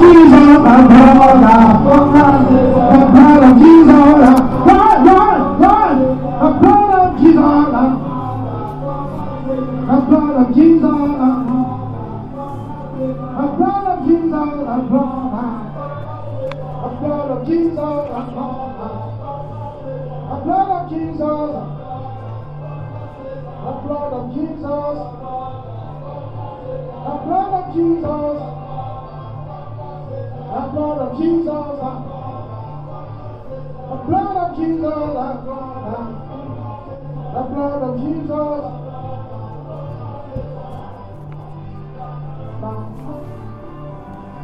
Jesus, the blood, the blood of Jesus, the blood of Jesus, the blood of Jesus, the blood of Jesus, the blood, of Jesus, the blood of Jesus, the blood of Jesus, the blood of Jesus. Blood of Jesus. The blood of Jesus.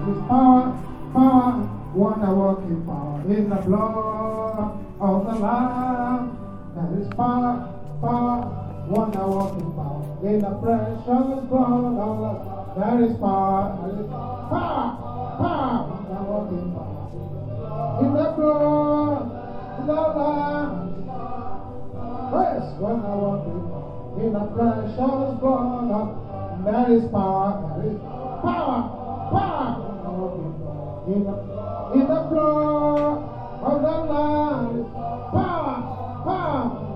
His power, power, wonder working power in the blood of the Lamb. That is power, power, wonder working power in the precious blood of the Lamb. There is power, there is power, power, wonder working power in the blood Lamb. Yes, wonder working power in the precious blood of is power, is power, power, in the in the blood of the Lamb. Power, power.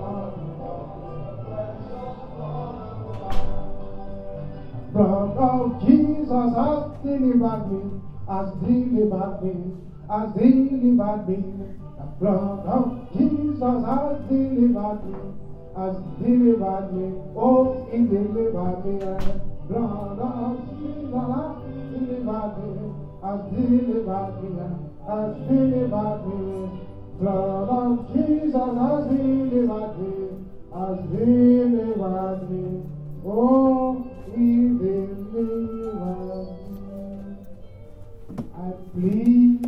blood of Jesus has delivered me, has delivered me, has delivered me. Blood of Jesus has delivered me, has delivered me. Oh, he delivered me. Blood of Jesus has delivered me, has delivered me, has delivered me. Blood of Jesus has delivered me, has delivered me. Oh, he delivered me. I plead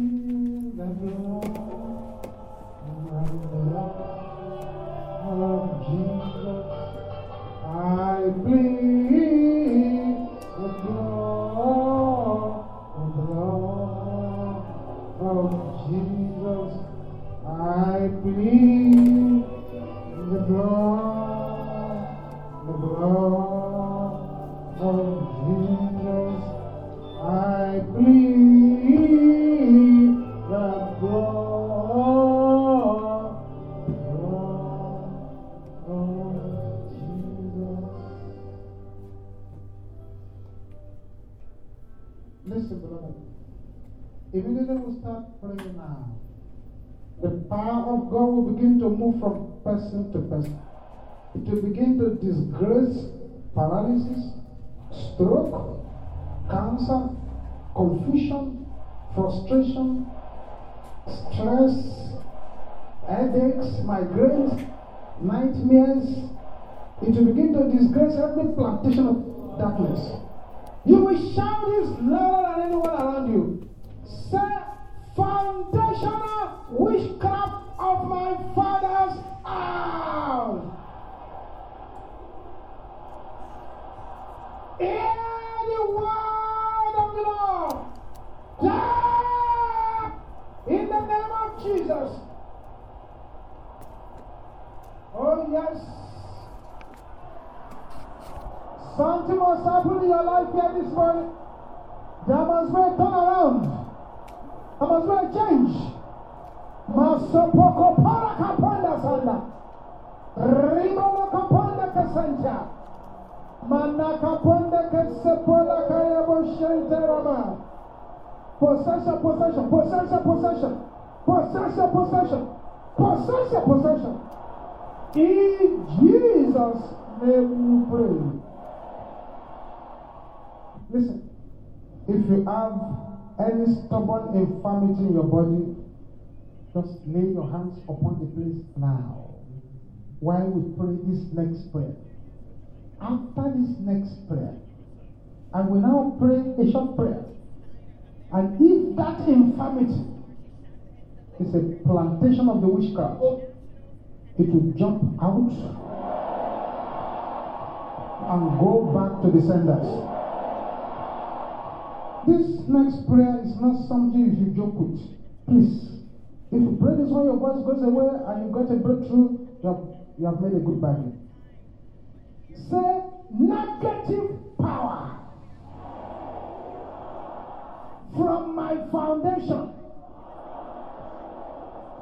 the blood, of Jesus. I the blood, the blood of Jesus. I plead Immediately we start praying now. The power of God will begin to move from person to person. It will begin to disgrace paralysis, stroke, cancer, confusion, frustration, stress, headaches, migraines, nightmares. It will begin to disgrace every plantation of darkness. You will shout this louder than anyone around you. Say, foundational witchcraft of my father's house. Hear the word of the Lord. Die in the name of Jesus. Oh, yes. Something must happen in your life here this morning. There must be a. There must be a change. Masopoko para kapanda sanda. Rimono kapanda kasanja. Manaka ponda kasepola kaya boshente rama. Possession, possession, possession, possession. Possession, possession. Possession, possession. In Jesus' name we pray. Listen, if you have any stubborn infirmity in your body, just lay your hands upon the place now while we pray this next prayer. After this next prayer, I will now pray a short prayer. And if that infirmity is a plantation of the witchcraft, it will jump out and go back to the senders. This next prayer is not something you should joke with. Please, if you pray this one, your voice goes away and you got a breakthrough, you have, you have made a good bargain. Say negative power from my foundation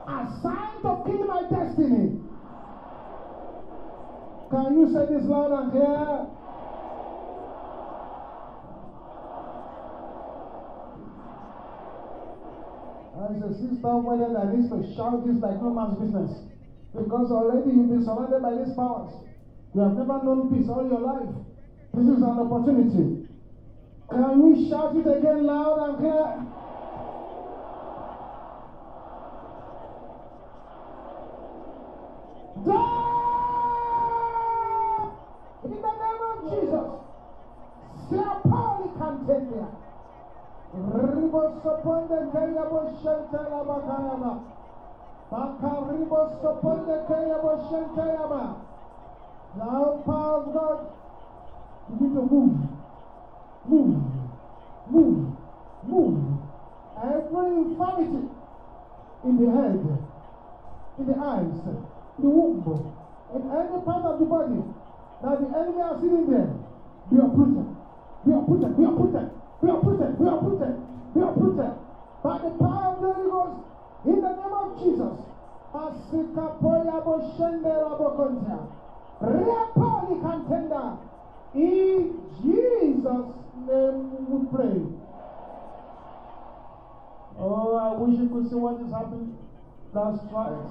assigned to kill my destiny. Can you say this loud and clear? As a sister, whether that is to shout this like no man's business. Because already you've been surrounded by these powers. You have never known peace all your life. This is an opportunity. Can we shout it again loud and clear? In the name of Jesus. Siapali Cantelia. Ribos upon the Kayabo Shantala Bakayama. Baka Ribos upon the Kayabo Shantayama. Now, power of God, begin to move. Move. Move. Move. Every infirmity in the head, in the eyes, in the womb, in any part of the body that the enemy are sitting there, be uprooted. Be uprooted. Be uprooted. Be uprooted. Be uprooted. Be uprooted. By the power of the Holy Ghost, in the name of Jesus. Asika poya bo shende rabo kontia. Repali contender. In Jesus' name we pray. Oh, I wish you could see what is happening. That's right.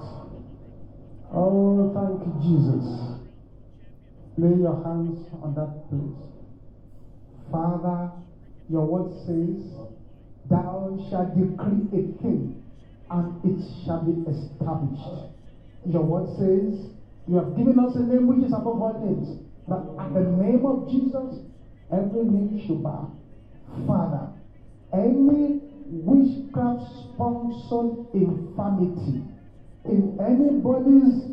Oh, thank you, Jesus. Lay your hands on that place. Father, your word says, Thou shalt decree a thing, and it shall be established. Your word says, You have given us a name which is above all names, that at the name of Jesus, every knee should bow. Father, any witchcraft sponsored infirmity in anybody's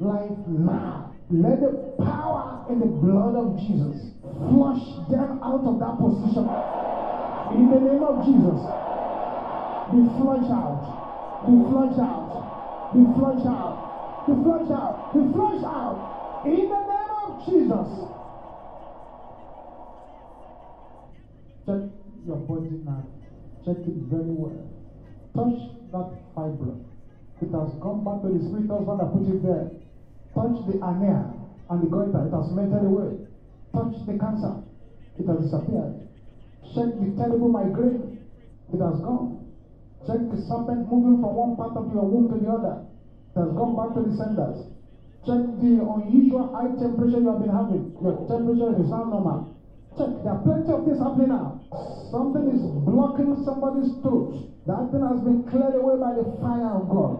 life now, let the power in the blood of Jesus flush them out of that position. In the name of Jesus, be flushed out, be flushed out, be flushed out, be flushed out, be flushed out. In the name of Jesus. Check your body now. Check it very well. Touch that fibroid. It has gone back to the spirit husband that put it there. Touch the hernia and the goiter. It has melted away. Touch the cancer. It has disappeared. Check the terrible migraine. It has gone. Check the serpent moving from one part of your womb to the other. It has gone back to the senders. Check the unusual high temperature you have been having. Your temperature is now normal. Check. There are plenty of things happening now. Something is blocking somebody's throat. That thing has been cleared away by the fire of God.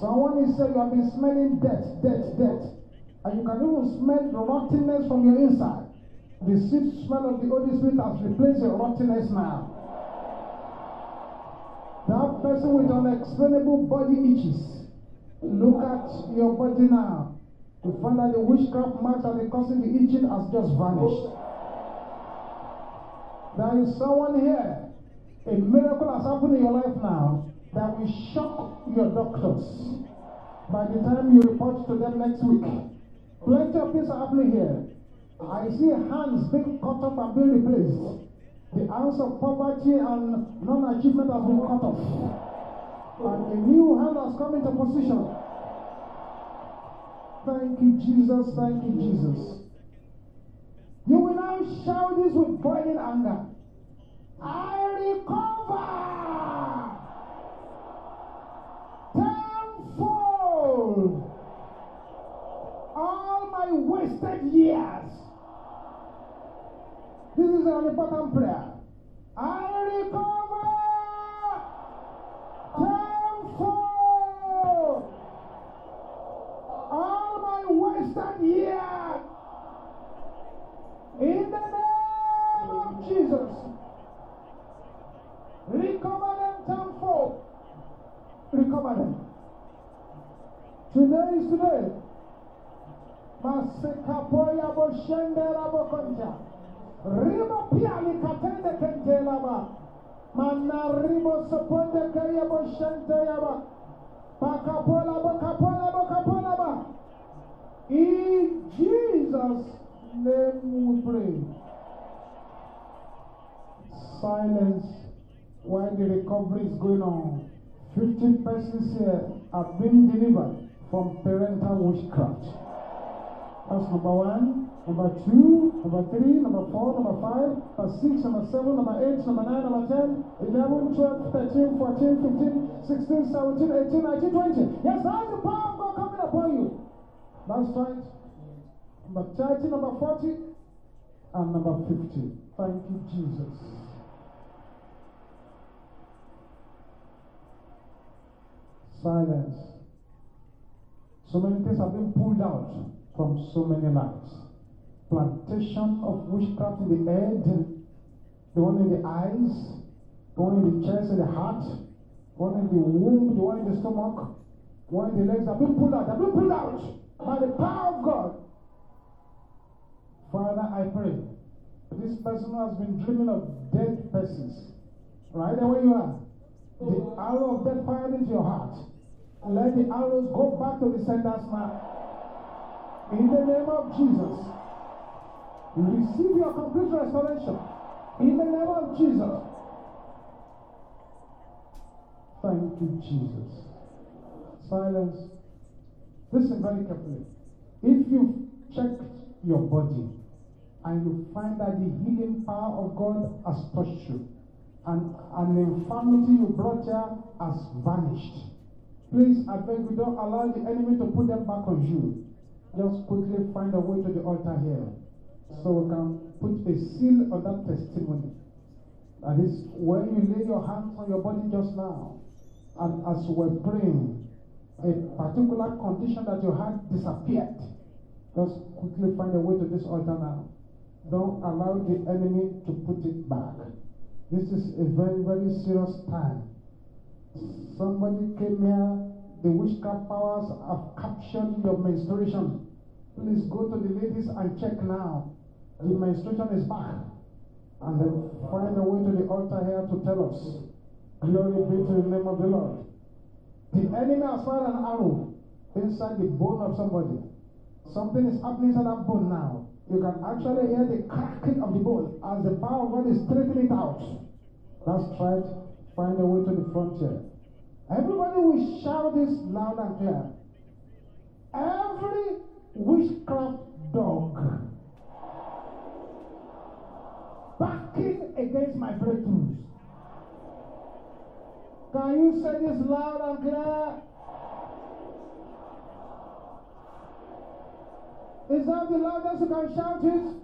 Someone is saying you have been smelling death, death, death. And you can even smell the rottenness from your inside. The sweet smell of the Holy Spirit has replaced your rottenness now. That person with unexplainable body itches. Look at your body now. You find that the witchcraft marks are causing the itching has just vanished. There is someone here. A miracle has happened in your life now that will shock your doctors by the time you report to them next week. Plenty of things are happening here. I see hands being cut off and being replaced. The hands of poverty and non-achievement has been cut off. And a new hand has come into position. Thank you, Jesus. Thank you, Jesus. You will now shout this with boiling anger. I recover my wasted years. This is an important prayer. I recover tenfold all my wasted years. In the name of Jesus. Recover them tenfold. Recover them. Today is today. Masekapoya boshendera bokonja. Ribo piali katende kentelaba. Mana In Jesus' name we pray. Silence while the recovery is going on, 50 persons here are being delivered from parental witchcraft. That's number one. Number two, number three, number four, number five, number six, number seven, number eight, number nine, number ten, eleven, twelve, thirteen, fourteen, fifteen, sixteen, seventeen, eighteen, nineteen, twenty. Yes, that's the power of God coming upon you. That's right. Number 30, number 40, and number 50. Thank you, Jesus. Silence. So many things have been pulled out from so many lives. Plantation of witchcraft in the head, the one in the eyes, the one in the chest and the heart, the one in the womb, the one in the stomach, the one in the legs have been pulled out, have been pulled out by the power of God. Father, I pray. This person has been dreaming of dead persons. Right there where you are. The arrow of death fired into your heart. And let the arrows go back to the sender's man. In the name of Jesus. Receive your complete restoration. In the name of Jesus. Thank you, Jesus. Silence. Listen very carefully. If you checked your body and you find that the healing power of God has touched you and an infirmity you brought here has vanished, please, I beg you, don't allow the enemy to put them back on you. Just quickly find a way to the altar here so we can put a seal on that testimony. That is, when you lay your hands on your body just now, and as we're praying, a particular condition that you had disappeared. Just quickly find a way to this altar now. Don't allow the enemy to put it back. This is a very, very serious time. Somebody came here the witchcraft powers have captured your menstruation. Please go to the ladies and check now. The menstruation is back. And find a way to the altar here to tell us. Glory be to the name of the Lord. The enemy has fired an arrow inside the bone of somebody. Something is happening inside that bone now. You can actually hear the cracking of the bone as the power of God is straightening it out. That's right. find a way to the frontier. Everybody will shout this loud and clear. Every witchcraft dog backing against my breakthroughs. Can you say this loud and clear? Is that the loudest you can shout it?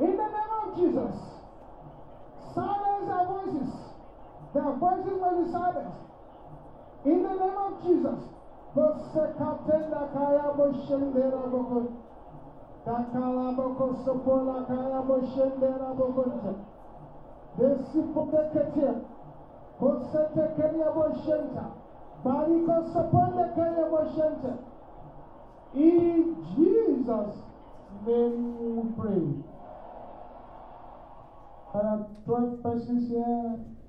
In the name of Jesus. Silence our voices. Their voices will be silenced. In the name of Jesus. Bosekatenda kaya boshendera bokon. Takala boko sopola kaya boshendera bokonte. Desipokekete. Kosete kaya boshenta. Bariko soponde kaya boshente. In Jesus' name we pray. There are 12 persons here.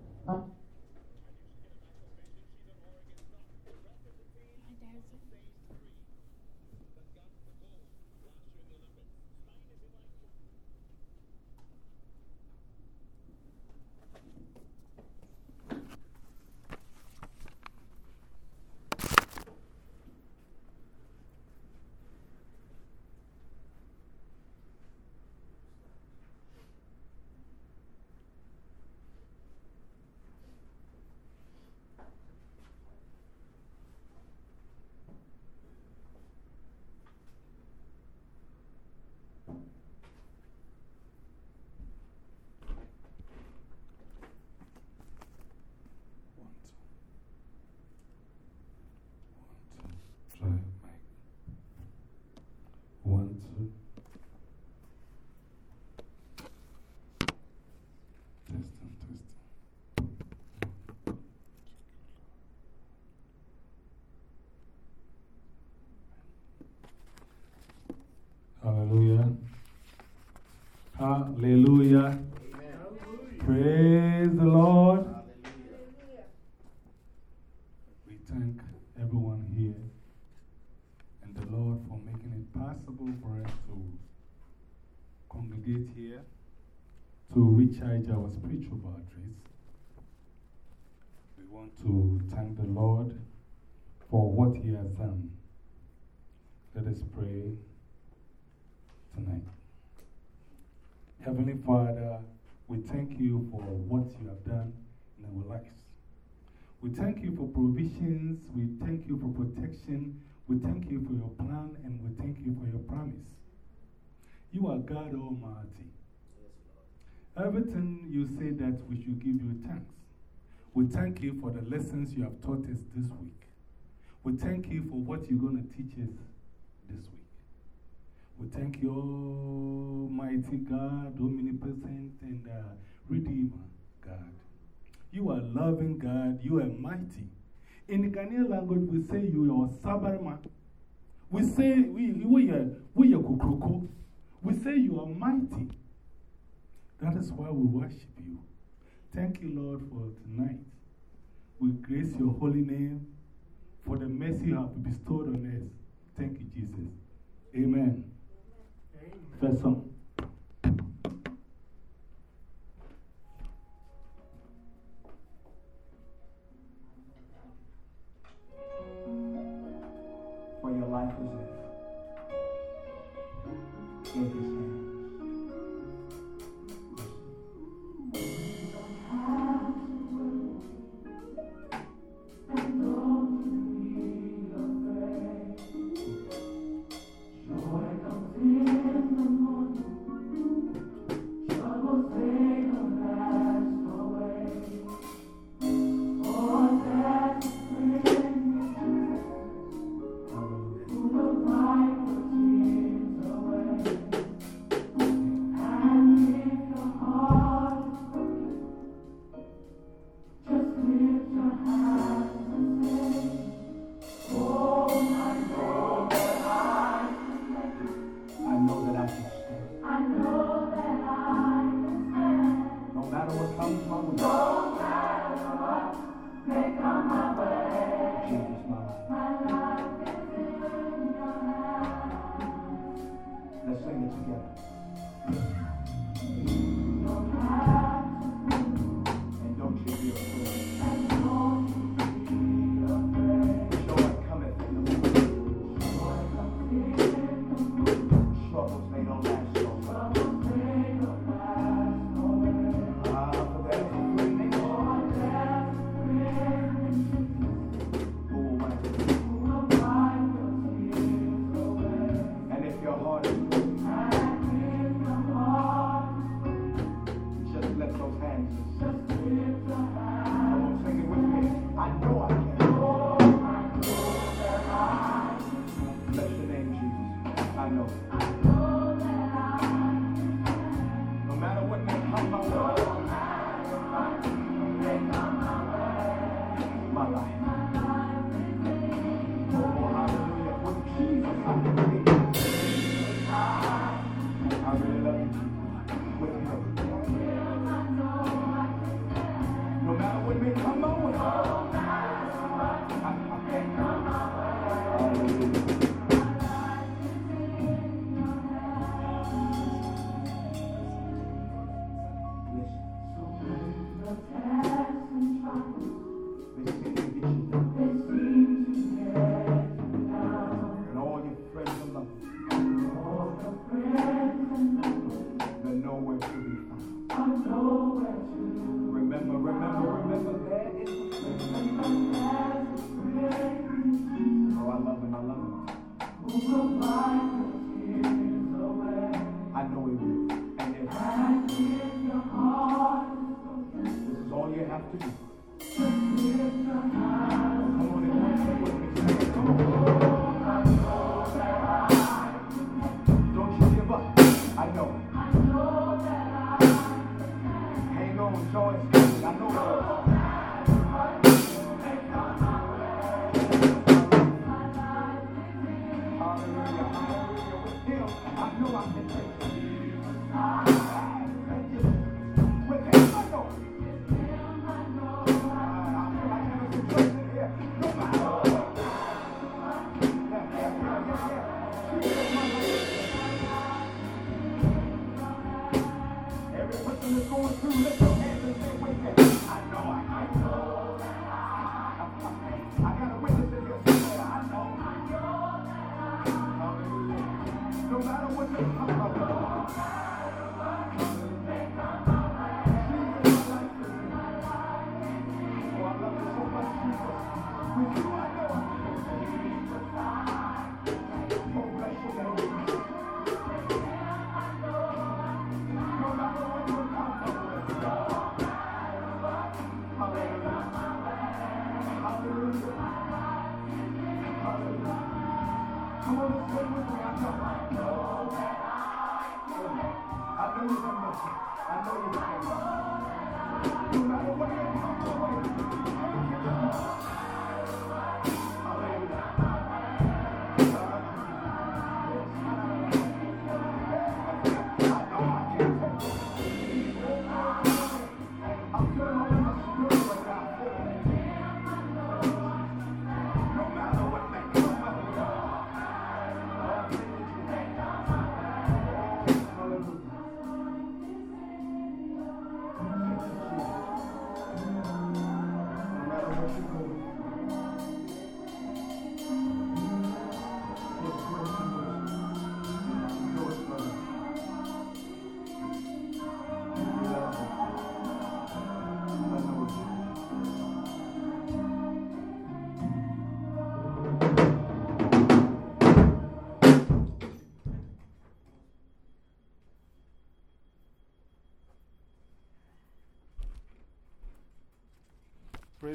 Should give you thanks. We thank you for the lessons you have taught us this week. We thank you for what you're going to teach us this week. We thank you, Almighty God, omnipotent and uh, Redeemer God. You are loving God, you are mighty. In the Ghanaian language, we say you are Sabarma. We say we, we are, we are Kukroko. We say you are mighty. That is why we worship you. Thank you, Lord, for tonight. We grace your holy name for the mercy you have bestowed on us. Thank you, Jesus. Amen. Amen. First song.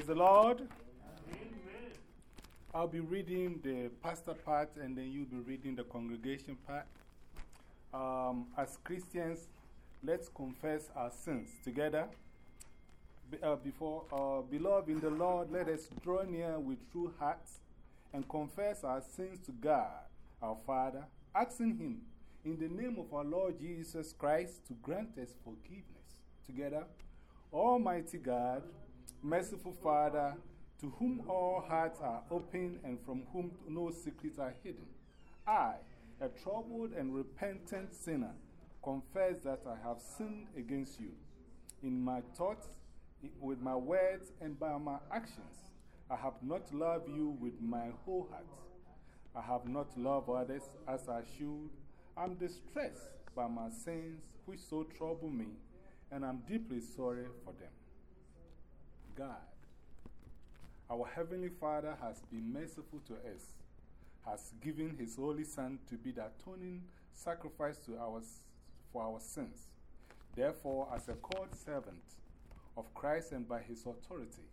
The Lord. I'll be reading the pastor part and then you'll be reading the congregation part. Um, as Christians, let's confess our sins together. Uh, before, uh, beloved in the Lord, let us draw near with true hearts and confess our sins to God, our Father, asking Him in the name of our Lord Jesus Christ to grant us forgiveness. Together, Almighty God, merciful Father, to whom all hearts are open and from whom no secrets are hidden. I, a troubled and repentant sinner, confess that I have sinned against you. In my thoughts, with my words, and by my actions, I have not loved you with my whole heart. I have not loved others as I should. I'm distressed by my sins, which so trouble me, and I'm deeply sorry for them. God, our Heavenly Father has been merciful to us, has given His Holy Son to be the atoning sacrifice to our, for our sins. Therefore, as a called servant of Christ and by His authority,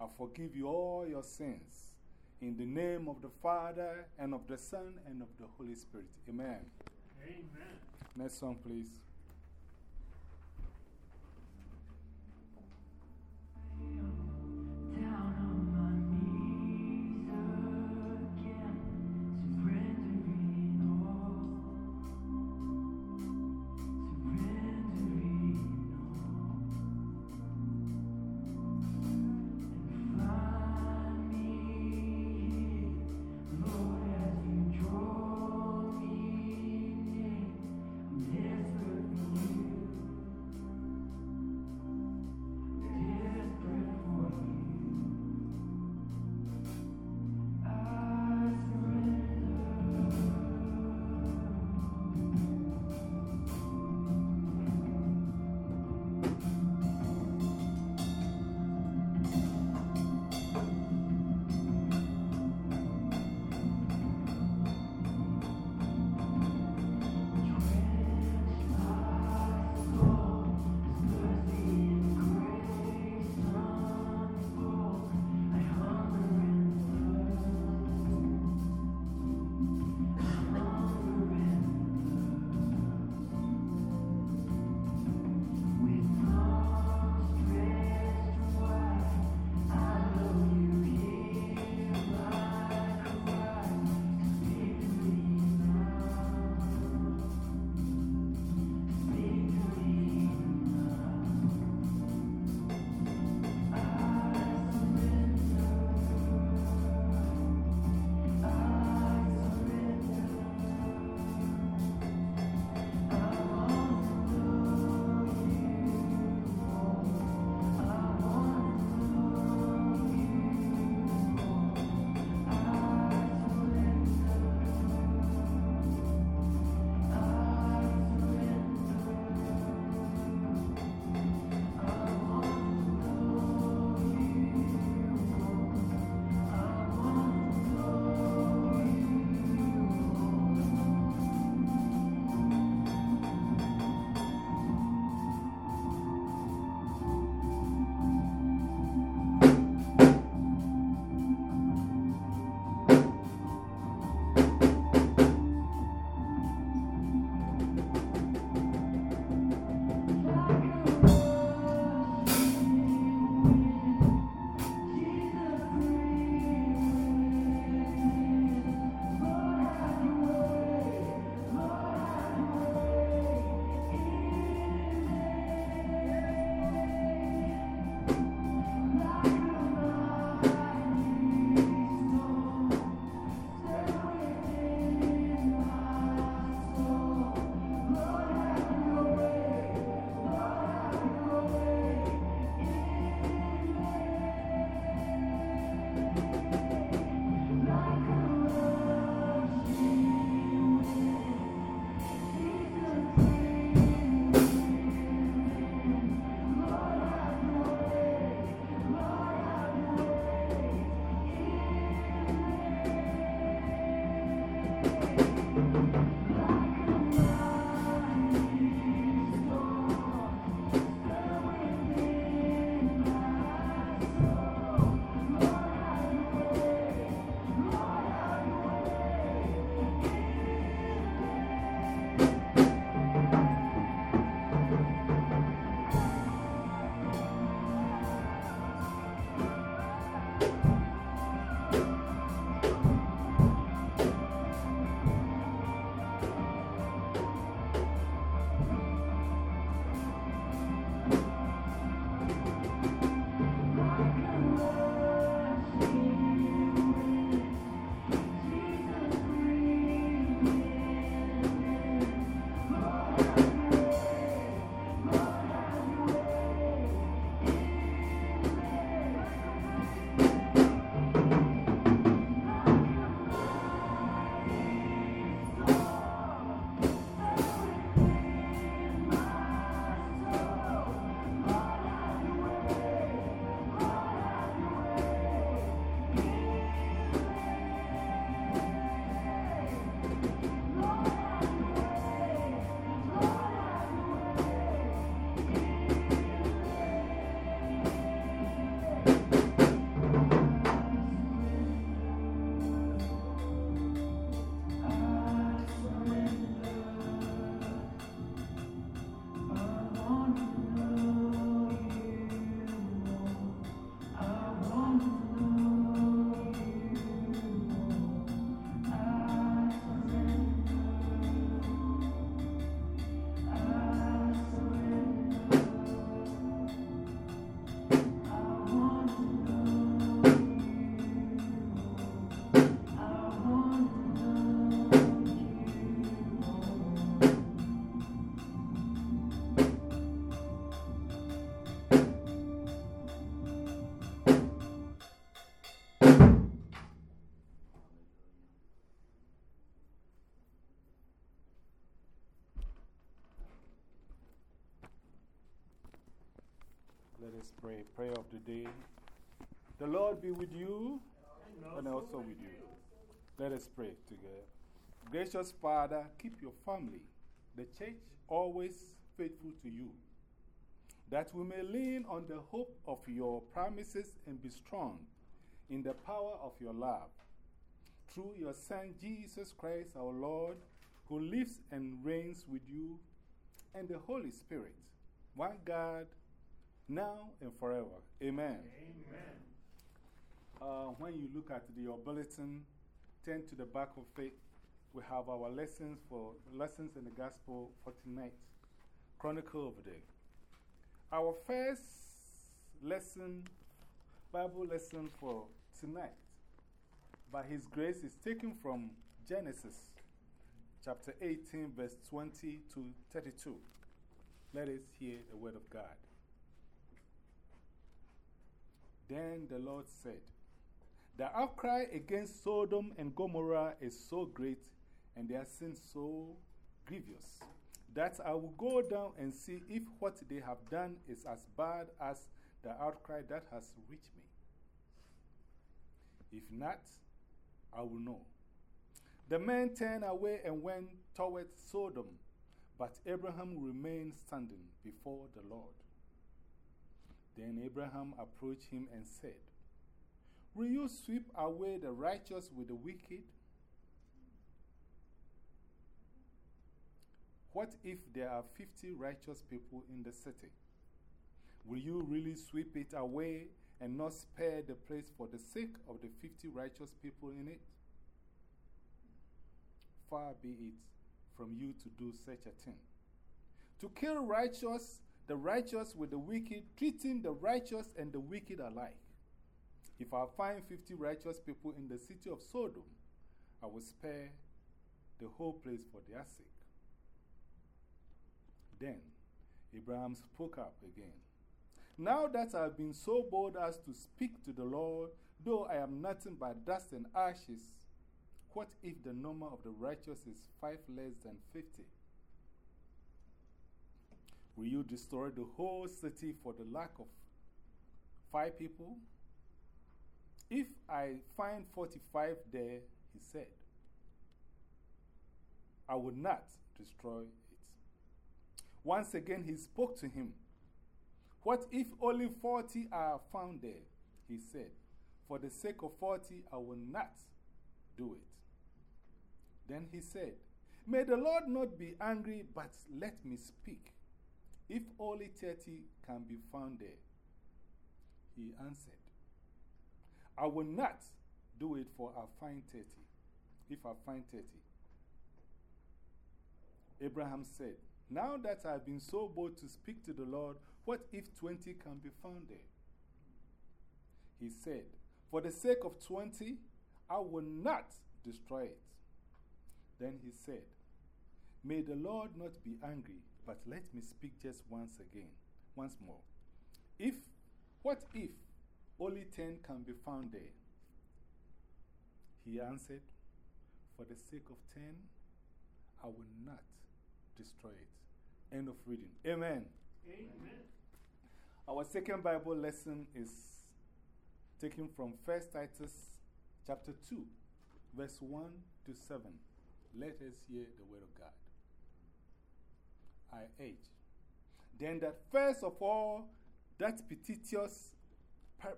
I forgive you all your sins. In the name of the Father, and of the Son, and of the Holy Spirit. Amen. Amen. Next song, please. Let us pray. Prayer of the day. The Lord be with you and also with you. Let us pray together. Gracious Father, keep your family, the church, always faithful to you, that we may lean on the hope of your promises and be strong in the power of your love. Through your Son, Jesus Christ, our Lord, who lives and reigns with you, and the Holy Spirit, one God, now and forever. Amen. Amen. Uh, when you look at the, your bulletin, turn to the back of it. We have our lessons for lessons in the gospel for tonight. Chronicle over there. Our first lesson, Bible lesson for tonight, by His grace, is taken from Genesis chapter 18, verse 20 to 32. Let us hear the word of God. Then the Lord said, The outcry against Sodom and Gomorrah is so great, and their sin so grievous, that I will go down and see if what they have done is as bad as the outcry that has reached me. If not, I will know. The men turned away and went towards Sodom, but Abraham remained standing before the Lord. Then Abraham approached him and said, Will you sweep away the righteous with the wicked? What if there are 50 righteous people in the city? Will you really sweep it away and not spare the place for the sake of the 50 righteous people in it? Far be it from you to do such a thing. To kill righteous, the righteous with the wicked, treating the righteous and the wicked alike. If I find 50 righteous people in the city of Sodom, I will spare the whole place for their sake. Then Abraham spoke up again. Now that I have been so bold as to speak to the Lord, though I am nothing but dust and ashes, what if the number of the righteous is five less than fifty? Will you destroy the whole city for the lack of five people? If I find 45 there, he said, I will not destroy it. Once again, he spoke to him. What if only 40 are found there? He said, For the sake of 40, I will not do it. Then he said, May the Lord not be angry, but let me speak. If only 30 can be found there. He answered, I will not do it for I find 30. If I find 30. Abraham said, Now that I have been so bold to speak to the Lord, what if 20 can be found there? He said, For the sake of 20, I will not destroy it. Then he said, May the Lord not be angry, but let me speak just once again, once more. If, what if only 10 can be found there? He answered, For the sake of 10, I will not destroy it. End of reading. Amen. Amen. Our second Bible lesson is taken from 1 Titus chapter 2, verse 1 to 7. Let us hear the word of God. I urge. Then that first of all, that petitions,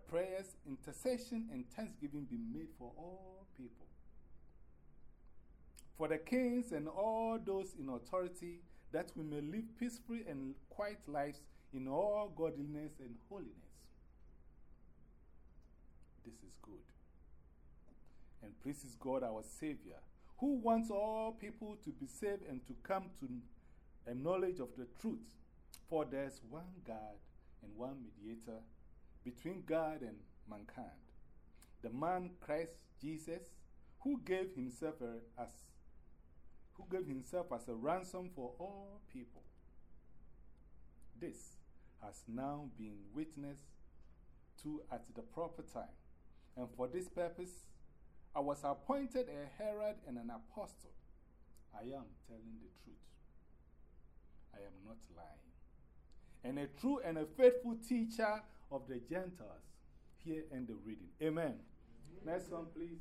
prayers, intercession, and thanksgiving be made for all people. For the kings and all those in authority, that we may live peaceful and quiet lives in all godliness and holiness. This is good. And pleases God our Savior, who wants all people to be saved and to come to a knowledge of the truth. For there's one God and one mediator between God and mankind, the man Christ Jesus, who gave himself as who gave himself as a ransom for all people. This has now been witnessed to at the proper time. And for this purpose, I was appointed a herald and an apostle. I am telling the truth. I am not lying. And a true and a faithful teacher of the Gentiles. Here end the reading. Amen. Amen. Next one, please.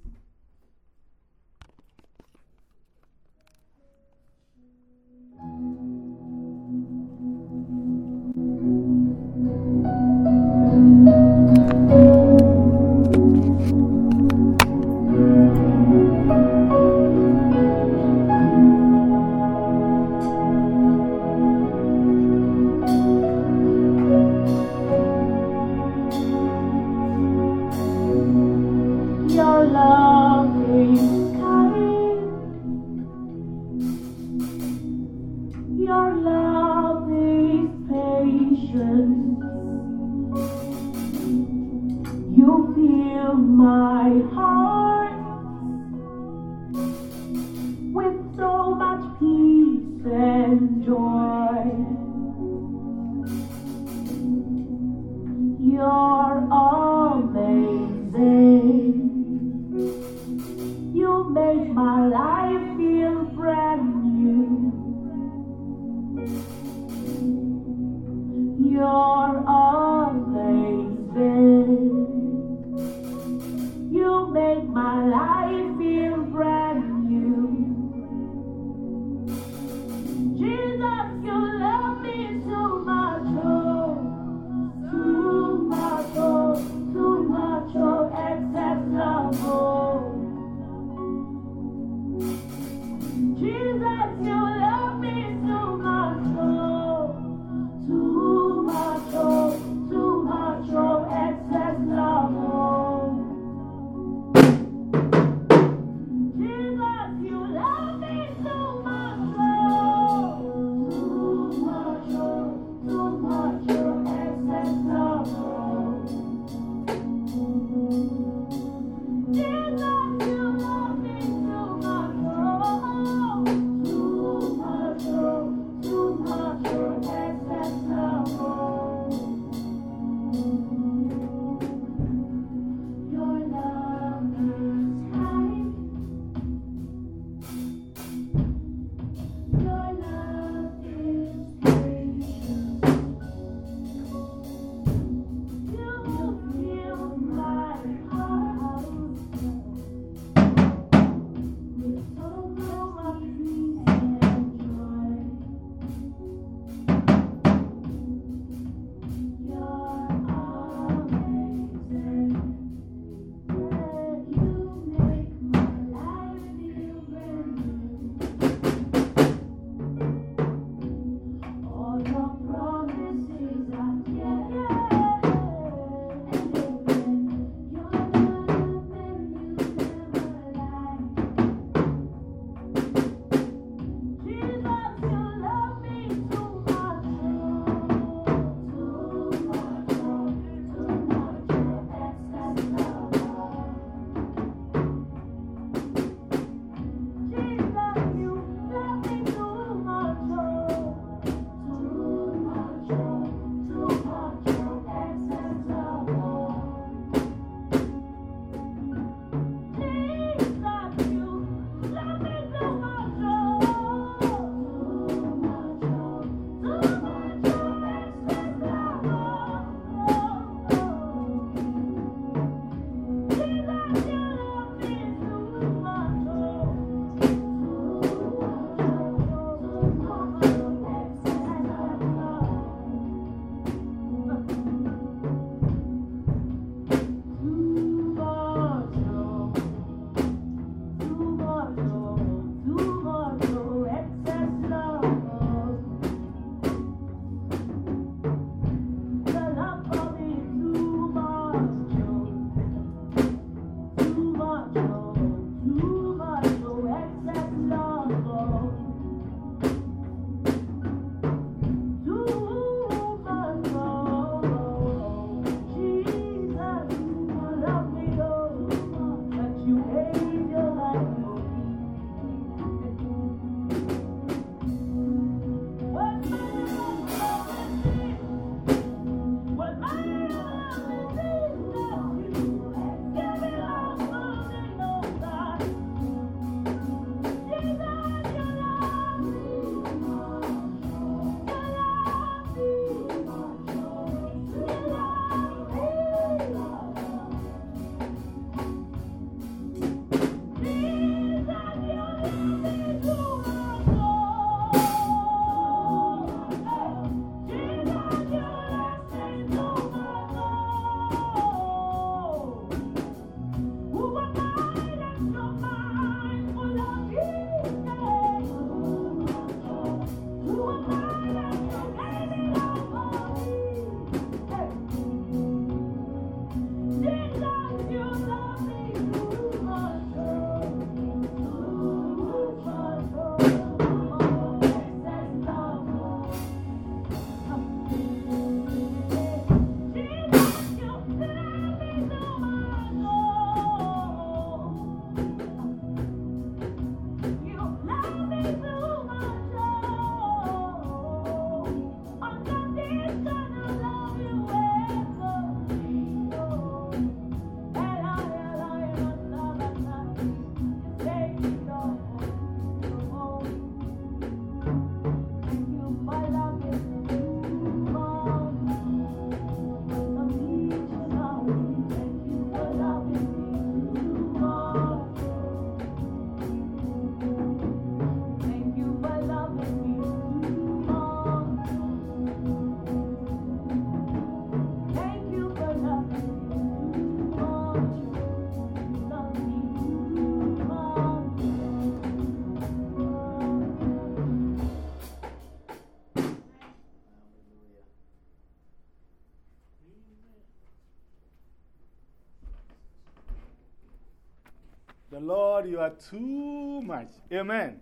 You are too much. Amen.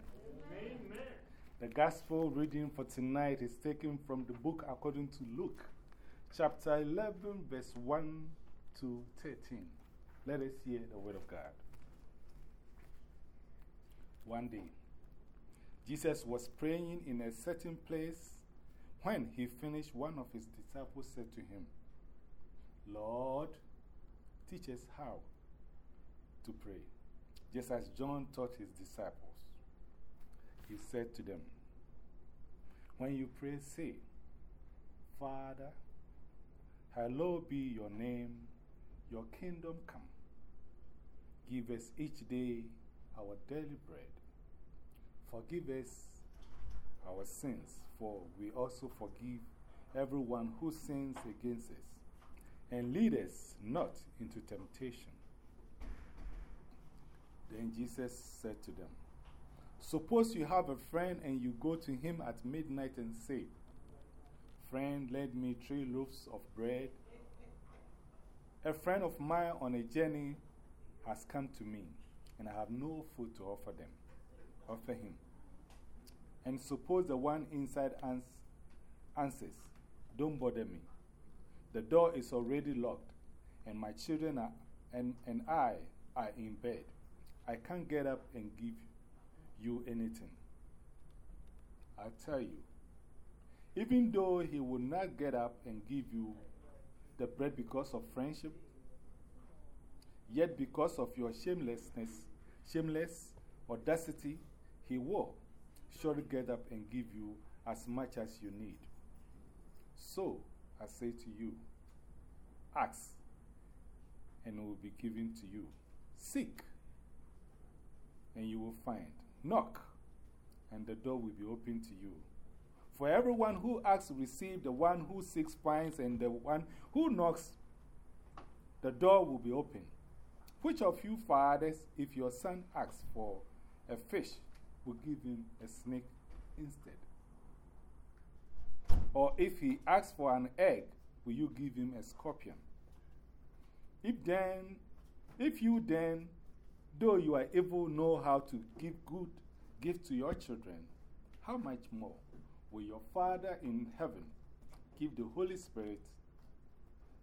The gospel reading for tonight is taken from the book according to Luke, chapter 11, verse 1 to 13. Let us hear the word of God. One day, Jesus was praying in a certain place. When he finished, one of his disciples said to him, Lord, teach us how to pray, just as John taught his disciples. He said to them, When you pray, say, Father, hallowed be your name, your kingdom come. Give us each day our daily bread. Forgive us our sins, for we also forgive everyone who sins against us. And lead us not into temptation. Then Jesus said to them, Suppose you have a friend and you go to him at midnight and say, Friend, lend me three loaves of bread. A friend of mine on a journey has come to me, and I have no food to offer them, offer him. And suppose the one inside ans answers, Don't bother me. The door is already locked, and my children are, and, and I are in bed. I can't get up and give you anything. I tell you, even though he will not get up and give you the bread because of friendship, yet because of your shamelessness, shameless audacity, he will surely get up and give you as much as you need. So, I say to you, ask, and it will be given to you. Seek, and you will find. Knock, and the door will be open to you. For everyone who asks receives, the one who seeks finds, and the one who knocks, the door will be open. Which of you fathers, if your son asks for a fish, will give him a snake instead? Or if he asks for an egg, will you give him a scorpion? If then, if you then, though you are able know how to give good gift to your children, how much more will your Father in heaven give the Holy Spirit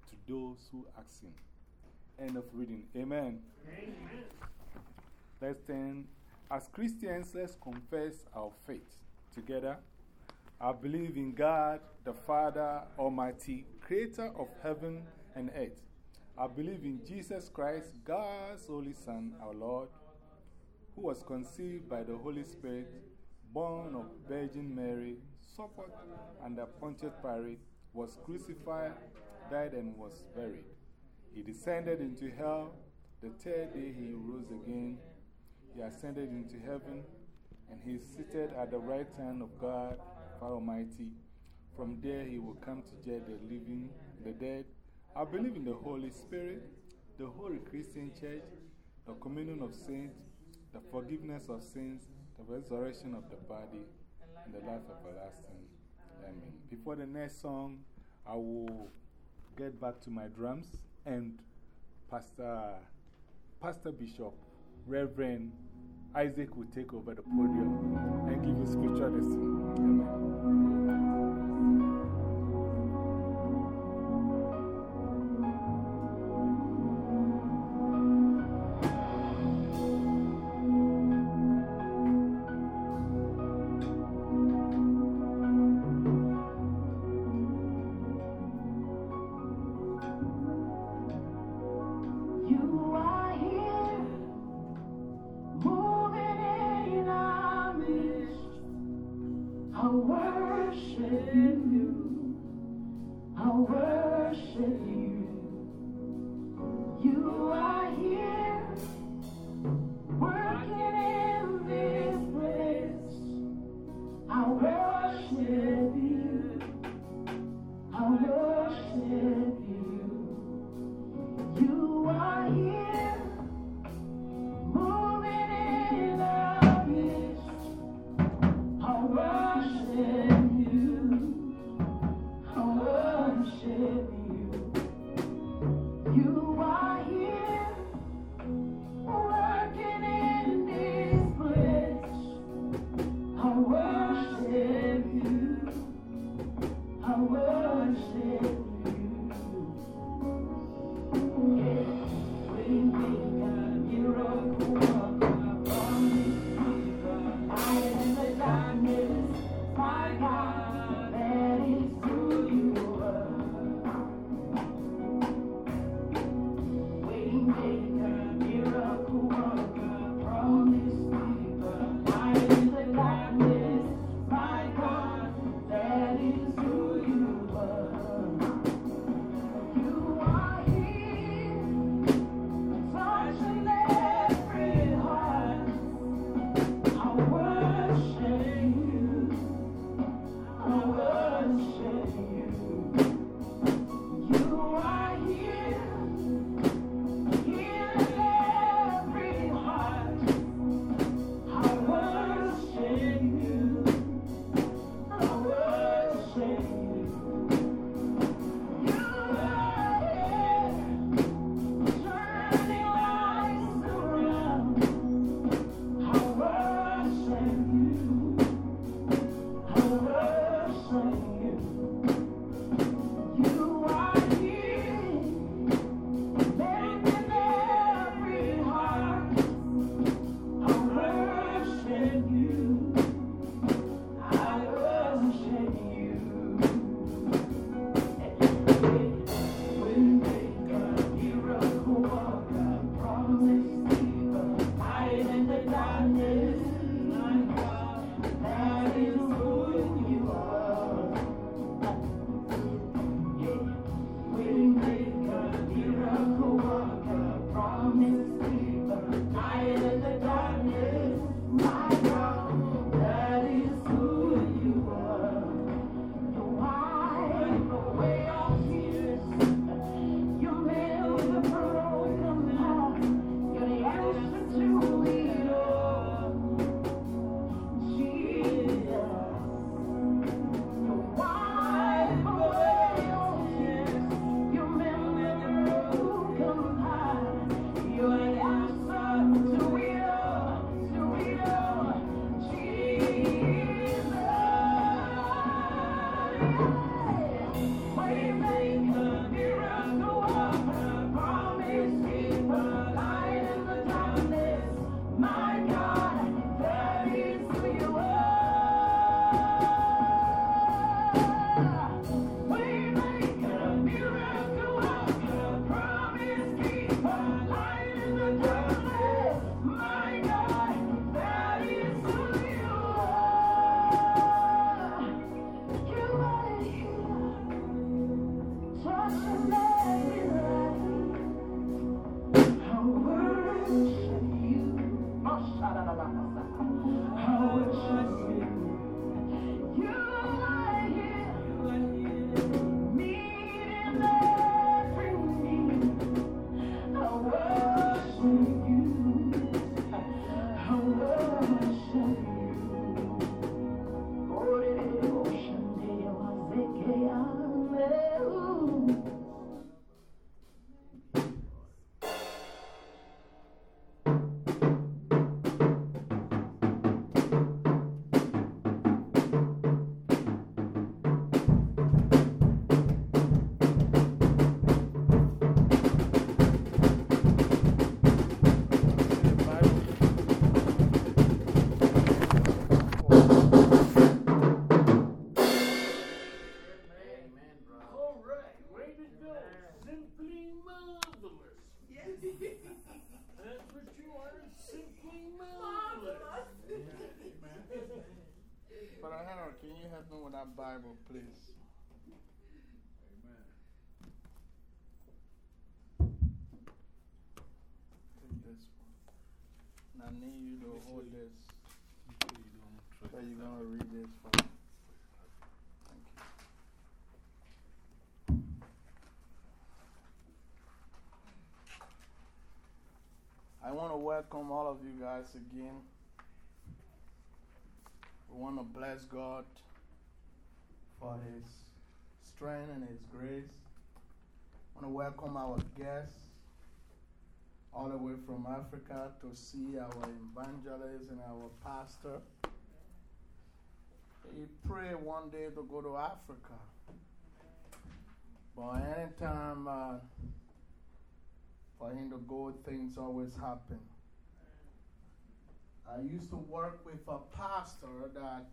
to those who ask Him? End of reading. Amen. Amen. Let's then, as Christians, let's confess our faith together. I believe in God, the Father Almighty, creator of heaven and earth. I believe in Jesus Christ, God's only Son, our Lord, who was conceived by the Holy Spirit, born of Virgin Mary, suffered under Pontius Pilate, was crucified, died, and was buried. He descended into hell. The third day he rose again. He ascended into heaven, and he is seated at the right hand of God, Father Almighty. From there he will come to judge the living the dead. I believe in the Holy Spirit, the Holy Christian Church, the communion of saints, the forgiveness of sins, the resurrection of the body, and the life everlasting. Amen. Before the next song, I will get back to my drums and Pastor, Pastor Bishop, Reverend Isaac will take over the podium and give you scripture lesson. Amen. That's what you are, simply marvelous. But I don't, can you help me with that Bible, please? I need you to hold this. So you're going to read this for me. I want to welcome all of you guys again. We want to bless God for His strength and His grace. I want to welcome our guests all the way from Africa to see our evangelist and our pastor. He pray one day to go to Africa. But anytime uh, for him to go, things always happen. I used to work with a pastor that,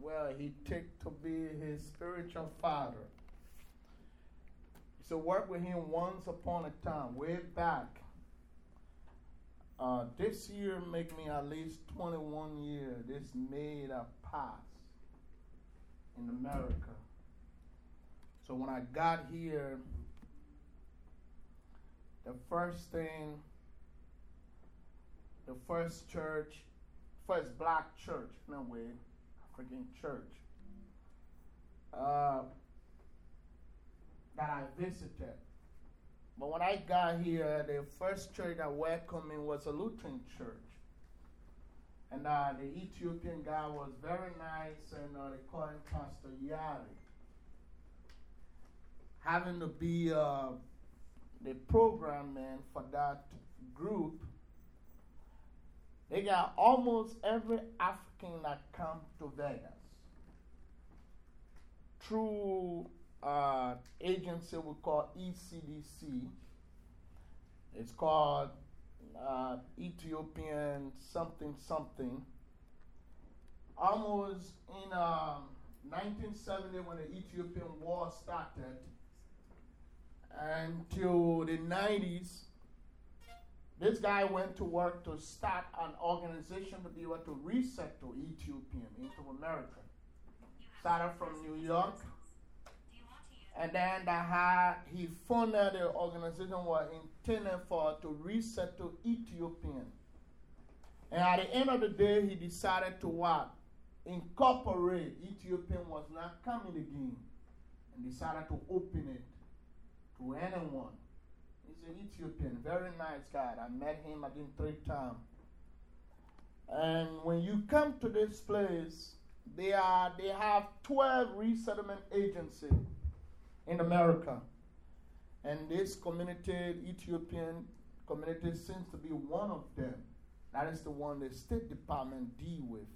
well, he took to be his spiritual father. So work with him once upon a time, way back. Uh, this year make me at least 21 years. This made a pass in America. So when I got here, the first thing, the first church, first black church, a way, African church, uh, that I visited. But when I got here, the first church that welcomed me was a Lutheran church. And uh, the Ethiopian guy was very nice, and uh, they call him Pastor Yari. Having to be uh, the programming for that group, they got almost every African that come to Vegas through uh, agency we call ECDC. It's called uh, Ethiopian something something. Almost in um, 1970 when the Ethiopian war started until the 90s, this guy went to work to start an organization to be able to resettle Ethiopian into America. Started from New York. And then the had, he funded the organization was intended for to resettle Ethiopian. And at the end of the day, he decided to what? Incorporate Ethiopian was not coming again. And decided to open it to anyone. He's an Ethiopian, very nice guy. I met him, think, three times. And when you come to this place, they, are, they have 12 resettlement agencies in America. And this community, Ethiopian community, seems to be one of them. That is the one the State Department deal with.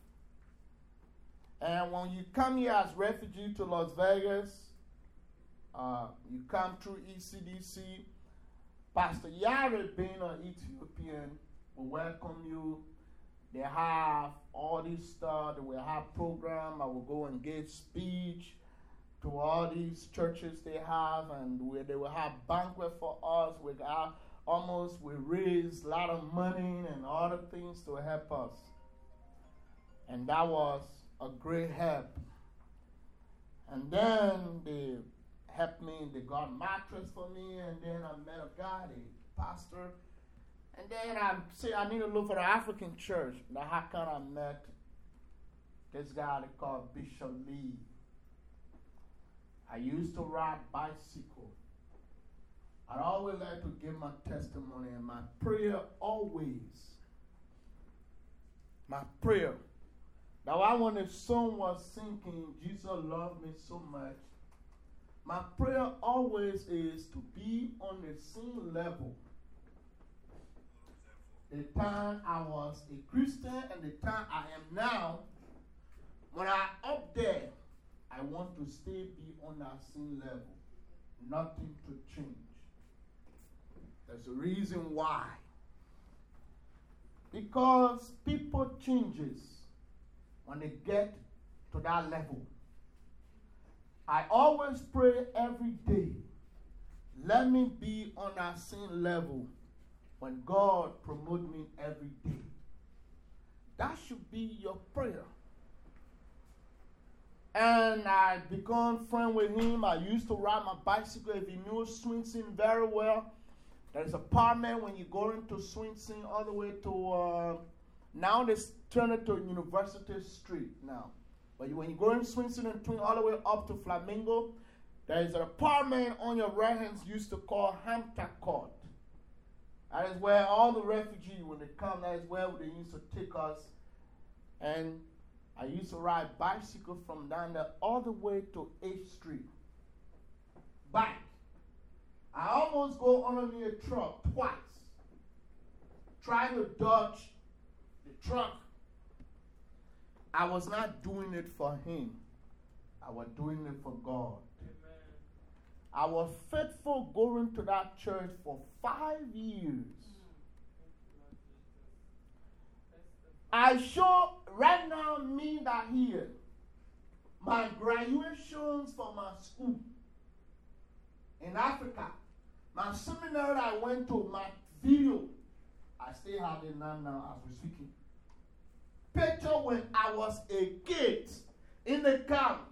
And when you come here as refugee to Las Vegas, uh, you come through ECDC. Pastor Yari, being an Ethiopian, will welcome you. They have all this stuff. They will have program. I will go and give speech to all these churches they have, and where they will have banquet for us. We got almost we raise a lot of money and other things to help us, and that was a great help. And then they helped me. They got mattress for me, and then I met a guy, a pastor. And then I said I need to look for the African church. Now how can I met this guy they call Bishop Lee. I used to ride bicycle. I always like to give my testimony and my prayer always. My prayer. Now I when the song singing, Jesus loved me so much. My prayer always is to be on the same level. The time I was a Christian and the time I am now, when I up there, I want to stay be on that same level. Nothing to change. There's a reason why. Because people changes when they get to that level. I always pray every day. Let me be on that same level when God promote me every day. That should be your prayer. and I become friend with him. I used to ride my bicycle. If you knew Swenson very well, there's apartment when you go into Swenson all the way to uh, now they turn it to University Street now. But when you go in Swenson and Twain all the way up to Flamingo, there is an apartment on your right hand used to call Hampton Court. That is where all the refugees, when they come, that is where they used to take us. And I used to ride bicycle from down there all the way to 8th Street. Bike. I almost go underneath a truck twice. Trying to dodge the truck. I was not doing it for him. I was doing it for God. I was faithful going to that church for five years. Mm. I show right now me that here my graduations from my school in Africa, my seminar I went to, my video, I still have it now, now as we're speaking. Picture when I was a kid in the camp,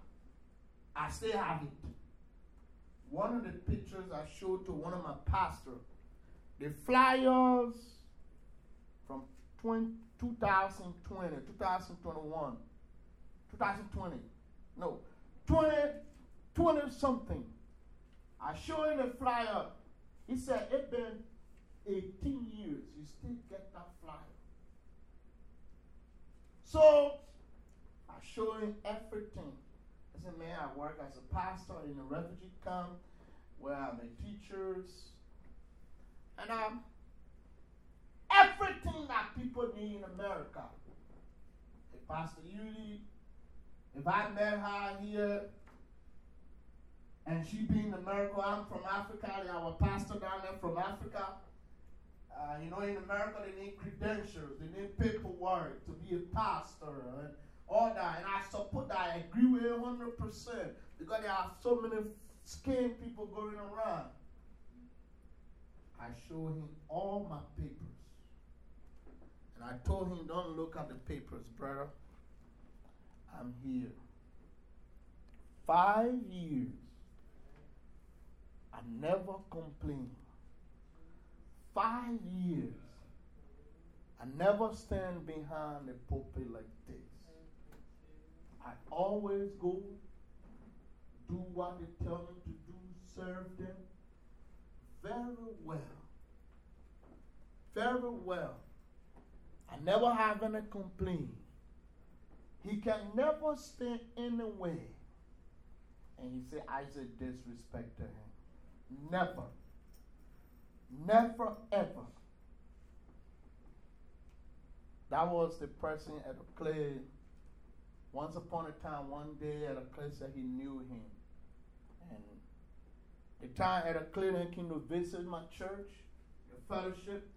I still have it one of the pictures I showed to one of my pastors, the flyers from 20, 2020, 2021, 2020, no, 20, 20 something. I showed him the flyer. He said, It's been 18 years. You still get that flyer. So I showed him everything. I said, man, I work as a pastor in a refugee camp where I'm a teacher. and I'm everything that people need in America. If Pastor Yuli, if I met her here and she being America, I'm from Africa, our pastor down there from Africa. Uh, you know, in America, they need credentials, they need paperwork to be a pastor. And, all that. And I support that. I agree with it 100% because there are so many scam people going around. I showed him all my papers. And I told him, don't look at the papers, brother. I'm here. Five years. I never complained. Five years. I never stand behind the pulpit like this. I always go, do what they tell me to do, serve them very well. Very well. I never have any complaint. He can never stand anywhere. And he said, disrespect to him. Never. Never ever. That was the person at the clay once upon a time, one day at a place that he knew him. And the time at a clinic came to visit my church, the fellowship,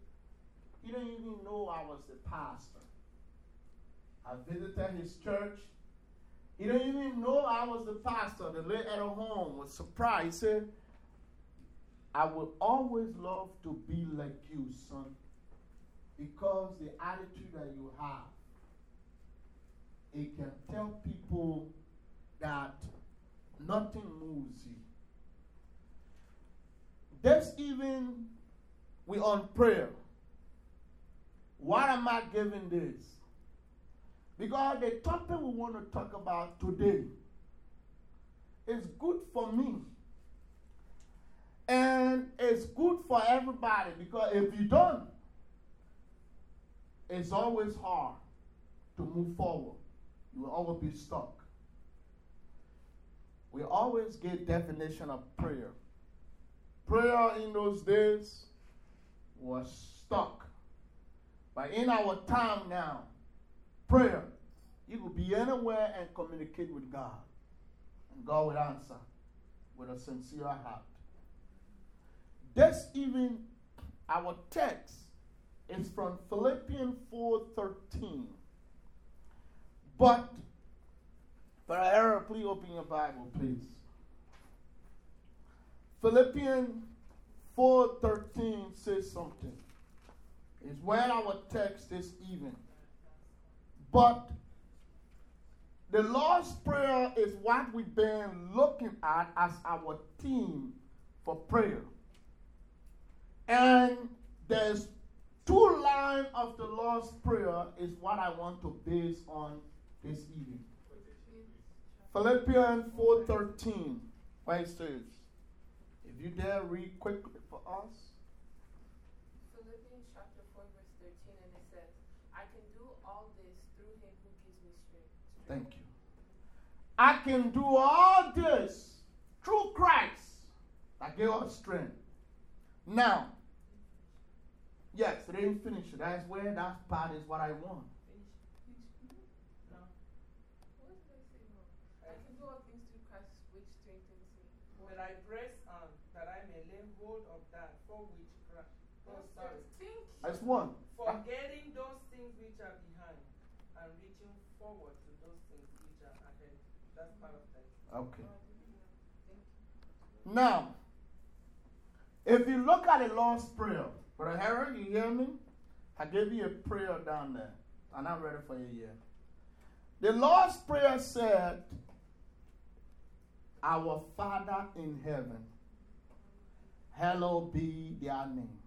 he didn't even know I was the pastor. I visited his church. He didn't even know I was the pastor. The lady at a home was surprised. He said, I will always love to be like you, son, because the attitude that you have it can tell people that nothing moves you. This even we on prayer. Why am I giving this? Because the topic we want to talk about today is good for me. And it's good for everybody because if you don't, it's always hard to move forward you will always be stuck. We always get definition of prayer. Prayer in those days was stuck. But in our time now, prayer, you will be anywhere and communicate with God. And God will answer with a sincere heart. This even our text is from Philippians 4:13. But, error, please open your Bible, please. Philippians 4.13 says something. It's where our text is even. But The Lord's Prayer is what we've been looking at as our theme for prayer. And there's two lines of the Lord's Prayer is what I want to base on this evening. Philippians 4.13, where it says, if you dare read quickly for us. Philippians chapter 4, verse 13, and it says, I can do all this through him who gives me strength. Thank you. I can do all this through Christ that gave us strength. Now, yes, they didn't finish it. That's where that part is what I want. What did I say? I can do all things through Christ which strengthens me. But I press on that I may lay hold of that for which Christ. Oh, sorry. Think. That's one. Forgetting those things which are behind and reaching forward to those things which are ahead. That's part of that. Okay. Now, if you look at the Lord's Prayer, Brother Harold, you hear me? I gave you a prayer down there, and I'm ready for you here. The Lord's Prayer said, Our Father in heaven, hallowed be thy name.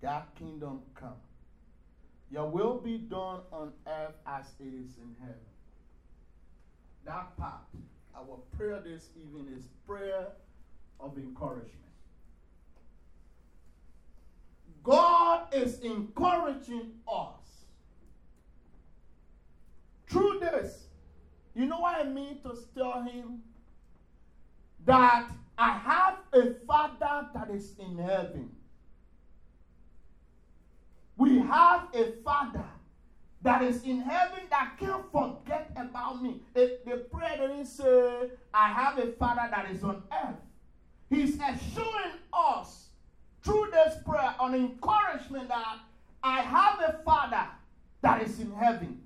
Thy kingdom come. Your will be done on earth as it is in heaven. That part, our prayer this evening is prayer of encouragement. God is encouraging us. Through this, you know what I mean to tell him? That I have a Father that is in heaven. We have a Father that is in heaven that can't forget about me. It, the prayer didn't say, I have a Father that is on earth. He's assuring us through this prayer an encouragement that I have a Father that is in heaven.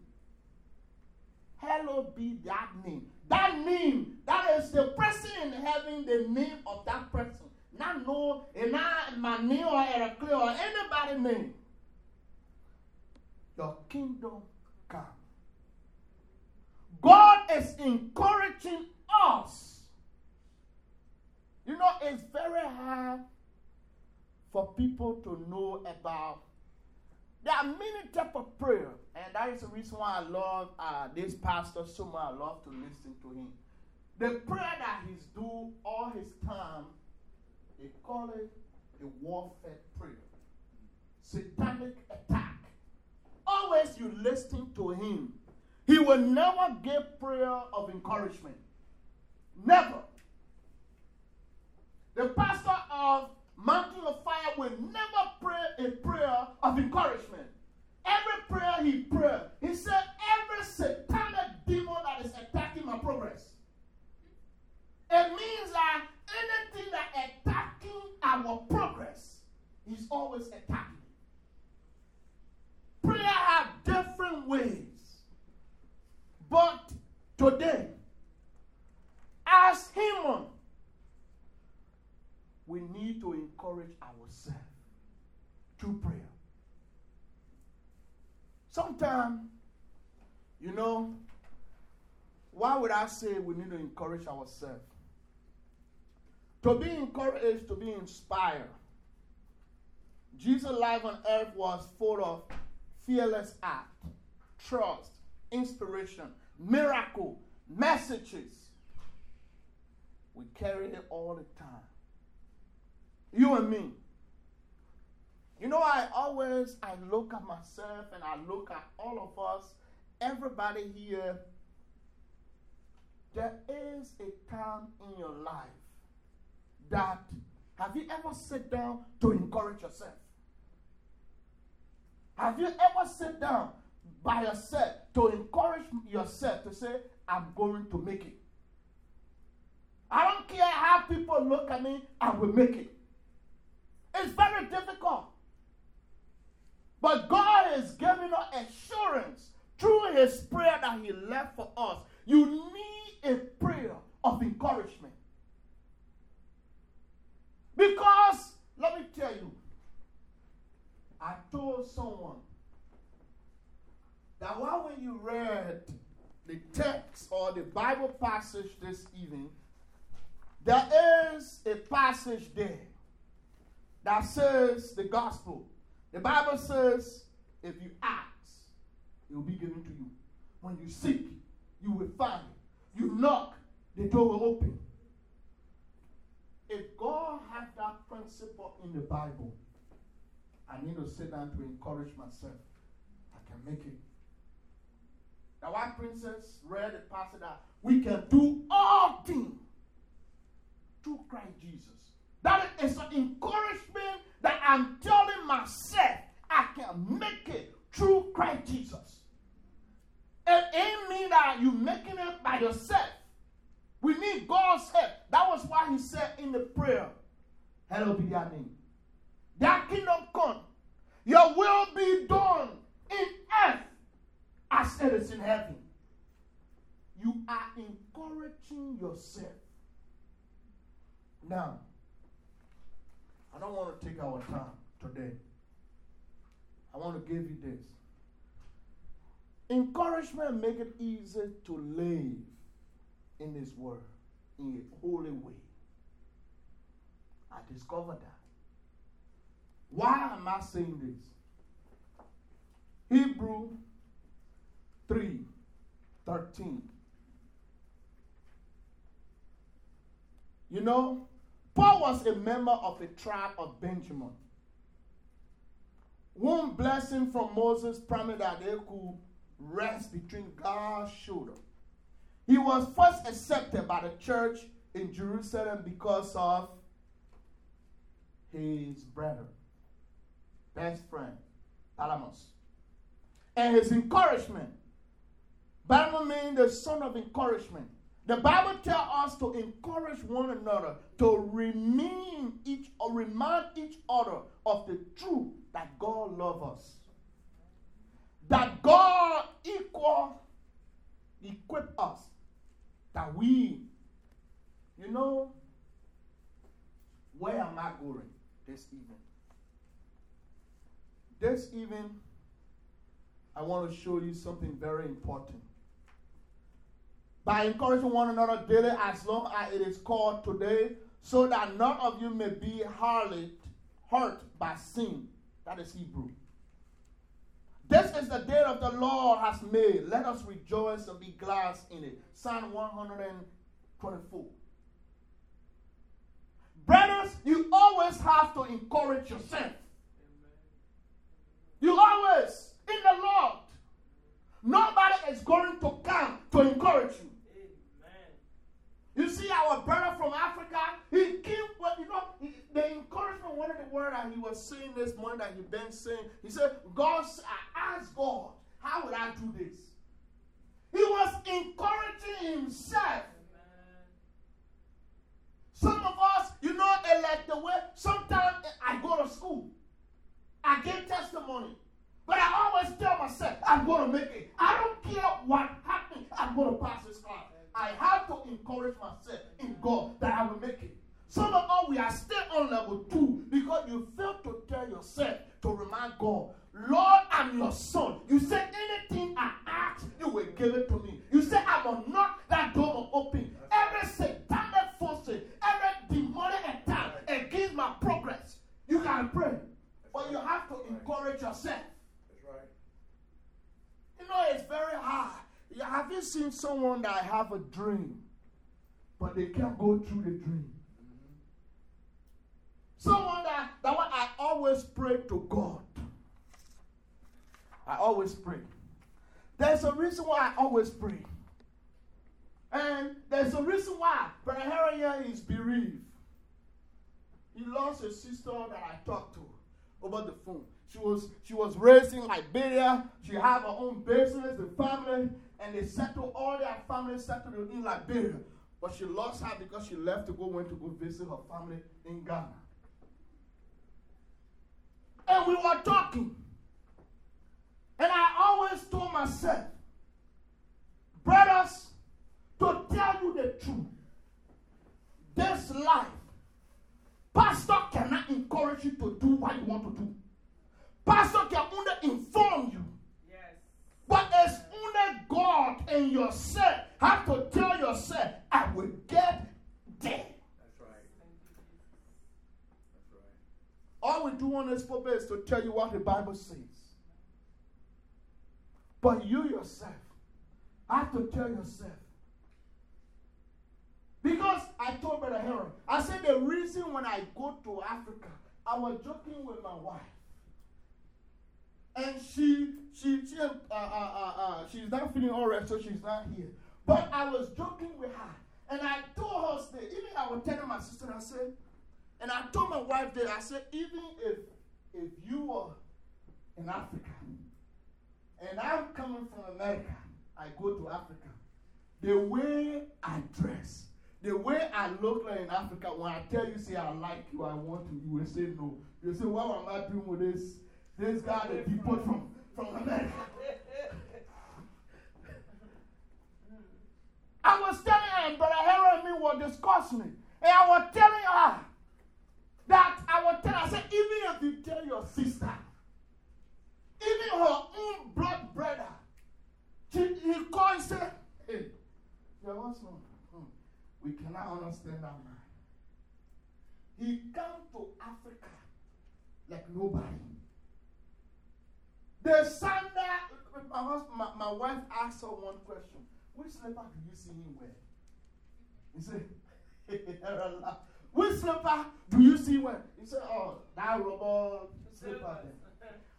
Hallowed be that name. That name, that is the person in heaven, the name of that person. Not no, eh, not my name or Eric or anybody name. Your kingdom come. God is encouraging us. You know, it's very hard for people to know about. There are many type of prayer, and that is the reason why I love uh, this pastor so much. I love to listen to him. The prayer that he's do all his time, they call it a warfare prayer, satanic attack. Always you listen to him. He will never give prayer of encouragement. Never. The pastor of Mountain of Fire will never pray a prayer of encouragement. Every prayer he prayed, he said, every satanic demon that is attacking my progress. It means that anything that attacking our progress is always attacking. Prayer have different ways. But today, as human, we need to encourage ourselves through prayer. Sometimes, you know, why would I say we need to encourage ourselves? To be encouraged, to be inspired. Jesus' life on earth was full of fearless act, trust, inspiration, miracle, messages. We carry it all the time. You and me. You know, I always I look at myself and I look at all of us, everybody here. There is a time in your life that have you ever sat down to encourage yourself? Have you ever sat down by yourself to encourage yourself to say, I'm going to make it? I don't care how people look at me, I will make it. It's very difficult. But God is giving us assurance through His prayer that He left for us. You need a prayer of encouragement. Because, let me tell you, I told someone that while when you read the text or the Bible passage this evening, there is a passage there that says the gospel. The Bible says, if you ask, it will be given to you. When you seek, you will find. You knock, the door will open. If God had that principle in the Bible, I need to sit down to encourage myself. I can make it. The white princess read the passage that we can do all things through Christ Jesus. That is an encouragement that I'm telling myself I can make it through Christ Jesus. It ain't mean that you making it by yourself. We need God's help. That was why he said in the prayer, Hallowed be thy name. Thy kingdom come. Your will be done in earth as it is in heaven. You are encouraging yourself. Now, I don't want to take our time today. I want to give you this. Encouragement make it easy to live in this world in a holy way. I discovered that. Why am I saying this? Hebrew 3 13. You know, Paul was a member of the tribe of Benjamin. One blessing from Moses promised that they could rest between God's shoulder. He was first accepted by the church in Jerusalem because of his brother, best friend, Barnabas, and his encouragement. Barnabas means the son of encouragement. The Bible tells us to encourage one another, to remain each or remind each other of the truth that God loves us. That God equal equip us. That we, you know, where am I going this evening? This evening, I want to show you something very important by encouraging one another daily as long as it is called today, so that none of you may be hardly hurt by sin. That is Hebrew. This is the day of the Lord has made. Let us rejoice and be glad in it. Psalm 124. Brothers, you always have to encourage yourself. You always, in the Lord. Nobody is going to come to encourage you. You see, our brother from Africa, he came, well, you know, he, the encouragement, one of the words that he was saying this morning that he been saying, he said, God, I asked God, how would I do this? He was encouraging himself. Some of us, you know, they like the way, sometimes eh, I go to school, I get testimony. But I always tell myself, I'm going to make it. I don't care what happens, I'm going to pass this class. I have to encourage myself in God that I will make it. Some of us, we are still on level two because you fail to tell yourself to remind God, Lord, I'm your son. You said anything I ask, you will give it to me. You said I will knock that door will open. Every satanic force, every demonic attack against my progress, you can pray. But you have to encourage yourself. That's right. You know, it's very hard. Have you seen someone that have a dream, but they can't go through the dream? Mm-hmm. Someone that, that one I always pray to God. I always pray. There's a reason why I always pray. And there's a reason why Brother Harriet is bereaved. He lost a sister that I talked to over the phone. She was she was raised in Liberia. She had her own business, the family, and they settled all their family settled in Liberia. But she lost her because she left to go went to go visit her family in Ghana. And we were talking. And I always told myself, in yourself have to tell yourself, I will get there. That's right. That's right. All we do on this purpose is to tell you what the Bible says. But you yourself have to tell yourself. Because I told Brother Harold, I said the reason when I go to Africa, I was joking with my wife. And she, she, she, uh, uh, uh, uh, she's not feeling all right, so she's not here. But I was joking with her. And I told her, that even I was telling my sister, I said, and I told my wife that, I said, even if, if you were in Africa, and I'm coming from America, I go to Africa, the way I dress, the way I look like in Africa, when I tell you, say, I like you, I want you, you will say no. You say, what am I doing with this, this guy that deport from, from America? I was telling and Brother Harold and me were discussing it. And I was telling her that I was telling I said, even if you tell your sister, even her own blood brother, she, he called and said, hey, there was no, we cannot understand that man. He come to Africa like nobody. The sandal, my, hus- my, my wife asked her one question. Which slipper do you see him wear? He said, Which slipper do you see wear? He said, Oh, that rubber slipper.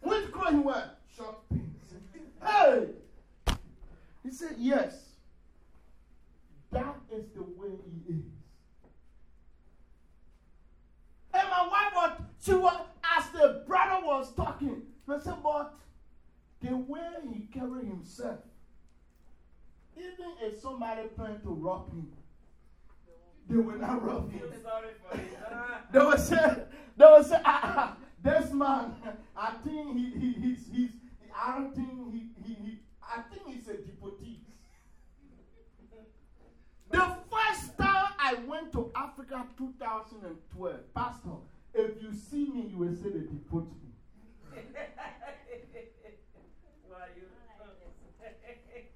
Which clothes he wear? Short pants. Hey! He said, Yes. That is the way he is. And my wife was, she was, as the brother was talking, they said, but the way he carried himself, even if somebody planned to rob him, they will not rob him. They will say, they will say, ah, ah, this man, I think he, he, he's, he's, I don't think he, he, he, I think he's a devotee. The first time I went to Africa 2012, Pastor, if you see me, you will say they deport me. Why you?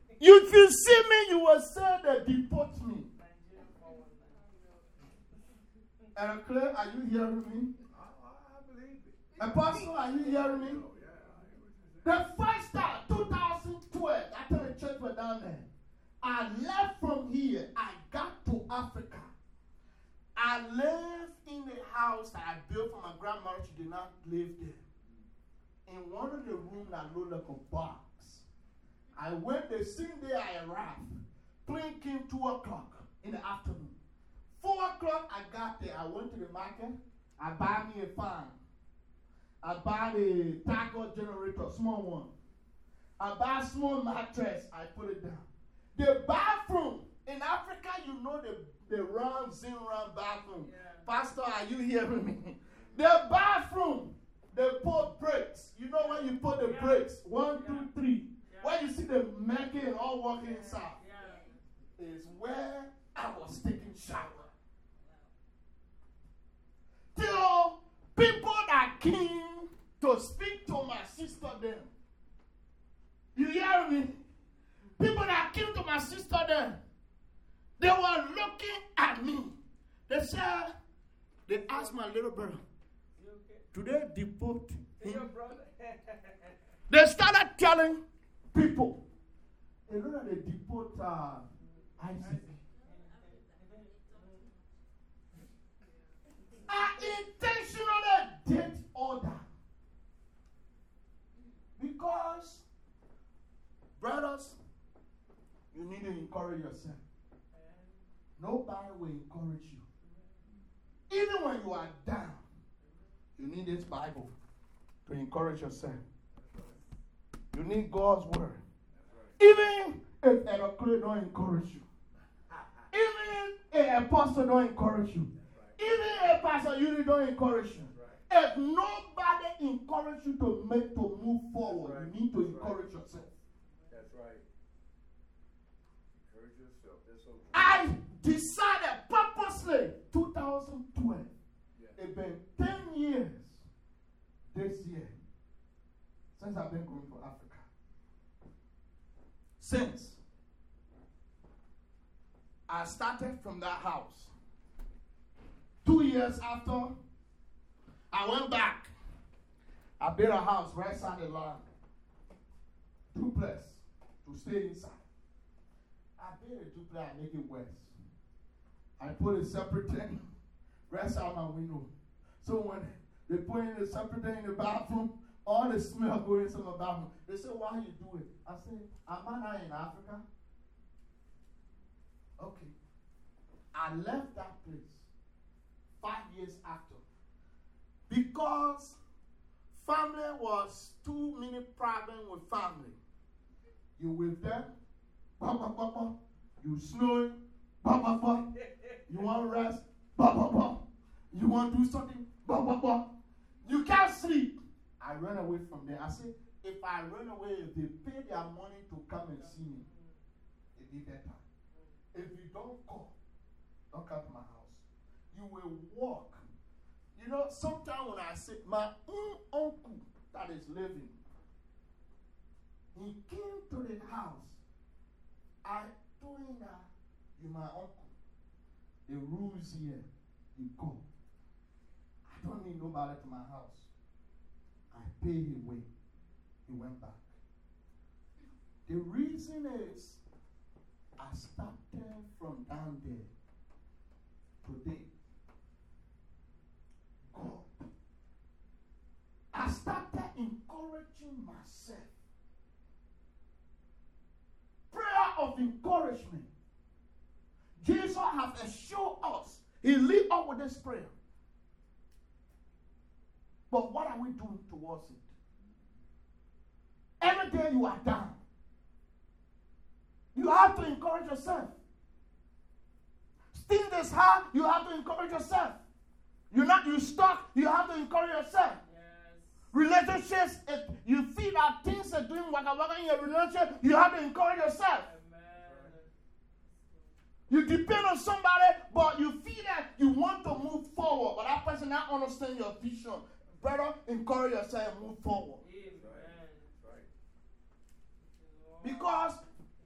You, if you see me, you will say they deport me. And Claire, are you hearing me? I, I. Apostle, are you hearing me? I. The first time, 2012, after the church were down there, I left from here. I got to Africa. I lived in the house that I built for my grandmother. She did not live there. In one of the rooms that looked like a box. I went the same day I arrived. Plane came 2 o'clock in the afternoon. 4 o'clock, I got there. I went to the market. I buy me a fan. I buy the Tiger generator, small one. I buy a small mattress, I put it down. The bathroom in Africa, you know the, the round, zin round bathroom. Yeah. Pastor, are you hearing me? The bathroom, they put bricks. You know when you put the Yeah. bricks, one, two, three. When you see the Mecca and all walking inside, is where I was taking shower. Till people that came to speak to my sister them. You hear me? People that came to my sister them. They were looking at me. They said, they asked my little brother, do they deport him? They started telling people, you know that they deport uh, Isaac. I intentionally did order. Because, brothers, you need to encourage yourself. Nobody will encourage you. Even when you are down, you need this Bible to encourage yourself. You need God's word. Even if an Clay don't encourage you. Even an apostle don't encourage you. Even a pastor you don't encourage you. If nobody encourage you to make to move forward, you need to encourage yourself. That's right. Encourage yourself. That's true. I decided purposely 2012. Yeah. It's been 10 years this year since I've been going to Africa. Since I started from that house. Two years after, I went back. I built a house right side the line. Duplex to stay inside. I built a duplex and make it west. I put a separate thing right side my window. So when they put in a separate thing in the bathroom, all the smell going into my bathroom. They say, why you do it? I say, am I not in Africa? Okay. I left that place five years after because family was too many problem with family. You with them, bah, bah, bah, bah. you snowing, bah, bah, bah. you want rest, bah, bah, bah. you want to do something, bah, bah, bah. you can't sleep. I run away from there. I say, if I run away, if they pay their money to come and see me, it be better. If you don't come, don't come to my house. You will walk. You know, sometimes when I say, my own uncle that is living, he came to the house. I told him that you my uncle. The rules here, you go. I don't need nobody to my house. I pay him way. He went back. The reason is I started from down there today. God. I started encouraging myself. Prayer of encouragement. Jesus has assured us. He lead up with this prayer. But what are we doing towards it? Every day you are down. You have to encourage yourself. Still is hard, you have to encourage yourself. You're not you stuck, you have to encourage yourself. Yes. Relationships, if you feel that things are doing waka waka in your relationship, you have to encourage yourself. You depend on somebody, but you feel that you want to move forward, but that person not understand your vision. Brother, encourage yourself and move forward. Because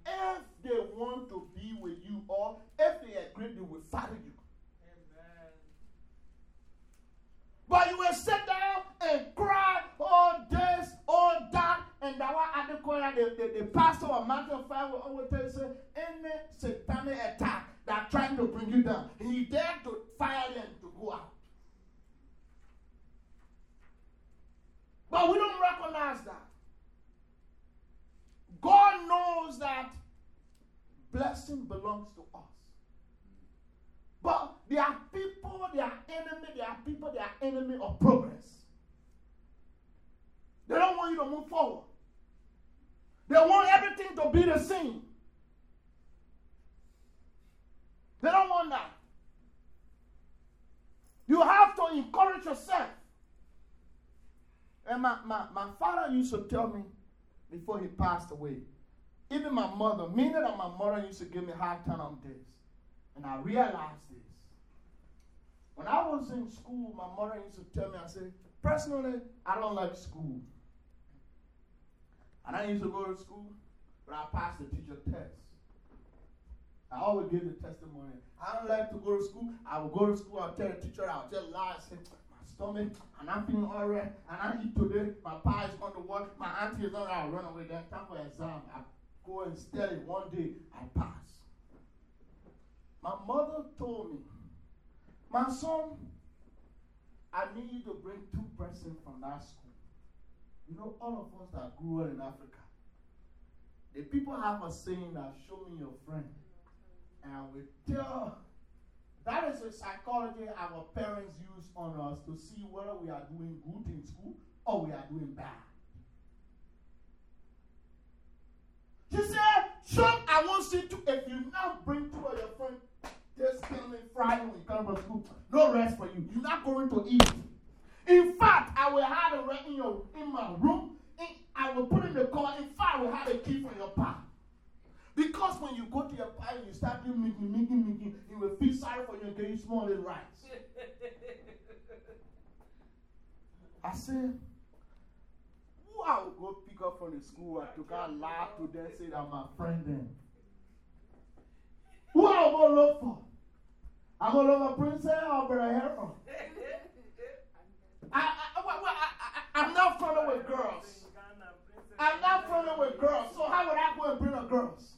if they want to be with you or if they agree, they will follow you. Amen. But you will sit down and cry all this, all that, and that one at the corner, the, the, the pastor or matter of fact will always tell you, say, any satanic attack that trying to bring you down, he dare to fire them to go out. But we don't recognize that. God knows that blessing belongs to us. But there are people, there are enemy, there are people, there are enemy of progress. They don't want you to move forward. They want everything to be the same. They don't want that. You have to encourage yourself. And my, my, my father used to tell me before he passed away, even my mother, meaning that my mother used to give me a hard time on this. And I realized this. When I was in school, my mother used to tell me, I said, personally, I don't like school. And I used to go to school, but I passed the teacher test. I always give the testimony. I don't like to go to school. I will go to school, I'll tell the teacher, I'll just lie and say, stomach, and I'm feeling all right, and I eat today, my pa is going to work, my auntie is on I run away, then time for exam. I go and study. One day, I pass. My mother told me, my son, I need you to bring two persons from that school. You know, all of us that grew up in Africa, the people have a saying that show me your friend. And we tell that is a psychology our parents use on us to see whether we are doing good in school or we are doing bad. She said, Sean, I want you to, if you now bring two of your friends, just coming Friday when you come from school, no rest for you. You're not going to eat. In fact, I will have a rent in your in my room. In, I will put in the car. In fact, I will have a key from your pa. Because when you go to your pa and you start doing making, making, making, he will feel sorry for you give you small little rice. I said, who I will go pick up from the school and to go laugh to them, say that my friend then. Who I will go look for? I go look for Princess or Brother Harold. I, I, I, I, I'm not with girls. I'm not friendly with girls. So how would I go and bring her girls?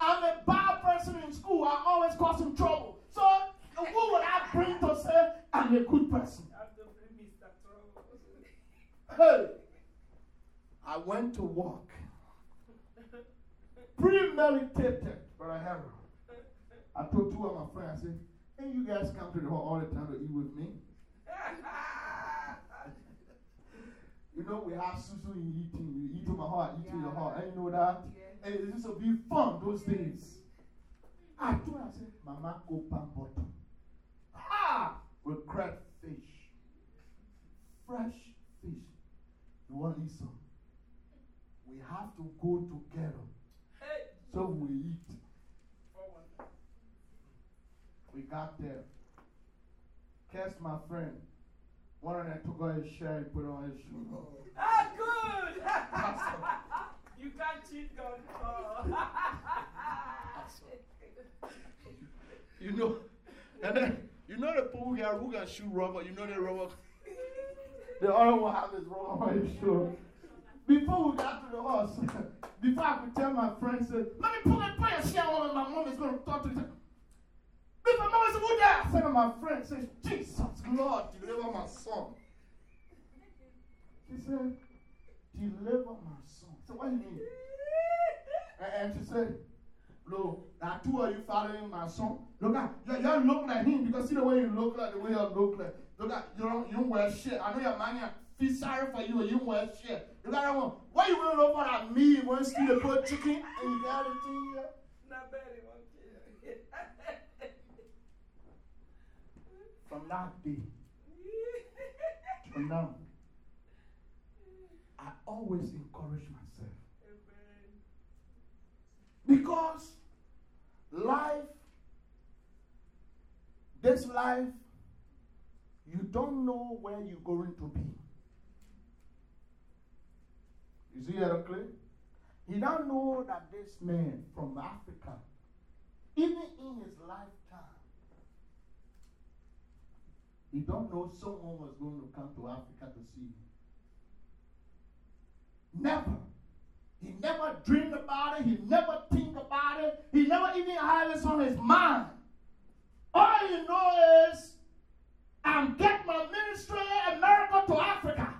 I'm a bad person in school. I always cause some trouble. So uh, who would I bring to say I'm a good person? Hey, I went to work. Premeditated, Harold. I haven't. I told two of my friends, I said, hey, you guys come to the hall all the time to eat with me. you know, we have susu in eating. You eat to my heart, eat to your heart. And you know that? And it used to be fun those days. I told her, I said, Mama, bottom. Ha! Ah! With crab fish. Fresh fish. You want to eat some? We have to go together. So we eat. We got there. Cass, my friend, one of them took out his shirt and put on his shoe. Ah, good! you can't cheat God. You know, and then, you know the people here who can shoot rubber, you know the rubber. The other one have his rubber on his shoe. Before we got to the house, before I could tell my friend, said, let me pull that prayer share on and my mom is going to talk to you. If my said to my friend, says, Jesus, Lord, deliver my son. She said, deliver my son. Said, what do you mean? And, she said, Look, now two of you following my son. Look at you, you look like him because see the way you look like the way you look like. Look at you don't you don't wear shit. I know your man feel sorry for you and you don't wear shit. Look at that one. Why you gonna look for that me when see the put chicken and you got it in here? Not bad, it won't kill. From that day to now, I always encourage myself. Because life, this life, you don't know where you're going to be. You see clear? He don't know that this man from Africa, even in his lifetime, he don't know someone was going to come to Africa to see him. Never. He never dreamed about it. He never think about it. He never even had this on his mind. All you know is, I'm getting my ministry America to Africa.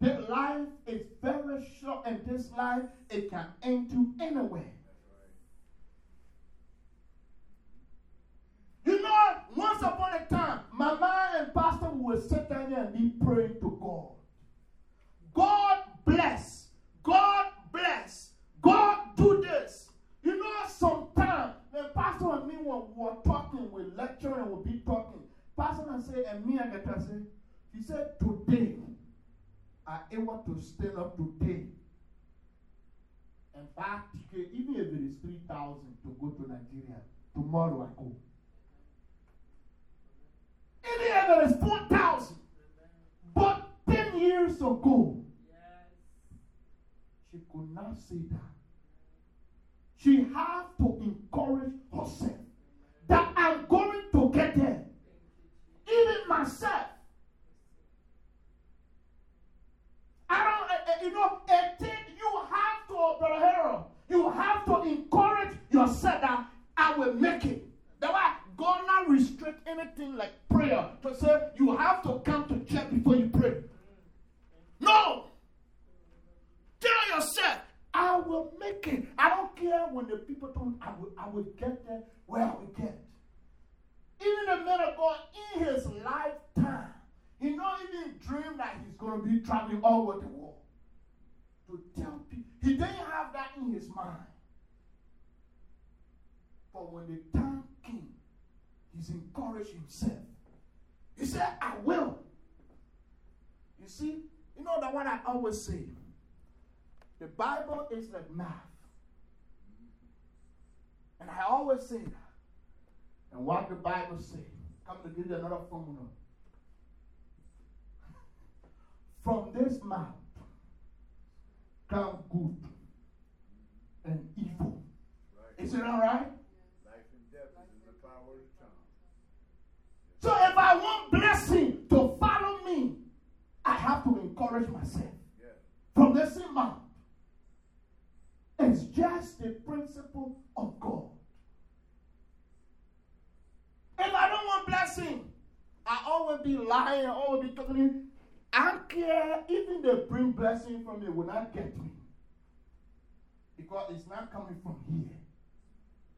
This life is very short, and this life it can end to anywhere. You know, once upon a time, Mama and Pastor would sit down there and be praying to God. God bless. God bless. God do this. You know, sometimes when Pastor and me were, were talking, we lecturing, we'll be talking. Pastor and say, and me and the say, he said, today, I able to stand up today and buy ticket, even if it is 3,000 to go to Nigeria. Tomorrow I go. Ago, she could not say that. She had to encourage herself that I'm going to get there. Even myself. I don't, uh, uh, you know, a thing you have to, Brother Harold, you have to encourage yourself that I will make it. That's why God not restrict anything like prayer to say you have to come to church before you pray. No. Tell yourself, I will make it. I don't care when the people don't, I will, I will get there where I will get. Even the man of God in his lifetime, he not even dream that he's going to be traveling all over the world. To tell people, he didn't have that in his mind. But when the time came, he's himself. He said, I will. You see, you know the one I always say. The Bible is like math. And I always say that. And what the Bible says, I'm going to give you another formula. From this mouth come good and evil. Is it all right? I want blessing to follow me, I have to encourage myself yeah. from the same mouth. It's just the principle of God. If I don't want blessing, I always be lying, always be talking. I don't care even they bring blessing from me will not get me. Because it's not coming from here.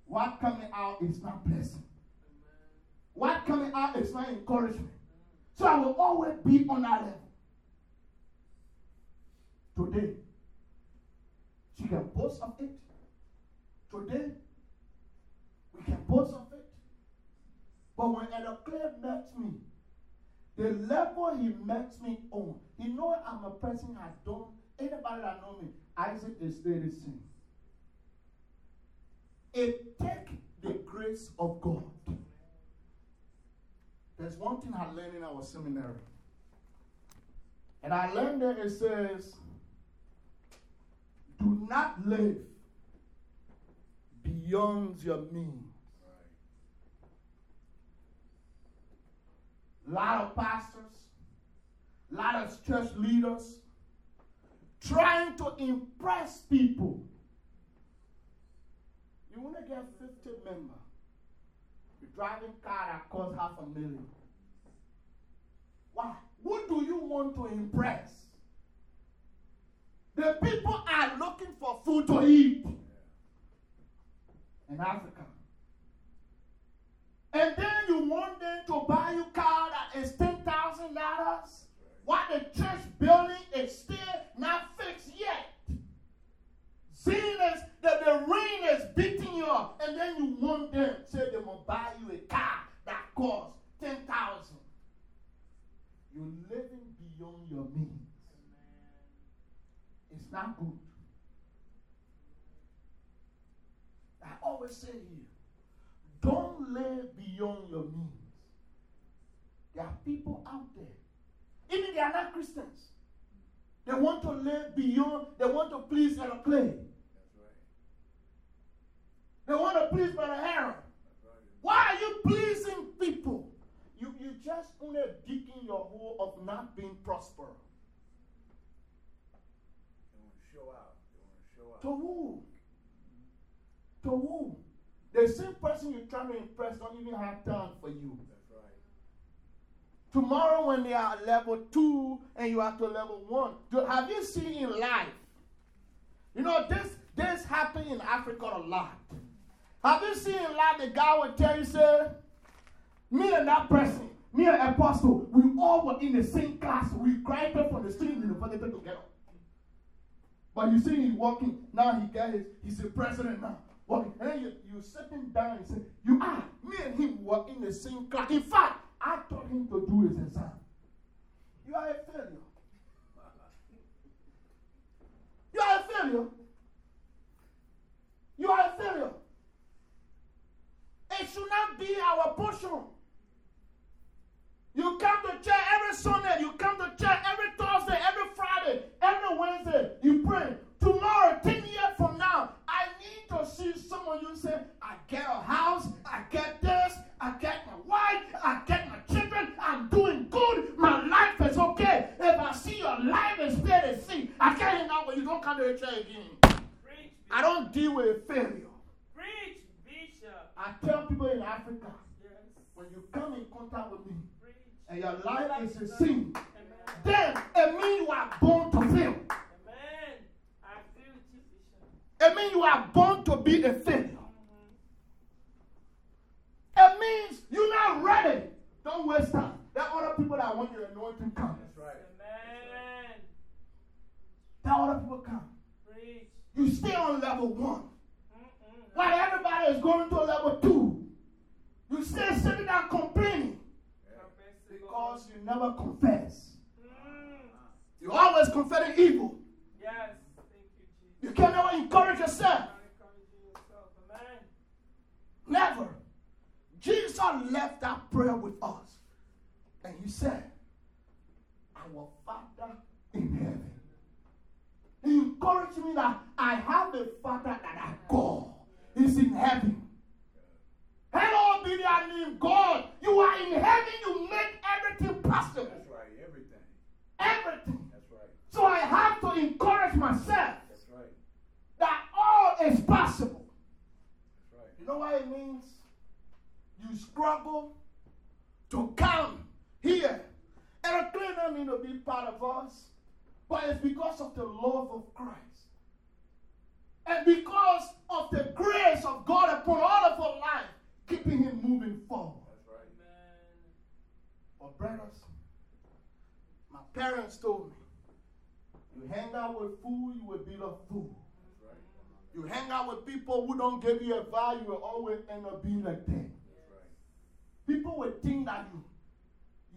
What coming out is not blessing. What coming out is not encouragement. So I will always be on that level. Today, she can boast of it. Today, we can boast of it. But when Clay met me, the level he met me on, he know I'm a person I don't, anybody that know me, Isaac is very same. It take the grace of God. There's one thing I learned in our seminary. And I learned that it says, do not live beyond your means. A lot of pastors, a lot of church leaders trying to impress people. You want to get 50 members. Driving car that costs half a million. Why? Who do you want to impress? The people are looking for food to eat in Africa. And then you want them to buy you car that is ten thousand dollars, while the church building is still not fixed yet. As that the rain is beating you up, and then you want them say they will buy you a car that costs ten thousand. You're living beyond your means. It's not good. I always say here, don't live beyond your means. There are people out there, even they are not Christians. They want to live beyond, they want to please Elder Clay. They want to please Brother right. Why are you pleasing people? You, you just only digging your hole of not being prosperous. They want to show out. They want to show out. To who? To who? The same person you're trying to impress don't even have time for you. That's right. Tomorrow, when they are level two and you are to level one, do, have you seen in life? You know, this this happen in Africa a lot. Have you seen in life the guy will tell you, say, me and that person, me and Apostle, we all were in the same class. We graduated from the same university together. But you see him walking, now he got his, he's the president now. Walking. And then you, you down and say, You are, me and him were in the same class. In fact, I taught him to do his exam. You are a failure. You are a failure. You are a failure. It should not be our portion. You come to church every Sunday, you come to church every Thursday, every Friday, every Wednesday, you pray. Tomorrow, 10 years from now, I need to see some of you say, I get a house, I get this, I get my wife, I get my children, I'm doing good, my life is okay. If I see your life is still the same, I can't hang out with you, don't come to the church again. Preach, I don't deal with failure. preach. I tell people in Africa, Yes. when you come in contact with me, Preach. and your life is a sin, Amen. then it means you are born to fail. Amen. I agree with you, Bishop. It means you are born to be a failure. Mm-hmm. It means you're not ready. Don't waste time. There are other people that want your anointing come. That's right. Amen. There are other people come. Preach. You stay on level one. While everybody is going to level two, you stay sitting down complaining because you never confess. Mm. You always confessing evil. Yes. Thank you, Jesus. You can never encourage yourself. Not encouraging yourself. Amen. Never. Jesus left that prayer with us. And he said, Our Father in heaven. He encouraged me that I have a Father that I call. He's in heaven. Hello, be their name, God. You are in heaven. You make everything possible. That's right. Everything. Everything. That's right. So I have to encourage myself That's right. that all is possible. That's right. You know what it means? You struggle to come here. And clean don't need to be part of us, but it's because of the love of Christ. And because of the grace of God upon all of our life, keeping him moving forward. That's right. But brothers, my parents told me, you hang out with fool, you will be a fool. Right. You hang out with people who don't give you advice, you will always end up being like them. Right. People will think that you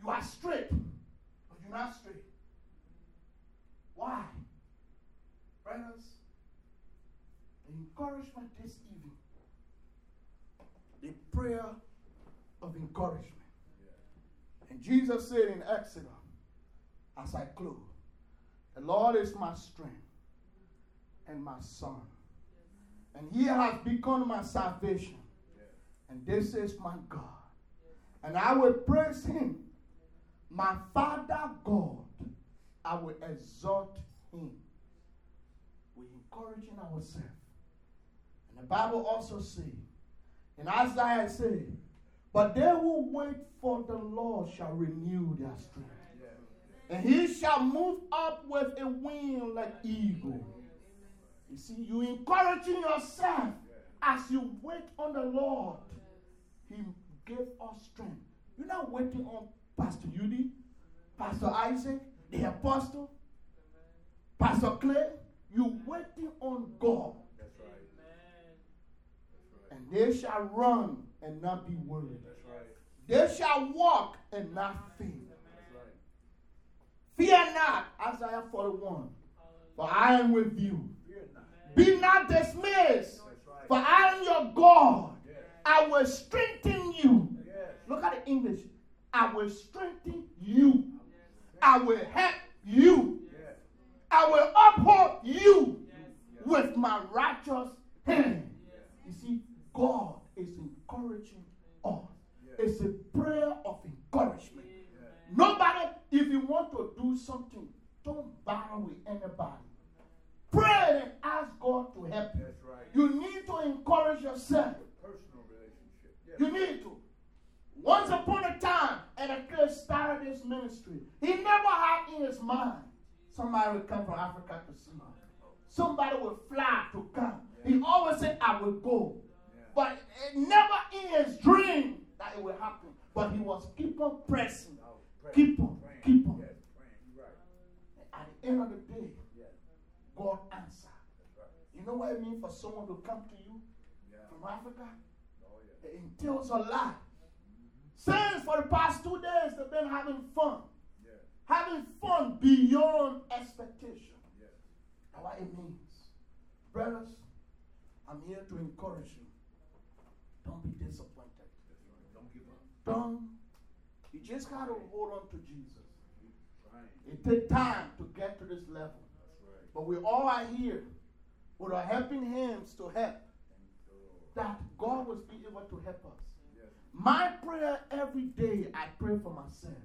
you are straight, but you're not straight. Why? Brothers, the encouragement this evening, the prayer of encouragement. And Jesus said in Exodus, as I close, the Lord is my strength and my son. And he has become my salvation. And this is my God. And I will praise him. My Father God, I will exalt him. We're encouraging ourselves. And the Bible also says, in Isaiah said, but they who wait for the Lord shall renew their strength. And he shall move up with a wing like eagle. You see, you encouraging yourself as you wait on the Lord. He gave us strength. You're not waiting on Pastor Judy, Pastor Isaac, the apostle, Pastor Clay. You're waiting on God. And they shall run and not be. That's right. They shall walk and not faint. That's right. Fear not, Isaiah 41, for I am with you. Not. Be not dismayed, right. for I am your God. Yes. I will strengthen you. Yes. Look at the English. I will strengthen you. I will help you. I will uphold you with my righteous hand. You see, God is encouraging us. It's a prayer of encouragement. Nobody, if you want to do something, don't battle with anybody. Pray and ask God to help you. Right. You need to encourage yourself. Personal relationship. You need to. Once upon a time, and a kid started this ministry, he never had in his mind somebody would come from Africa to see him. Somebody would fly to come. He always said, I will go. But it never in his dream that it will happen. But he was keep on pressing. Praying, Keep on, keep on. At the end of the day, God answered. You know what it means for someone to come to you from Africa? Oh. It entails a lot. Since for the past two days, they've been having fun. Having fun beyond expectation. Yes. That's what it means. Brothers, I'm here to encourage you. Don't be disappointed. Don't give up. Don't. You just got to hold on to Jesus. It takes time to get to this level. Right. But we all are here with our helping hands to help Thank the Lord. that God will be able to help us. Yes. My prayer every day, I pray for myself.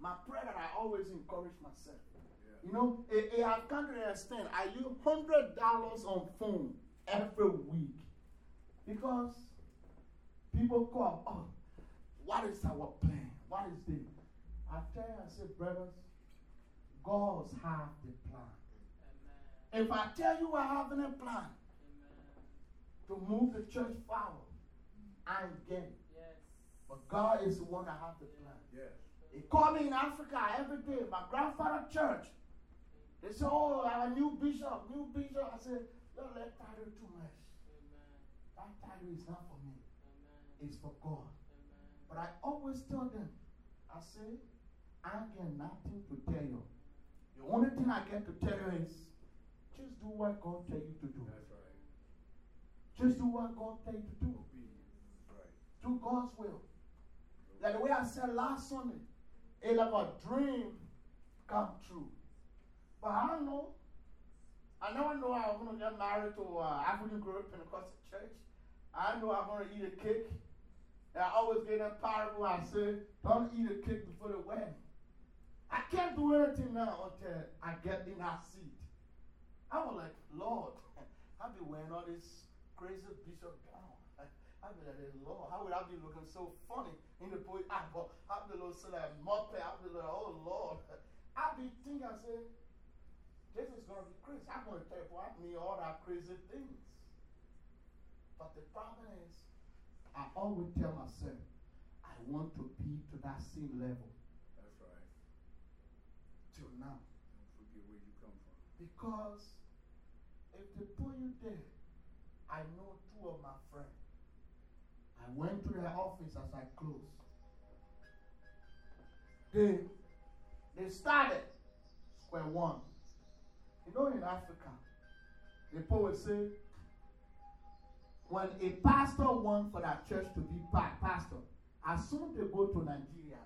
My prayer that I always encourage myself. Yeah. You know, I, I have come to understand I use hundred dollars on phone every week because people call, oh, what is our plan? What is this? I tell you, I say, brothers, God's have the plan. If I tell you I have a plan to move the church forward, I ain't get it. But God is the one that have the plan. Yes. He called me in Africa every day. My grandfather church. They say, oh, our new bishop, new bishop. I said, don't let title too much. That title is not for It's for God. But I always tell them, I say, I get nothing to tell you. The only thing I get to tell you is, just do what God tell you to do. That's right. Just do what God tell you to do. Right. Do God's will. Like the way I said last Sunday, it's like a dream come true. But I don't know. I never know I'm going to get married to uh, African Grove Pentecostal Church. I know I'm going to eat a cake. And I always get that parable. I say, don't eat a cake before the wedding. I can't do anything now until I get in that seat. I was like, Lord, I've been wearing all this crazy bishop gown. I've been like, Lord, how would I be looking so funny in the boy? I've been looking like muppet. I've been like, oh Lord. I've been thinking, I said, this is going to be crazy. I'm going to tell you me all that crazy things. But the problem is, I always tell myself, I want to be to that same level That's right. till now. Don't forget where you come from. Because if they put you there, I know two of my friends. I went to their office as I closed. They, they started square one. You know, in Africa, the poet say, when a pastor wants for that church to be pa- pastor, as soon they go to Nigeria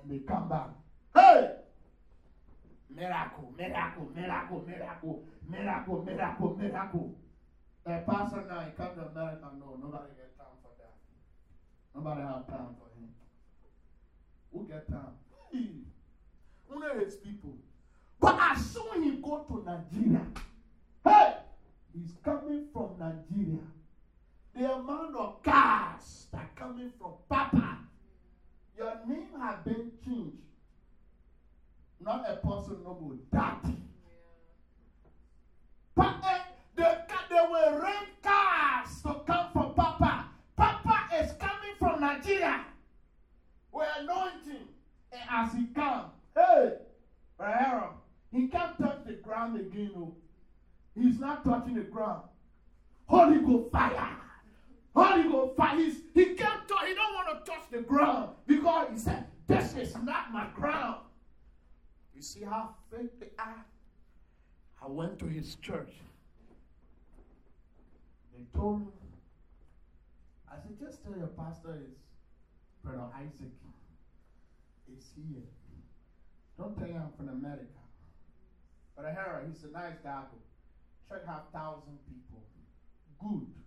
and they come back, hey, miracle, miracle, miracle, miracle, miracle, miracle, miracle. A pastor now, he come to America, no, nobody get time for that. Nobody have time for him. Who get time? He. Only his people. But as soon he go to Nigeria, hey, he's coming from Nigeria. The amount of cars that coming from Papa, your name has been changed. Not a person no more, daddy. Eh, they, they will rent cars to come from Papa. Papa is coming from Nigeria. We're anointing. And as he comes, hey, he can't touch the ground again. Oh. He's not touching the ground. Holy Ghost fire. Holy Ghost fire. He's, he can't touch, he don't want to touch the ground because he said, This is not my ground. You see how fake they are? I went to his church. They told me, I said, just tell your pastor is Brother Isaac is here. Don't tell him I'm from America. But I Harry, he's a nice guy. Church have thousand people. Good.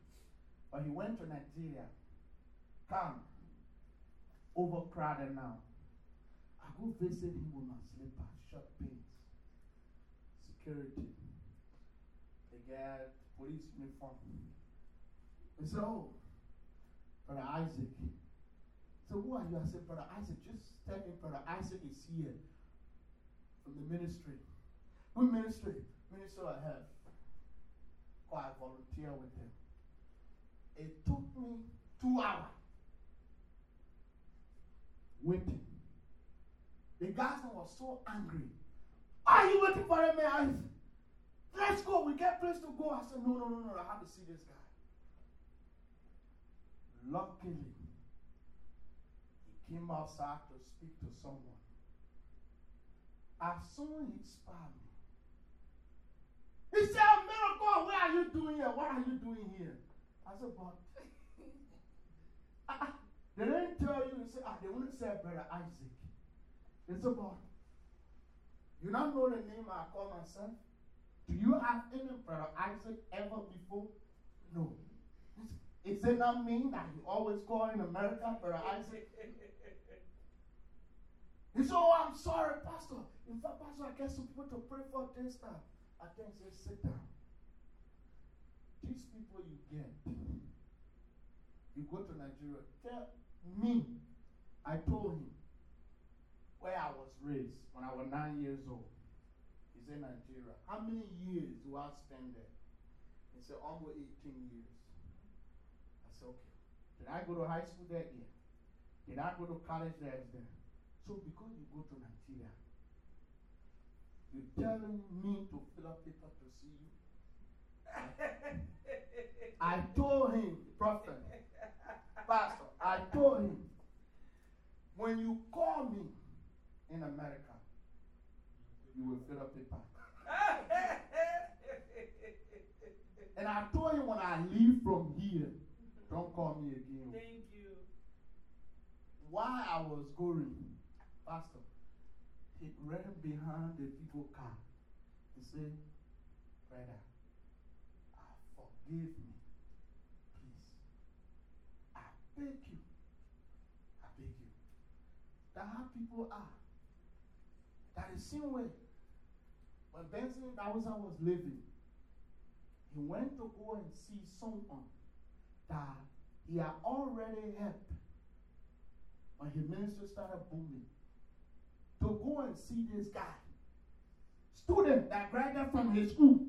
But he went to Nigeria. Come. Overcrowded now. I go visit him with my slippers, short pants, security. They get police uniform. They said, Oh, Brother Isaac. So who are you? I said, Brother Isaac, just tell me Brother Isaac is here from the ministry. What ministry? Ministry I have. Or I volunteer with them. It took me two hours waiting. The guys was so angry. Why are you waiting for him? I Let's go. We get place to go. I said, No, no, no, no. I have to see this guy. Luckily, he came outside to speak to someone. As soon he spotted me, he said, God, what are you doing here? What are you doing here? I said, But they didn't tell you. He said, ah, They only said Brother Isaac. They said, But you not know the name I call myself? Do you have any Brother Isaac ever before? No. It not mean that you always call in America Brother Isaac? He said, Oh, I'm sorry, Pastor. In fact, Pastor, I get some people to pray for this time. I then say, Sit down. These people you get, you go to Nigeria. Tell me, I told him where I was raised when I was nine years old. He said, Nigeria. How many years do I spend there? He said, Almost 18 years. I said, Okay. Did I go to high school there? Yeah. Did I go to college there? There. So because you go to Nigeria, you're telling me to fill up paper to see you? I told him, prophet, pastor, I told him, when you call me in America, you will fill up the paper. And I told him when I leave from here, don't call me again. Thank you. While I was going, Pastor, he ran behind the people car. He said, Brother, forgive me. Please. I beg you. I beg you. That how people are. That the same way. When Benson Idahosa was living, He went to go and see someone that he had already helped when his ministry started booming. To go and see this guy. Student that graduated from his school.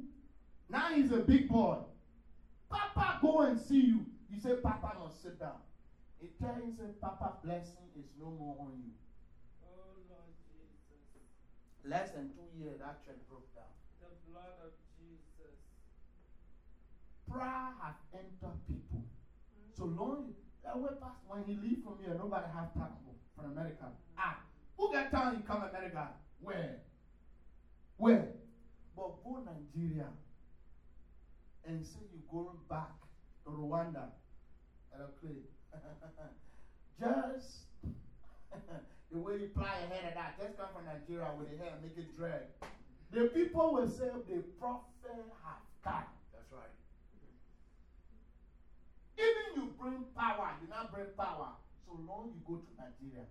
Now he's a big boy. Papa, go and see you. You say, Papa, must sit down. He tell him, say, Papa, blessing is no more on you. Oh Lord Jesus. Less than two years, that church broke down. The blood of Jesus. Pride has entered people. So long, that way past when he leave from here, nobody have time for- from America. Ah, who got time he come America? Where? Where? But go Nigeria and say you going back to Rwanda. Clay. just the way you ply your hair like that, just come from Nigeria with the hair and make it drag. The people will say the prophet have come. That's right. Even you bring power, you not bring power. So long you go to Nigeria,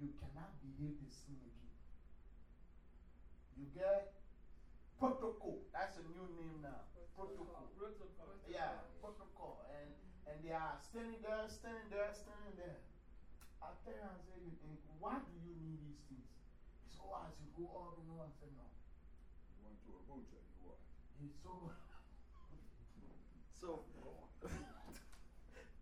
you cannot behave the same again. You get protocol. That's a new name now. Protocol. Protocol. Yeah, protocol. And and they are standing there, standing there, standing there. I tell you, I say, why do you need these things? He said, oh, as you go up and on. I said, no. You went to Abuja, you what? He's so. so.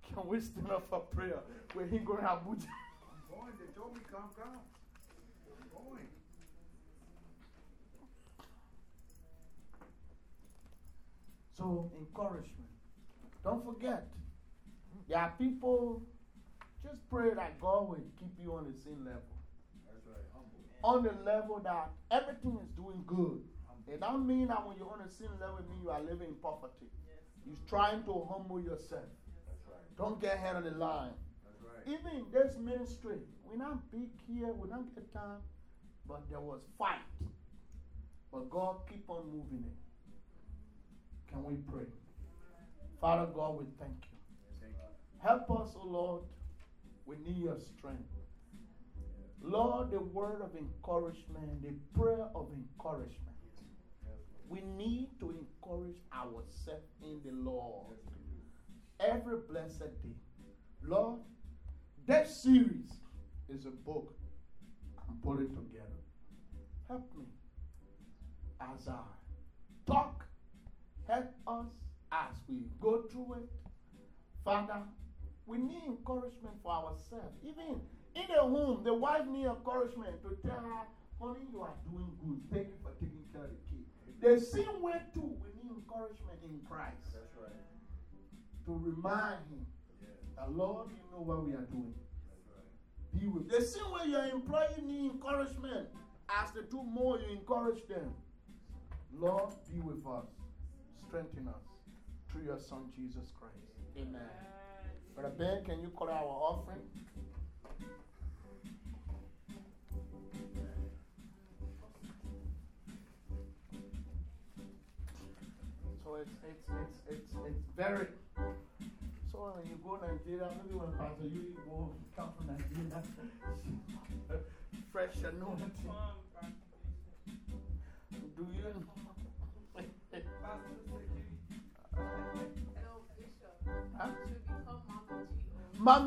Can we stand up for prayer when he going to Abuja? I'm going. They told me come, come. I'm going. So, encouragement. Don't forget, there are people, just pray that God will keep you on the same level. That's right. Humble. On the level that everything is doing good. It don't mean that when you're on the same level, it means you are living in poverty. You're trying to humble yourself. That's right. Don't get ahead of the line. That's right. Even in this ministry, we're not big here, we don't get time, but there was fight. But God keep on moving it. Can we pray? Father God, we thank you. Help us, O Lord. We need your strength. Lord, the word of encouragement, the prayer of encouragement. We need to encourage ourselves in the Lord every blessed day. Lord, that series is a book I'm putting together. Help me as I talk. Help us as we go through it. Father, we need encouragement for ourselves. Even in the home, the wife needs encouragement to tell her, honey, you are doing good. Thank you for taking care of the kid. The same way, too, we need encouragement in Christ That's right. to remind him Yes. that Lord, you know what we are doing. That's right. Be with the same way your employee need encouragement. As the two more, you encourage them. Lord, be with us. Strengthen us through your Son Jesus Christ. Amen. Brother Ben, can you call our offering? So it's it's it's it's it's very so when you go to Nigeria, maybe when Pastor you go come from Nigeria, fresh anointing. Come. Do you Pastor Security. No, Bishop. Huh?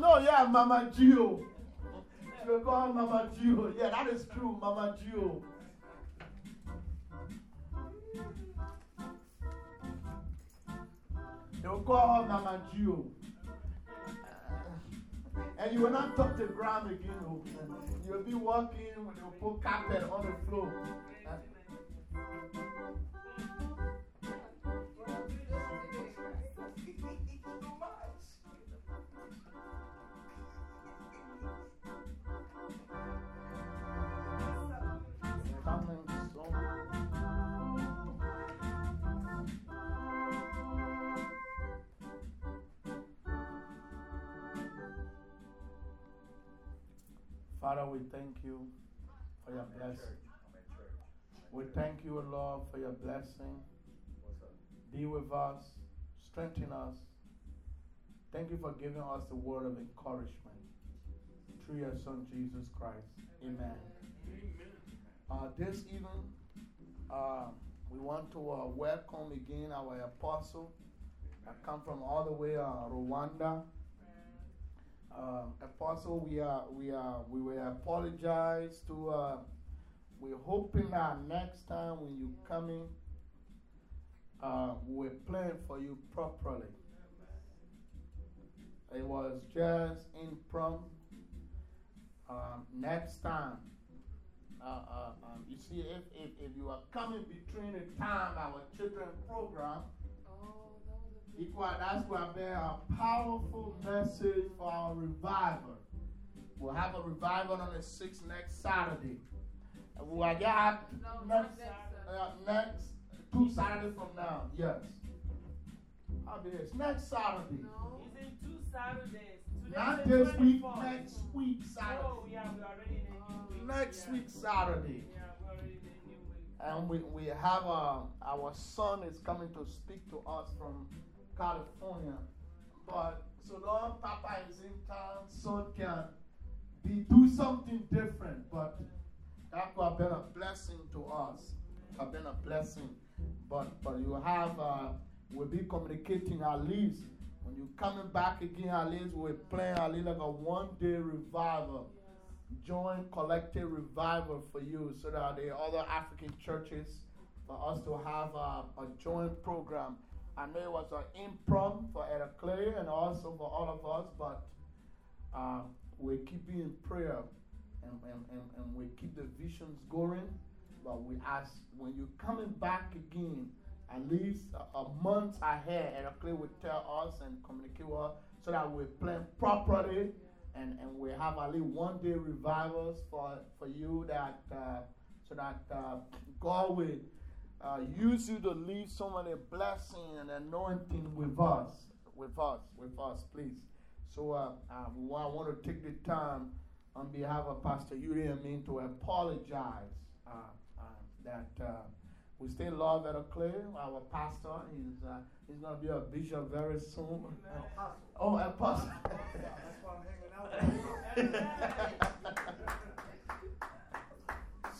No, yeah, Mama Gio. She will call Mama Gio. Yeah, that is true, Mama Gio. Will call her Mama Gio. Uh, and you will not touch the ground again. oh. You will be walking when you put carpet on the floor. Uh, Father, we thank you for your blessing. church. I'm at church. I'm We thank you, Lord, for your blessing. Be with us, strengthen us. Thank you for giving us the word of encouragement through your Son, Jesus Christ. Amen. Uh, this evening, uh, we want to uh, welcome again our apostle that come from all the way uh, Rwanda. Uh, apostle, we are we are we will apologize to. Uh, we're hoping that next time when you coming, uh, we're playing for you properly. It was just impromptu. Um, next time, uh, uh, um, you see, if, if, if you are coming between the time our children program, that's going to be a powerful message for our revival. We'll have a revival on the 6th next Saturday. And we will get No, next, not next uh, next two Saturdays from now. Yes. I'll be this next Saturday. No. It's in two Saturdays. Today Not is the this week, next week Saturday. Oh, yeah, we're already in a new week. Next yeah. week Saturday. Yeah, we're already in a new week. And we, we have uh, our son is coming to speak to us from California. But so long Papa is in town, son can be do something different. But that could have been a blessing to us. Have been a blessing. But but you have uh, we'll be communicating at least when you coming back again. At least we're playing at least like a one day revival joint collective revival for you so that the other African churches, for us to have a, a joint program. I know it was an impromptu for Clay and also for all of us, but uh, we keep you in prayer and, and, and, and we keep the visions going. But we ask when you're coming back again, at least a, a month ahead, Clay will tell us and communicate with us so that we plan properly and, and we have at least one day revivals for, for you that uh, so that uh, God will uh, use you to leave so many blessing and anointing with us, with us, with us, please. So uh, uh, I want to take the time on behalf of Pastor Yuri and me to apologize uh, uh, that uh, we still love Etta Clay, our pastor. He's, uh, he's going to be a bishop very soon. Oh, apostle. That's why I'm hanging out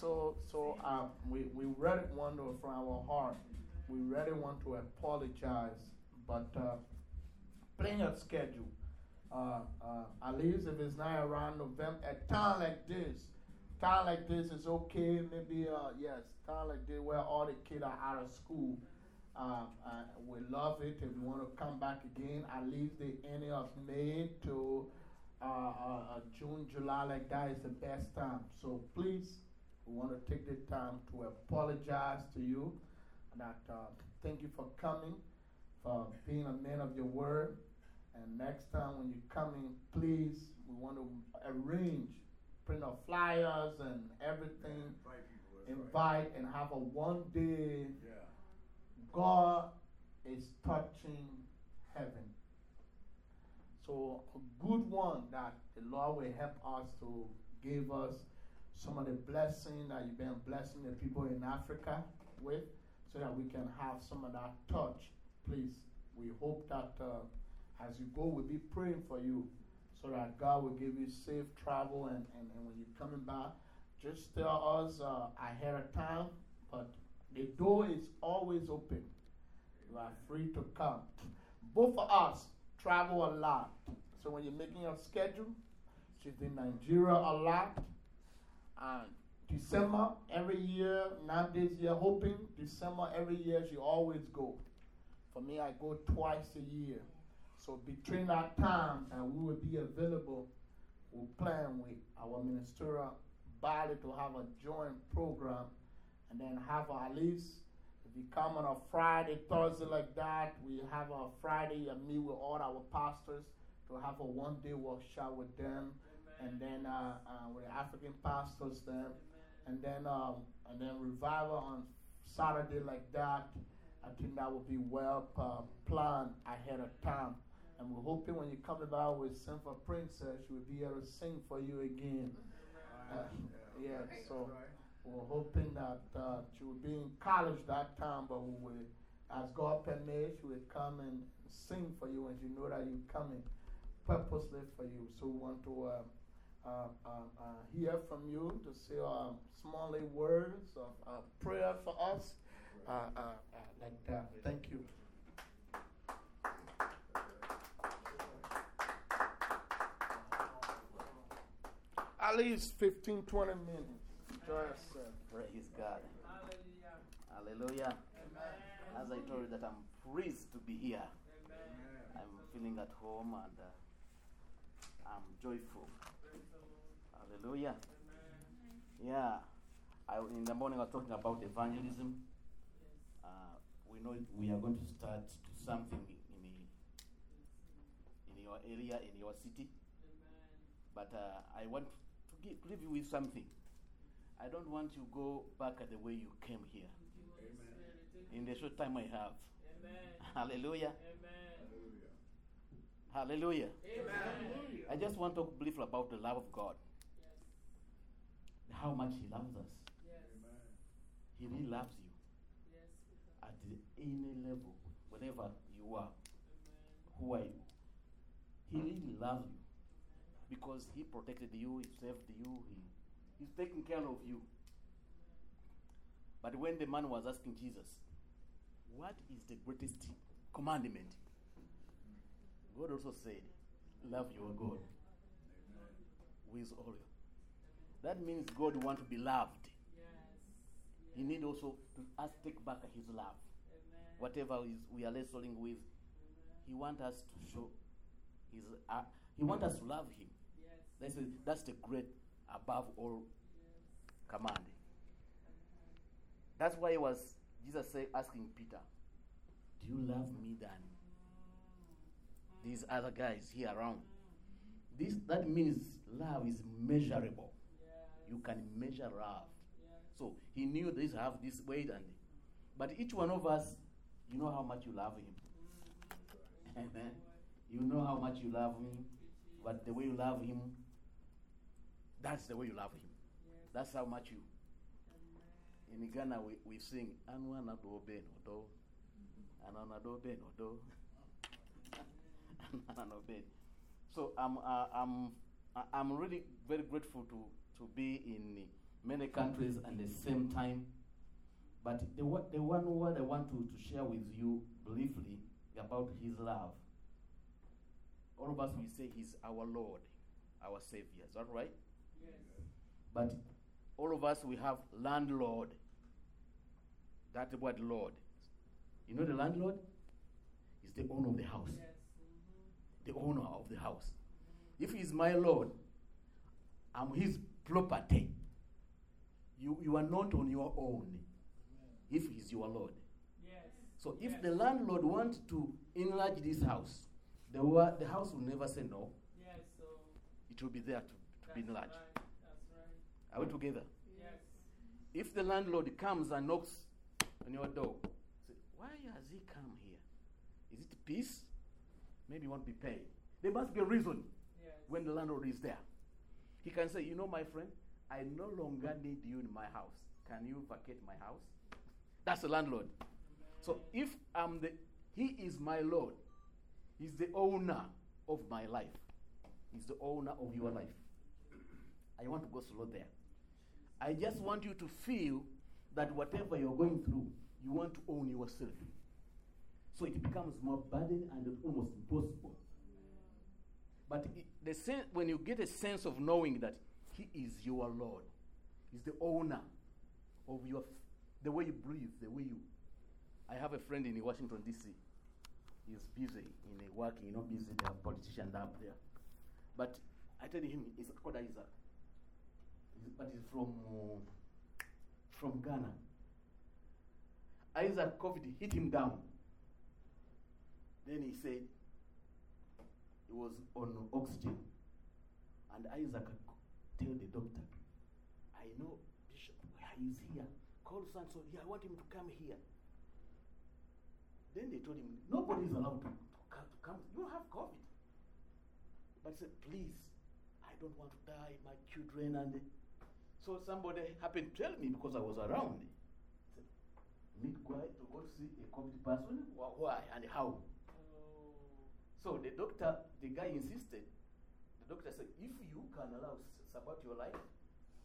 so, so uh, we, we really want to, from our heart, we really want to apologize, but uh, plan your schedule. Uh, uh, at least if it's not around November, at time like this, time like this is okay. Maybe, uh, yes, time like this where all the kids are out of school. Uh, we love it if you want to come back again. At least the end of May to uh, uh, June, July, like that is the best time. So please, we want to take the time to apologize to you. That uh, thank you for coming, for being a man of your word. And next time when you're coming, please, we want to arrange, print out flyers and everything, Right, people. that's right. invite and have a one day. Yeah. God is touching heaven. So, a good one that the Lord will help us to give us some of the blessing that you've been blessing the people in Africa with so that we can have some of that touch. Please, we hope that uh, as you go, we'll be praying for you so that God will give you safe travel and, and, and when you're coming back, just tell us uh, ahead of time. But the door is always open. You are free to come. Both of us travel a lot. So when you're making your schedule, she's in Nigeria a lot. December every year, not this year, hoping December every year she always go. For me, I go twice a year. So between that time and we will be available, we'll plan with our ministerial body to have a joint program and then have our least if you come on a Friday, Thursday like that, we have a Friday and meet with all our pastors to have a one day workshop with them and then uh, uh, with the African pastors there, and then um, and then revival on Saturday like that. I think that would be well uh, planned ahead of time. And we're hoping when you come about with Sing for Princess, she will be able to sing for you again. Uh, yeah, so we're hoping that uh, she will be in college that time, but we will, as God permits, she will come and sing for you and she know that you're coming purposely for you. So we want to uh, uh, uh, uh, hear from you to say uh, small words of uh, prayer for us uh, uh, uh, like that. Thank you. At least 15, 20 minutes. Enjoy yourself. Praise God. Hallelujah. Hallelujah. Amen. As I told you that I'm pleased to be here. Amen. I'm feeling at home and uh, I'm joyful. Hallelujah. Yeah. I, in the morning I was talking about evangelism. Uh, we know we are going to start to something in, the, in your area, in your city. But uh, I want to give, leave you with something. I don't want you to go back at the way you came here. Thank you, Holy Spirit. Thank you. In the short time I have. Amen. Hallelujah. Amen. Hallelujah. Amen. I just want to talk briefly about the love of God. How much He loves us. Yes. He really loves you Yes. at any level, whatever you are. Amen. Who are you? He really loves you because He protected you, He saved you, He, He's taking care of you. But when the man was asking Jesus, What is the greatest commandment? God also said, Love your God with all. That means God wants to be loved. Yes. He need also to us take back His love. Amen. Whatever is we are wrestling with, He wants us to show His. Uh, he wants us to love Him. Yes. That's, a, that's the great above all Yes. command. That's why it was Jesus say, asking Peter, "Do you love me than these other guys here around?" This that means love is measurable. You can measure love. Yes. So he knew this have this weight and but each one of us, you know how much you love him. Amen. You know how much you love him, but the way you love him, that's the way you love him. That's how much you. In Ghana, we, we sing Anwana do ben odo, Anwana do ben odo. So I'm uh, I'm I'm really very grateful to to be in many countries at the same time. But the the one word I want to, to share with you briefly about His love. All of us we say He's our Lord, our Savior. Is that right? Yes. But all of us, we have landlord. That word Lord. You know the landlord? Is the owner of the house. Yes. Mhm. The owner of the house. If he's my Lord, I'm his property. You, you are not on your own. If he's your Lord. Yes. So if Yes. the landlord wants to enlarge this house, the, the house will never say no. Yes. So. It will be there to, to be enlarged. right. Right. Are we together? Yes. If the landlord comes and knocks on your door, say, why has he come here? Is it peace? Maybe want to be paid. There must be a reason Yes. when the landlord is there. He can say, you know, my friend, I no longer need you in my house. Can you vacate my house? That's the landlord. So if I'm the, he is my Lord. He's the owner of my life. He's the owner of your life. I want to go slow there. I just want you to feel that whatever you're going through, you want to own yourself. So it becomes more burden and almost impossible. But i- the sen- when you get a sense of knowing that He is your Lord, He's the owner of your, f- the way you breathe, the way you. I have a friend in Washington D.C. He's busy in working, you know, busy. There are politicians up there, but I tell him he's called Isaac, but he's from uh, from Ghana. Isaac COVID hit him down. Then he said he was on oxygen. And Isaac tell the doctor, I know Bishop, he's here. Call son, so yeah, I want him to come here. Then they told him, nobody is allowed to, to, come, to come. You have COVID. But he said, please, I don't want to die, my children. And so somebody happened to tell me because I was around. Said, Meet go to go see a COVID person. Why and how? So the doctor, the guy insisted. The doctor said, if you can allow about your life,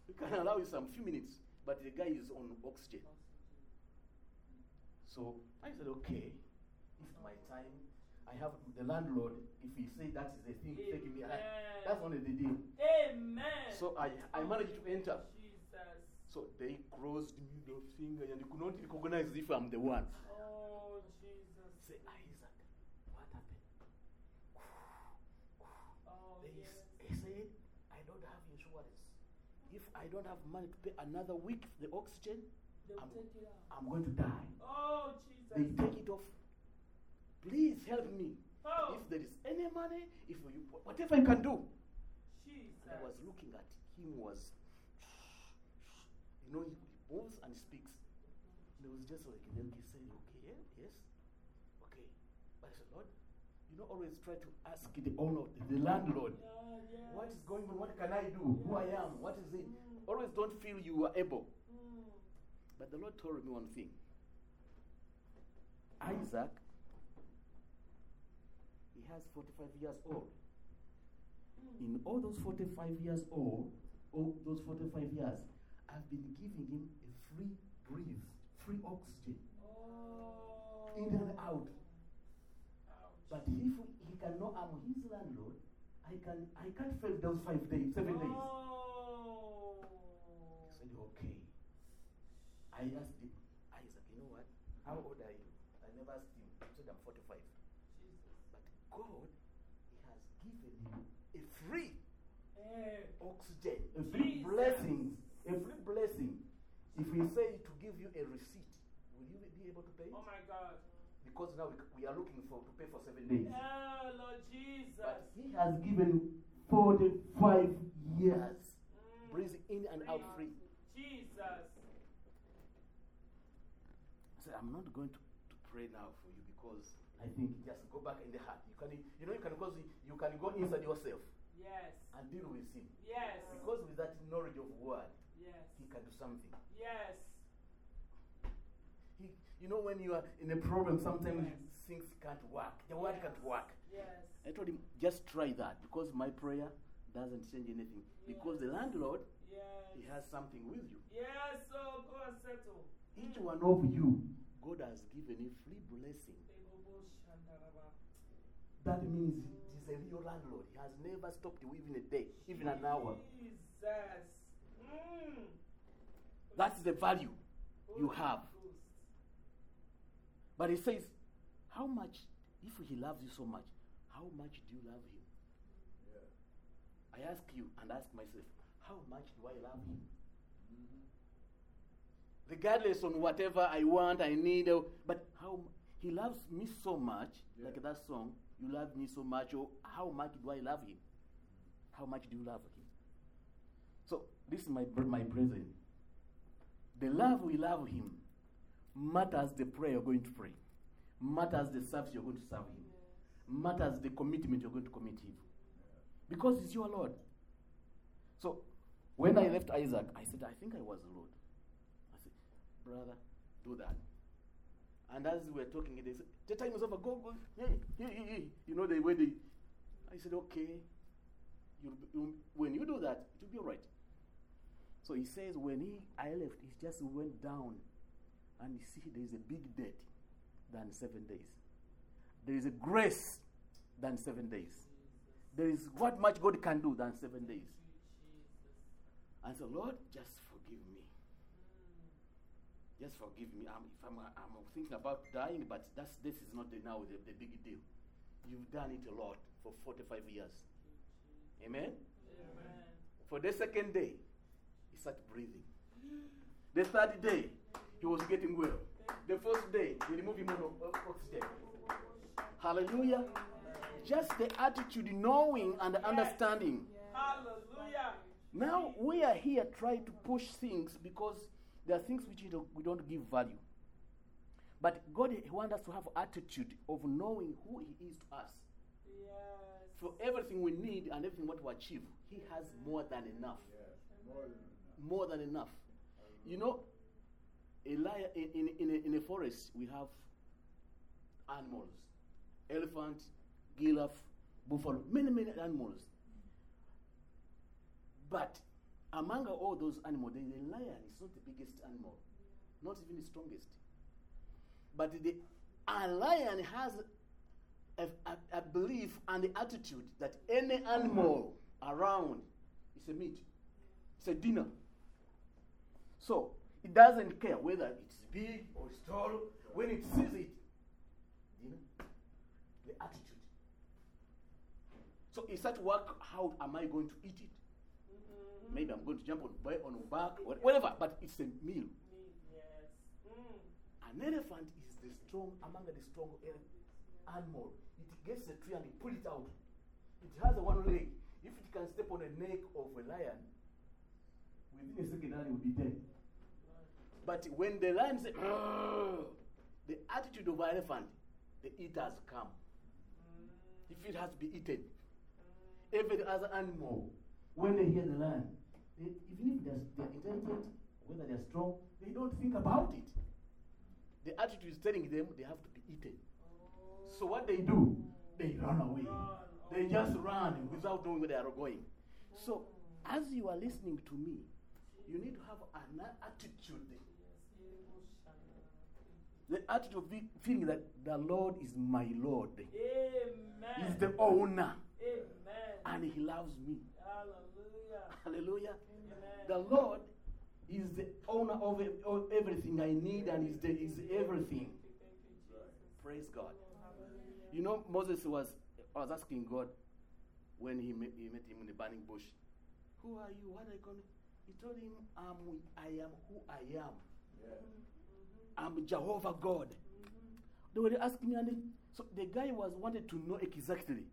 we can allow you some few minutes. But the guy is on oxygen. So I said, okay, it's my time. I have the landlord. If he say that is the thing taking me, I, Amen. that's only the deal. Amen. So I, I managed to enter. Jesus. So they closed me the finger and they could not recognize if I'm the one. Oh, Jesus. Say, Isaac, what happened? Oh, They, yes. he said, I don't have insurance. If I don't have money to pay another week the oxygen, I'm, take it out. I'm going to die. Oh, Jesus. They take it off. Please help me. Oh, If there is any money, if you whatever you can do. Jesus. And I was looking at him was you know he moves and speaks. And it was just like then he said, Okay, yes, okay. But I said, Lord, you know, always try to ask the owner, the landlord, Yeah, yes. what is going on? What can I do? Who I am? What is it? Always don't feel you are able. Mm. But the Lord told me one thing. Isaac, he has 45 years old. In all those 45 years old, all those 45 years, I've been giving him a free breathe, free oxygen, Oh. in and out. But if he cannot, I'm his landlord, I can I can't fail those five days, seven days. Oh. He said, okay. I asked him, Isaac, you know what? How old are you? I never asked him. He said, I'm 45. Jesus. But God, He has given him a free Eh. oxygen, a free Jesus. blessing, a free blessing. If we say to give you a receipt, will you be able to pay? it? Oh, my God. Because now we, we are looking for to pay for seven days. Oh, Lord Jesus. But He has given 45 years, Mm. breathing in and out free. Jesus. So I'm not going to, to pray now for you because I think just go back in the heart. You can, you know, you can go, you can go inside yourself Yes. and deal with Him. Yes. Because with that knowledge of word, Yes. He can do something. Yes. He, you know, when you are in a problem, sometimes Yes. things can't work. The word Yes. can't work. Yes. I told him, just try that because my prayer doesn't change anything. Because the landlord, Yes. he has something with you. Yes, so go and settle. Each one of you, God has given a free blessing. That means he is a real landlord. He has never stopped you even a day, even an hour. Jesus. Mm. That's the value you Holy have. But he says, How much, if he loves you so much, how much do you love him? I ask you and ask myself, How much do I love him? Mm-hmm. Regardless on whatever I want, I need, but how he loves me so much, like that song, You love me so much, or how much do I love him? Mm-hmm. How much do you love him? So, this is my, my brethren. The love we love him matters the prayer you're going to pray, matters the service you're going to serve him, matters the commitment you're going to commit him. Because it's your Lord. So, when I left Isaac, I said, I think I was the Lord. I said, brother, do that. And as we were talking, they said, the time is over, go, go. Hey, hey, hey. You know the way they. I said, okay. You'll, be- you when you do that, it will be all right. So he says, when he I left, he just went down and you see there is a big debt than seven days. There is a grace than seven days. There is what much God can do than seven days. And so, Lord, just forgive me. Just forgive me. I'm, if I'm, I'm thinking about dying, but that's, this is not the, now the, the big deal. You've done it a lot for 45 years. Amen? Amen. For the second day, he started breathing. The third day, he was getting well. The first day, they removed him on o- oxygen. Hallelujah. Just the attitude, knowing and understanding. Hallelujah. Now we are here trying to push things because there are things which we don't, we don't give value. But God wants us to have attitude of knowing who He is to us. Yes. For everything we need and everything what we achieve, He has more than enough. More than enough. You know, a lion, in, in, in, a, in a forest, we have animals elephant, giraffe, buffalo, many, many animals. But among all those animals, the, the lion is not the biggest animal, not even the strongest. But the a lion has a, a, a belief and the attitude that any animal around is a meat, it's a dinner. So it doesn't care whether it's big or it's tall. When it sees it, you know, the attitude. So it starts to work. How am I going to eat it? Maybe I'm going to jump on buy on back or whatever. But it's a meal. Yes. Mm. An elephant is the strong among the strong animal. It gets a tree and it pull it out. It has a one leg. If it can step on the neck of a lion, within a second, lion will be dead. But when the lion says, the attitude of an elephant, the eaters come. If it has to be eaten, every other animal, when they hear the lion, they, even if they're intelligent, whether they're strong, they don't think about it. The attitude is telling them they have to be eaten. So what they do, they run away. They just run without knowing where they are going. So as you are listening to me, you need to have an attitude. The attitude of feeling that the Lord is my Lord. Amen. He's the owner. Amen. And He loves me. Hallelujah. Hallelujah. Amen. The Lord is the owner of, of everything I need and is, the, is everything. Praise God. You know, Moses was, was asking God when he met, he met him in the burning bush, Who are you? What are you going to? He told him, I'm, I am who I am. I'm Jehovah God. They were asking me, and so the guy was wanted to know exactly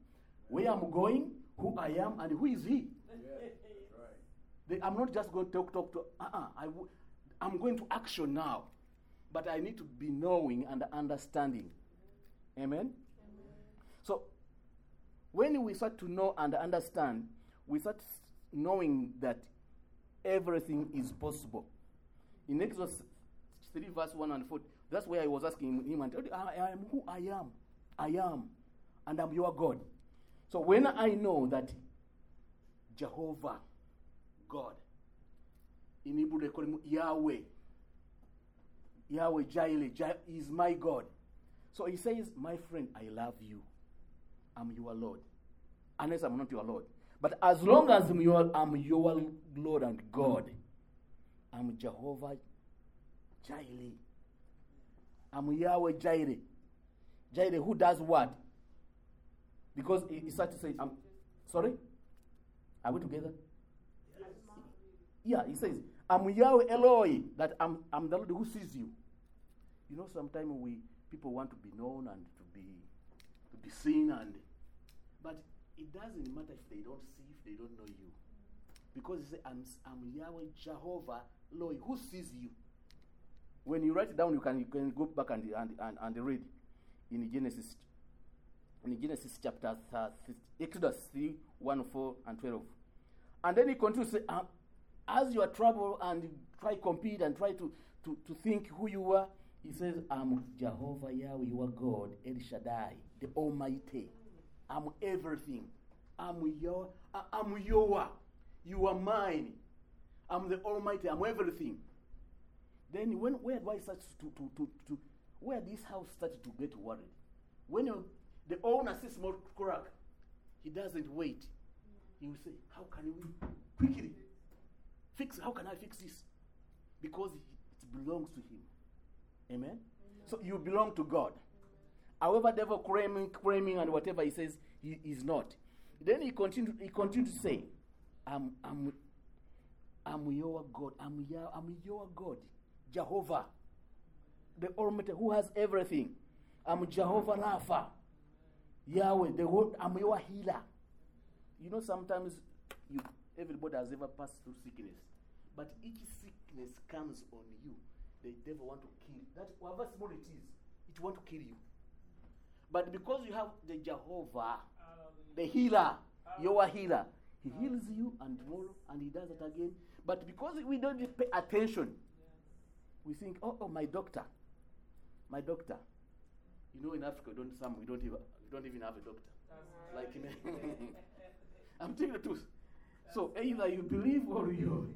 where I'm going, who I am, and who is he. They, I'm not just going to talk, talk to. Uh-uh, I w- I'm going to action now, but I need to be knowing and understanding. Amen. So, when we start to know and understand, we start knowing that everything is possible. In Exodus 3, verse 1 and 4, that's where I was asking him, and I, I am who I am. I am. And I'm your God. So when I know that Jehovah, God, in Hebrew they call him Yahweh, Yahweh Jireh is my God. So he says, My friend, I love you. I'm your Lord. Unless I'm not your Lord. But as long as I'm your, I'm your Lord and God, I'm Jehovah Jireh. I'm Yahweh Jireh. Jireh, who does what? Because he, started to say, I'm sorry? Are we together? Yeah, he says, I'm Yahweh Eloi, that I'm, I'm the Lord who sees you. You know, sometimes we people want to be known and to be to be seen and but it doesn't matter if they don't see, if they don't know you. Because he said, I'm, I'm Yahweh Jehovah Eloi, who sees you. When you write it down, you can, you can go back and, and, and, and read in Genesis in Genesis chapter th- th- Exodus 3, 1, 4, and 12. And then he continues to say, um, as you are troubled and try compete and try to, to, to think who you are, he says, I'm Jehovah Yahweh, your God, El Shaddai, the Almighty. I'm everything. I'm your, I'm your, you are mine. I'm the Almighty. I'm everything. Then when where do I start to, to, to, to where this house started to get worried? When you, the owner sees small crack, he doesn't wait. He will say, How can we quickly fix how can I fix this? Because it belongs to him. Amen? So you belong to God. However, devil claiming, claiming and whatever he says, he is not. Then he continued, he continued to say, I'm, I'm, I'm your God. I'm your, I'm your God. Jehovah. The Almighty who has everything. I'm Jehovah Rapha. Yahweh, the whole, I'm your healer. You know, sometimes you, everybody has ever passed through sickness. But each sickness comes on you. The devil want to kill. That however small it is, it want to kill you. But because you have the Jehovah, the healer, your healer, he heals you and tomorrow and he does it again. But because we don't pay attention, we think, oh, oh, my doctor, my doctor. You know, in Africa, don't some we don't even we don't even have a doctor. Like me. I'm telling the truth. So either you believe or you,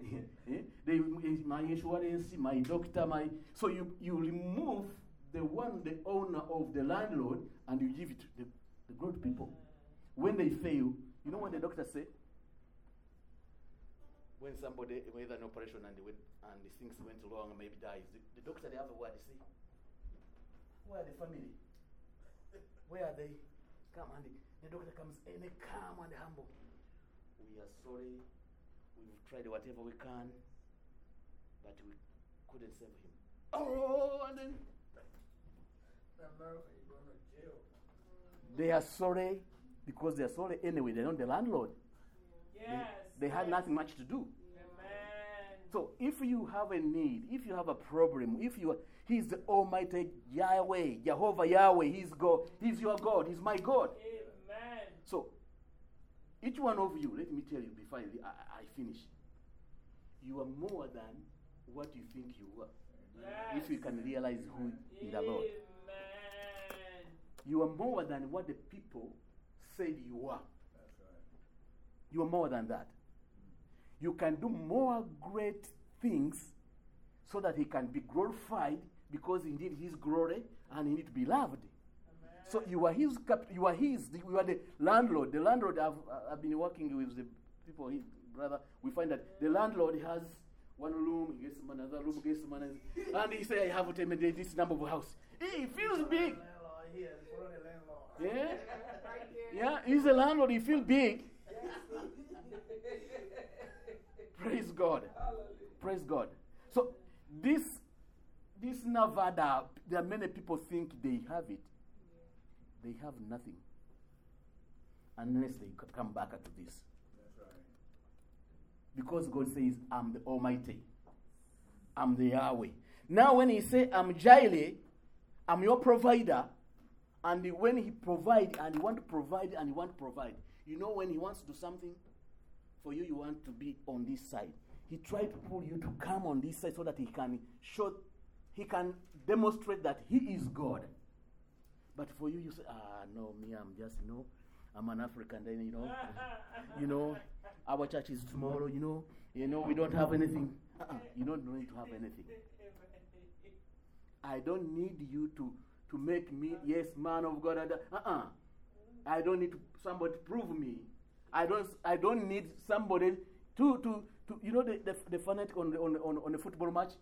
eh, they, my insurance, my doctor, my. So you you remove the one, the owner of the landlord, and you give it to the, the good people. When they fail, you know what the doctor say? When somebody made an operation and, they went, and the things went wrong and maybe dies, the, the doctor they have a word, they say, Where are the family? Where are they? Come and the, the doctor comes and they calm and humble. We are sorry. We've tried whatever we can, but we couldn't save him. Oh, and then America, you're going to jail. they are sorry because they are sorry anyway. They're not the landlord. Yes. They, had nothing much to do. Amen. So if you have a need, if you have a problem, if you are, He's the Almighty Yahweh, Jehovah Yahweh. He's God. He's your God. He's my God. Amen. So each one of you, let me tell you before I, I, I finish, you are more than what you think you are. If you can realize who is the Lord, Amen. you are more than what the people said you are. You are more than that. You can do more great things so that He can be glorified because indeed His glory and He need to be loved. So you are His, cap- you are His, you are the landlord. The landlord, I've, uh, I've been working with the people, his brother. We find that the landlord has one room, he gets another room, gets some another. And he say, I have to take this number of house. He feels big. Landlord here, follow the landlord. Yeah? Yeah, he's a landlord, he feels big. Praise God. Praise God. So this this Nevada, there are many people think they have it. They have nothing. Unless they come back to this. Because God says, I'm the Almighty. I'm the Yahweh. Now when he say I'm Jireh, I'm your provider, and when he provide and he want to provide and he want to provide, you know when he wants to do something for you, you want to be on this side. He tried to pull you to come on this side so that he can show, he can demonstrate that he is God. But for you, you say, ah, no, me, I'm just, you know, I'm an African, then, you know, you know, our church is tomorrow, you know, you know, we don't have anything. Uh-uh, you don't need to have anything. I don't need you to, to make me, yes, man of God. Uh uh I don't need to, somebody to prove me. I don't, I don't need somebody to, to, to you know, the, the, the fanatic on the, on, on, on the football match?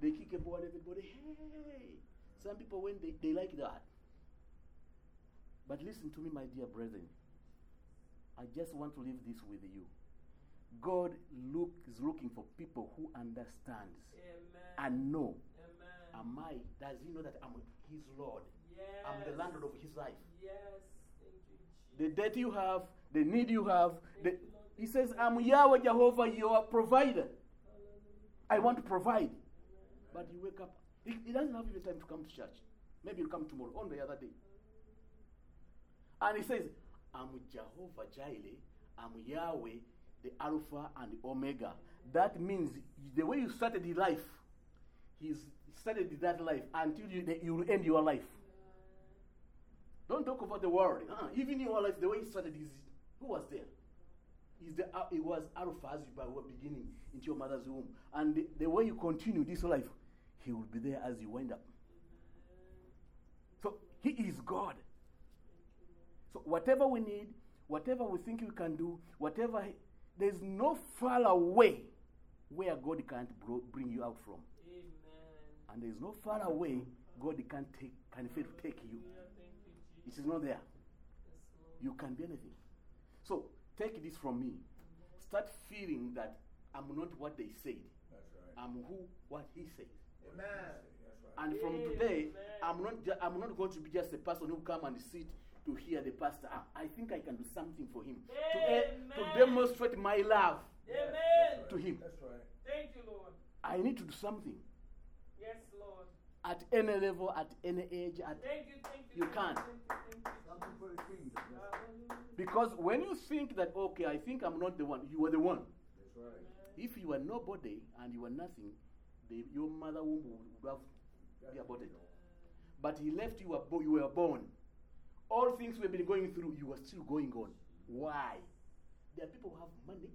They kick a ball, everybody, hey. Some people, when they, they like that. But listen to me, my dear brethren. I just want to leave this with you. God look, is looking for people who understands Amen. and know Amen. Am I? Does he know that I'm his Lord? Yes. I'm the landlord of his life. Yes. Thank you, The debt you have, the need you have. The, he says, I'm Yahweh Jehovah, your provider. I want to provide. But you wake up. He, he doesn't have even time to come to church. Maybe he'll come tomorrow, on the other day. And he says, I'm Jehovah Jireh, I'm Yahweh, the Alpha and the Omega. That means the way you started your life, he's started that life until you, you end your life. Don't talk about the world. Uh-uh. Even your life, the way you started is who was there? Is the, uh, it was Alpha as you were beginning into your mother's womb. And the, the way you continue this life, he will be there as you wind up. So he is God. So whatever we need, whatever we think we can do, whatever, he- there's no far away where God can't bro- bring you out from. Amen. And there's no far away God can't take, can fail to take you. Hallelujah. Thank you, It is not there. You can be anything. So take this from me. Start feeling that I'm not what they said. I'm who what he says. Amen. And from today, Amen. I'm not ju- I'm not going to be just a person who come and sit to hear the pastor. I, I think I can do something for him to, eh, to demonstrate my love Amen. to him. That's right. Thank you, Lord. I need to do something Yes, Lord. at any level, at any age, at Thank you, thank you. You thank can't. Thank you, thank you. Something for the kingdom. That's, Hallelujah. Because when you think that okay, I think I'm not the one, you are the one. that's right. If you are nobody and you are nothing, the, your mother womb would have be aborted. But he left you, abo- you were born. All things we've been going through, you are still going on. Why? There are people who have money,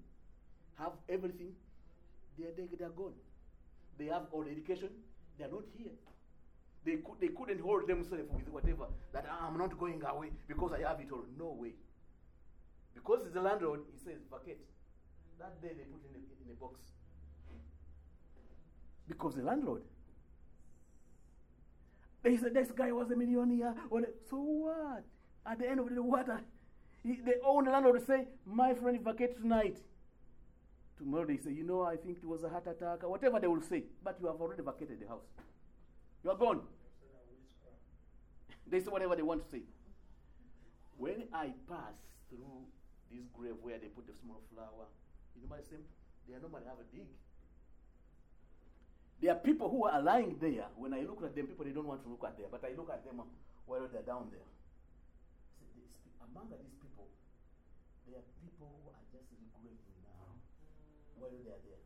have everything, they are, they, they are gone. They have all the education, they are not here. They, could, they couldn't hold themselves with whatever, that "Ah, I'm not going away because I have it all. No way. Because it's the landlord, he says, vacate. That day they put in a, in a box. Because the landlord. They said this guy was a millionaire. So what? At the end of the water, he, the owner landlord will say, My friend, vacate tonight. Tomorrow they say, You know, I think it was a heart attack, or whatever they will say. But you have already vacated the house. You are gone. They say whatever they want to say. When I pass through this grave where they put the small flower, you know saying? They normally have a dig. There are people who are lying there. When I look at them, people they don't want to look at there, but I look at them uh, while they're down there. These among these people, there are people who are just regretting now while they're there.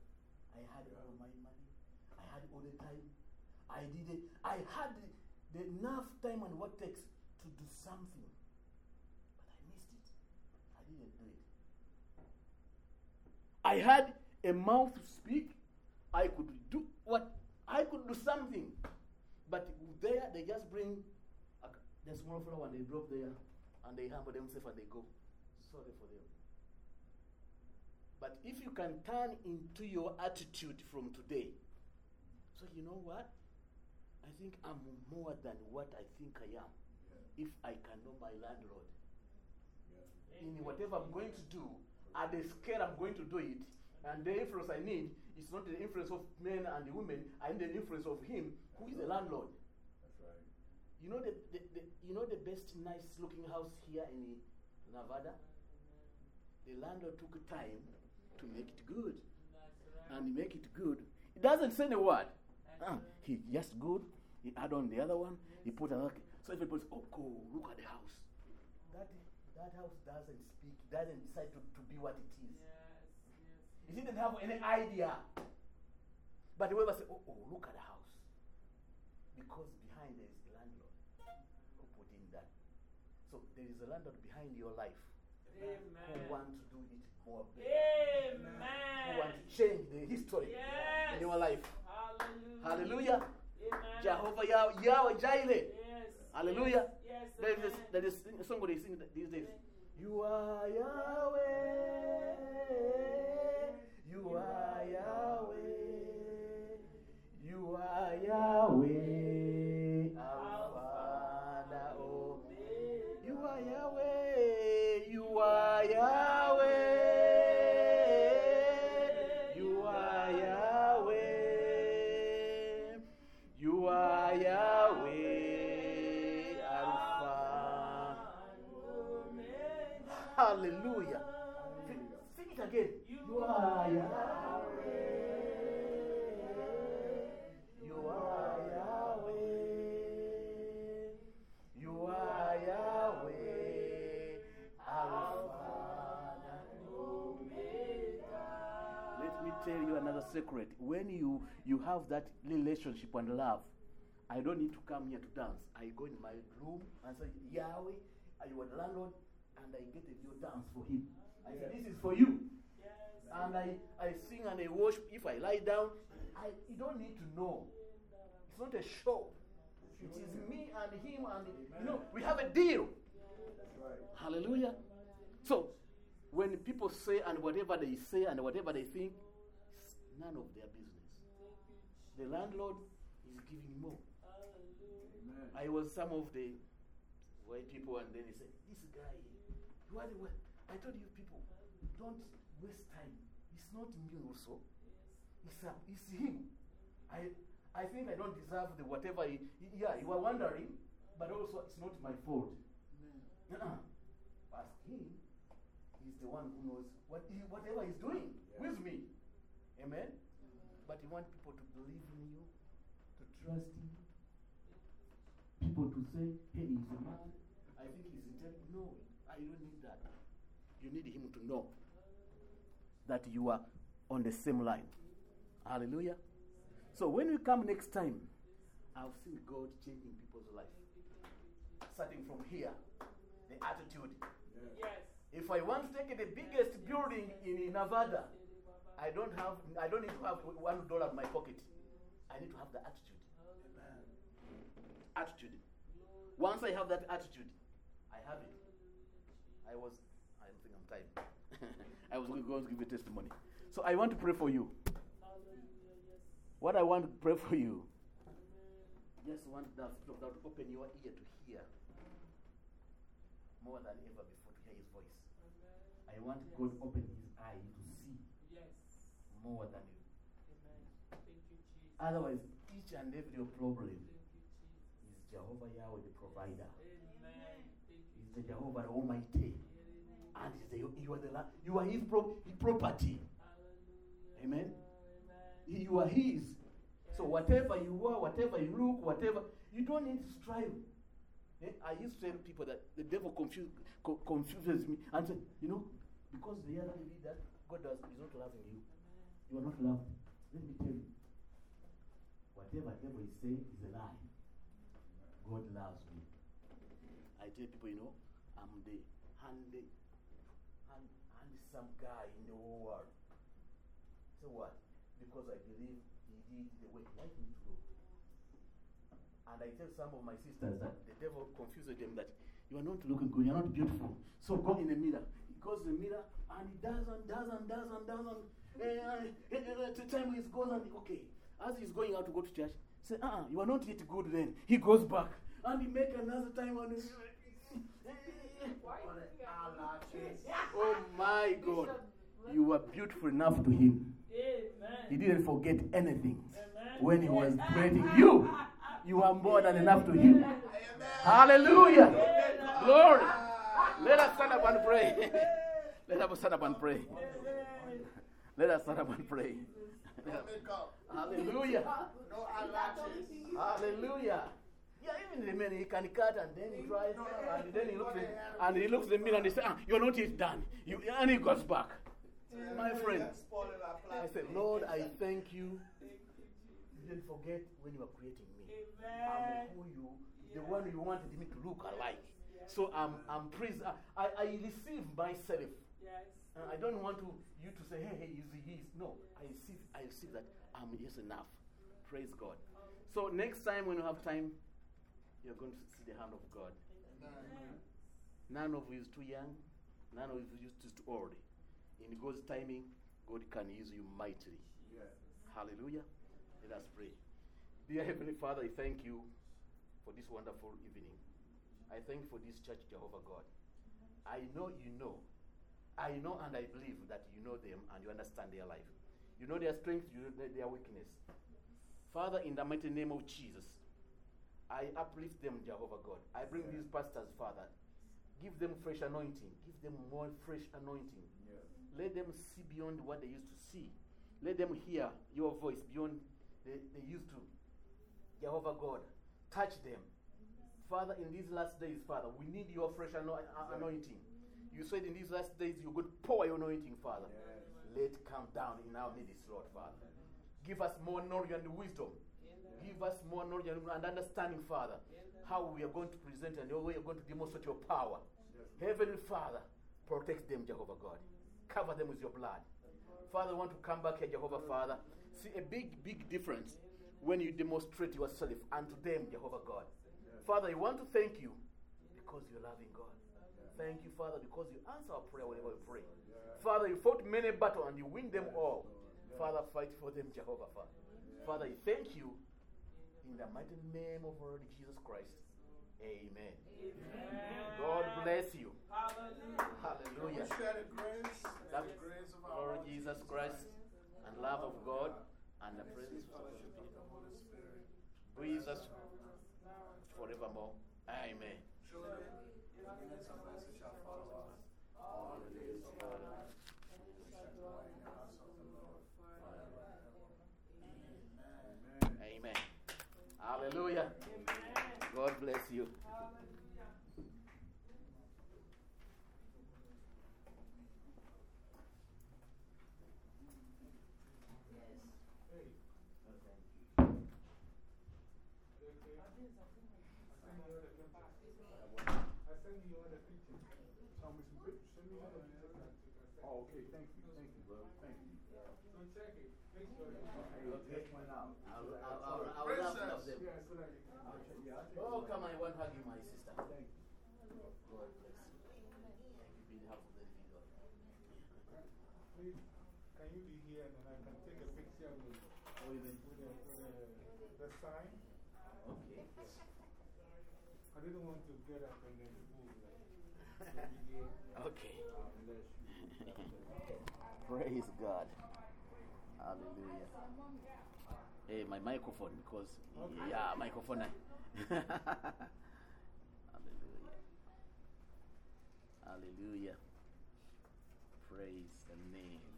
I had all my money. I had all the time. I did it. I had the, the enough time and what takes to do something. But I missed it. I didn't do it. I had a mouth to speak. I could do what I could do something. But there they just bring a, the small flower and they drop there and they humble themselves and they go. Sorry for them. But if you can turn into your attitude from today, so you know what? I think I'm more than what I think I am if I can know my landlord. In whatever I'm going to do, at the scale I'm going to do it, and the influence I need is not the influence of men and the women, I need the influence of him who is the landlord. That's right. You know the, the, the you know the best nice looking house here in Nevada? The landlord took time to make it good. And make it good. He doesn't say a word. Ah, he just good. He add on the other one. He put another. So everybody says, oh, cool, look at the house. That, that house doesn't speak, doesn't decide to, to be what it is. He didn't have any idea. But whoever said, oh, oh, look at the house. Because behind there is the landlord who put in that. So there is a landlord behind your life who want to do it more better. Who want to change the history Yes. in your life. Hallelujah. Hallelujah. Amen. Jehovah Yahweh Jireh. Hallelujah. Yes. There is, amen. there is a song they sing these days. You are Yahweh. You are Yahweh. You are Yahweh. You are Yahweh. You are Yahweh. You are Yahweh. Alpha and Omega. Let me tell you another secret. When you, you have that relationship and love, I don't need to come here to dance. I go in my room and say, Yahweh, you are the landlord, and I get a new dance for him. I say, This is for you. And I, I sing and I worship. If I lie down, I, you don't need to know. It's not a show. It is me and him, and you know, we have a deal. Right. Hallelujah. So, when people say and whatever they say and whatever they think, it's none of their business. The landlord is giving more. Amen. I was some of the white people, and then he said, This guy, you are the one. I told you people, don't waste time. It's not me also. It's, uh, it's him. I, I think I don't deserve the whatever he, he- yeah, you are wondering, but also it's not my fault. Uh-uh. Ask him. He's the one who knows what he, whatever he's doing with me. Amen? But you want people to believe in you, to trust you. People to say, hey, he's a man. I think he's intelligent. No, I don't need that. You need him to know that you are on the same line. Hallelujah. So when we come next time, I've seen God changing people's life. Starting from here, the attitude. Yes. If I want to take the biggest building in Nevada, I don't have I don't need to have one dollar in my pocket. I need to have the attitude. Amen. attitude. Once I have that attitude, I have it. I was, I don't think I'm time. I was going to give you testimony. So I want to pray for you. What I want to pray for you, just want that Spirit of God to open your ear to hear more than ever before to hear His voice. I want God to open His eye to see Yes. more than you. Amen. Thank you, Jesus. Otherwise, each and every problem is Jehovah Yahweh the provider. Amen. Thank you. Is the Jehovah Almighty. You are the you are his, pro- property. Amen. You are his. So whatever you are, whatever you look, whatever, you don't need to strive. Eh, I used to tell people that the devil confuse, co- confuses me and say, you know, because the believe that God does, is not loving you. You are not loved. Let me tell you. Whatever devil is saying is a lie. God loves me. I tell people, you know, I'm the handy, hand, handsome guy in the whole world. So what? Because I believe he did the way he liked me to look. And I tell some of my sisters that the devil confuses them that you are not looking good, you are not beautiful. So go in the mirror. He goes in the mirror and he does and does and does and does and and, and, and the time he goes and okay. As he's going out to go to church, say, uh uh you are not yet good then. He goes back and he make another time and he, Oh my God. You were beautiful enough to him. He didn't forget anything when he was creating you. You are more than enough to him. Hallelujah. Glory. Let us stand up and pray. Let us stand up and pray. Let us stand up and pray. Hallelujah. Hallelujah. Yeah, even the man he can cut and then he tries and then he looks in, and he looks the mirror and he says, ah, You're not yet done. You, and he goes back. My friend, I said, Lord, I thank you. You didn't forget when you were creating me. I'm who you, the one you wanted me to look alike. So I'm, I'm praised. I, I, receive myself. Yes. I don't want to, you to say, hey, hey, he's, he's. No, I see, I receive that I'm just enough. Praise God. So next time when you have time, you're going to see the hand of God. None of you is too young, none of you is too old. In God's timing, God can use you mightily. Hallelujah. Let us pray. Dear Heavenly Father, I thank you for this wonderful evening. I thank you for this church, Jehovah God. I know you know. I know and I believe that you know them and you understand their life. You know their strength, you know their weakness. Father, in the mighty name of Jesus, I uplift them, Jehovah God. I bring these pastors, Father. Give them fresh anointing. Give them more fresh anointing. Let them see beyond what they used to see. Let them hear your voice beyond they, they used to. Jehovah God, touch them. Father, in these last days, Father, we need your fresh ano- anointing. You said in these last days you're going pour your anointing, Father. Let it come down in our midst, Lord, Father. Give us more knowledge and wisdom. Give us more knowledge and and understanding, Father, how we are going to present and how we are going to demonstrate your power. Heavenly Father, protect them, Jehovah God. Cover them with your blood. Father, I want to come back here, Jehovah Father. See a big, big difference when you demonstrate yourself unto them, Jehovah God. Father, I want to thank you because you're loving God. Thank you, Father, because you answer our prayer whenever we pray. Father, you fought many battles and you win them all. Father, fight for them, Jehovah Father. Father, I thank you in the mighty name of our Lord Jesus Christ. Amen. God bless you. Hallelujah. Share the grace, That the grace of our Lord Jesus Christ and love of God and the presence of the of the Holy Spirit. Breathe us forevermore. Amen. Surely, goodness and mercy shall follow us all the days of our life. and we shall dwell in the house of the Lord forever and ever. Amen. Amen. Hallelujah. God bless you. I send you all the pictures. Send me all the pictures. Oh, okay, thank you, thank you, brother, thank you. So check it. Make sure you Hey, just went out. I'll, I'll, I'll, I'll wrap it up them. Yeah, so that you can. I'll check, yeah, I'll check. Oh, come on, I want to hug you, my sister. Thank you. God bless you. Thank you, be the help of the living God. Please, can you be here and then I can take a picture with, What do you with, the, with the, the sign? Okay. I didn't want to get up and then move. Like, be here. Okay. God bless you. Praise God. Hallelujah. Hey, my microphone, because, yeah, microphone. Hallelujah. Hallelujah. Praise the name.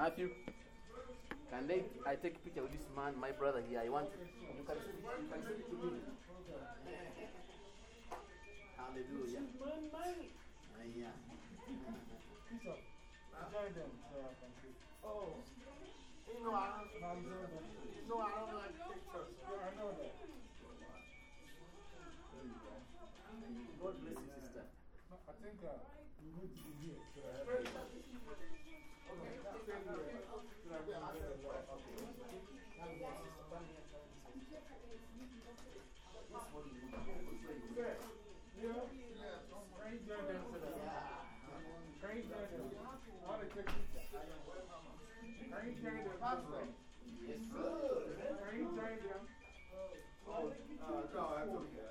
Matthew, can they, I take a picture with this man, my brother here. I want, you can send it, you can send it to me. Hallelujah. Ah, yeah. Bishop, join them so I can take. Oh, you know, I don't, No, I'm doing them. you know, I don't like pictures. Yeah, I know that. God bless you, sister. I think uh, you need to be here. So I have to. Okay, stay here. So I can get a lot. Yeah. Yeah. Can you join them so that? Can you join them? I want to take picture. Can you join them? Pastor. Yes, Can you join them? Oh, uh, no, that's okay.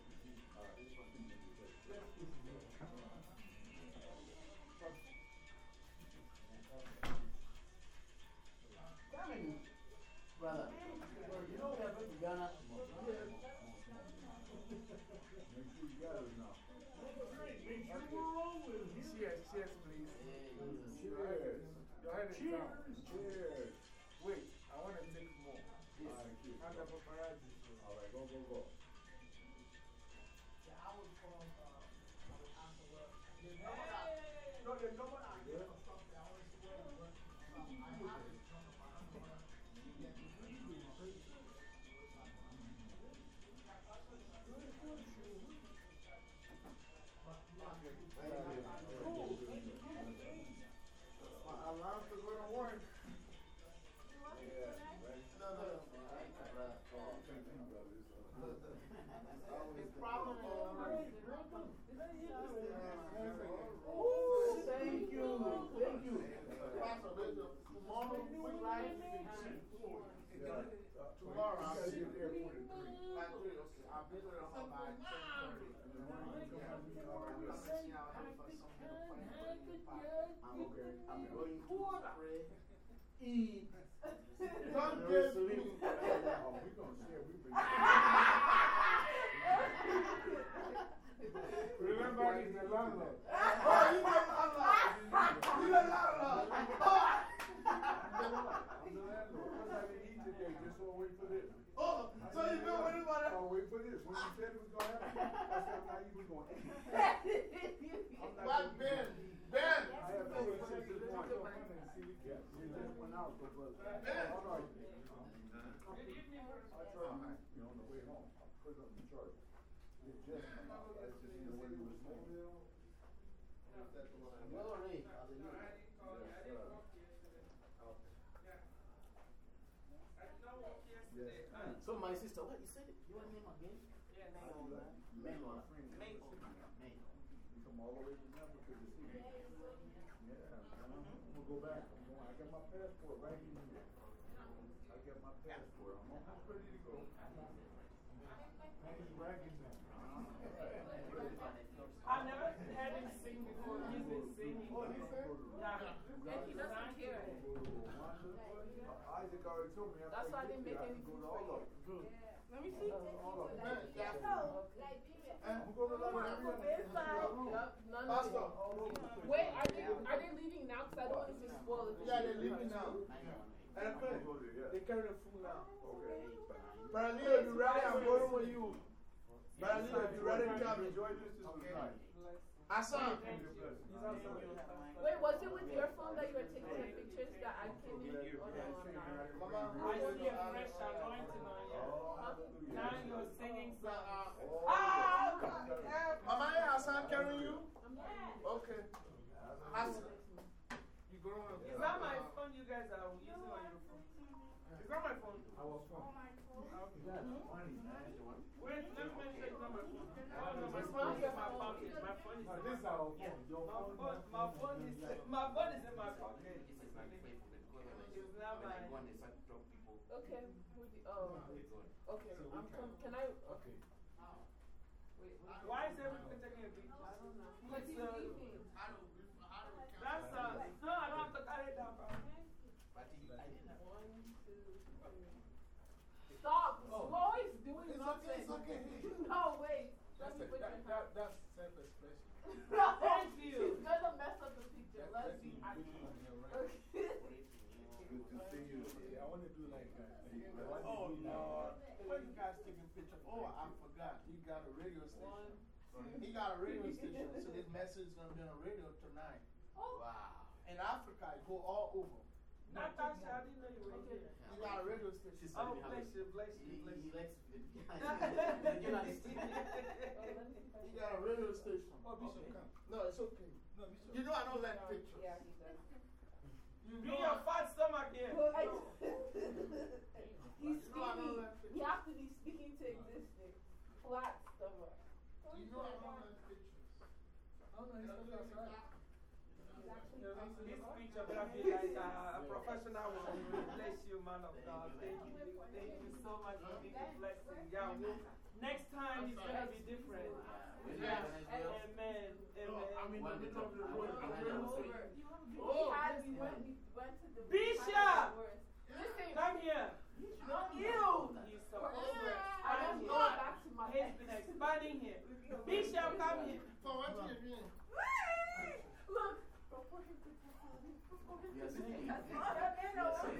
Wait, Thank you. Thank you. Pastor, there's a tomorrow flight. Yeah. Tomorrow, I'll gotta see get there before the three. By three. I'll be there about by ten thirty. In the morning, you come out, you All right, know, I'll let you know how to put something in the plane, put it in the pocket. I'm okay. I'm going to pray. Eat. Don't No give sleep. me. Oh, we gonna share, we bring. Remember, he's the landlord. Oh, you the landlord. You the landlord. I'm the landlord. What I didn't eat today, just so wait for this. Oh, so you been waiting for that? Oh, wait for this. When you said it was gonna happen, I said, I'm not even gonna eat. I'm But gonna Ben, eat. Ben. I have to wait till this morning. Yeah, we just went out, but, but, all right. I tried to, you know, on the way home, I put it on the chart. It just went out. That's just the way it was moving. Glory. Hallelujah. Yes, sir. Yes. So, my sister, what you said? it? Your name again? Manuela. You come all the way from Africa to see me. Yeah, uh-huh. I'm gonna go back. I'm going, I got my passport right in here. I got my passport. I'm almost ready to go. He's bragging now. I never heard him sing before. He's been singing. Oh, he said? Yeah. And he doesn't care. Go to Rwanda. Isaac already told me. That's why I didn't make any can food for you. of them. Yeah. Let me see. Man, careful. No. Eh, we're going to let Come on, everyone from this side. Yep, none of Pastor. Wait, are they, are they leaving now? Because I don't want it to spoil it. Yeah, they're leaving now. And they carry the food now. Brother Leo, if you're ready, I'm going with you. Brother Leo, if you're ready, tell me. Enjoy this tonight. Hassan. Wait, was it with your phone that you were taking the pictures that I came in? Oh, no, I'm not. See a fresh anointing on you. Now you're singing songs. Ah, Mama, is Hassan carrying you? Okay. Hassan. You going to Is that my phone you guys are using on your phone? Is that my phone? Our phone. Wait, let me make sure it's not my phone. Oh, no, my phone is in my pocket. My phone is This is our phone. Your My phone. phone, my phone is, my phone is in my pocket. This is my favorite because It's not when I mine. go on the site to talk people, Okay. Who do, oh, okay. I'm com can I? Okay. Wait, wait. Why is everything taking a picture? I don't know. But He's uh, leaving. that's uh, no, I don't have to carry that. bro. but he, I didn't have One, two, three. Stop! Slow oh. is doing It's nothing. okay, it's okay. No, wait. That's, me put your that, that, that's self expression. No, Thank you. She's gonna mess up the picture. Let's be actually. Okay. Good to see you. I want to do like that. I want to Oh, do Lord. Why you guys taking pictures? Oh, I forgot. He got a radio station. He got a radio station, so this message is going to be on the radio tonight. Oh. Wow. In Africa, it go all over. Natasha, I didn't know you were here. He got a radio station. She's Oh, telling me how bless you, bless He, you, bless he you. likes the the journalist. He got a radio station. Oh, Bishop, come. No, it's okay. No, Bishop. You know I don't like pictures. Yeah, he does. You Bring know your fat stomach here. He's You know I don't speaking. like. You have to be speaking to existing. Flat stomach. You know I don't like pictures. Oh, no, it's okay. That's right. This picture be like uh, a professional one. Bless you, man of God. Thank you. Thank you so much for being a blessing. Yeah, we'll, next time it's going to be different. Amen. Amen. I'm in the middle of the road. Bishop! Come here. you. I don't back to my He's expanding here. Bishop, come here. For what you mean? Look. You are saying.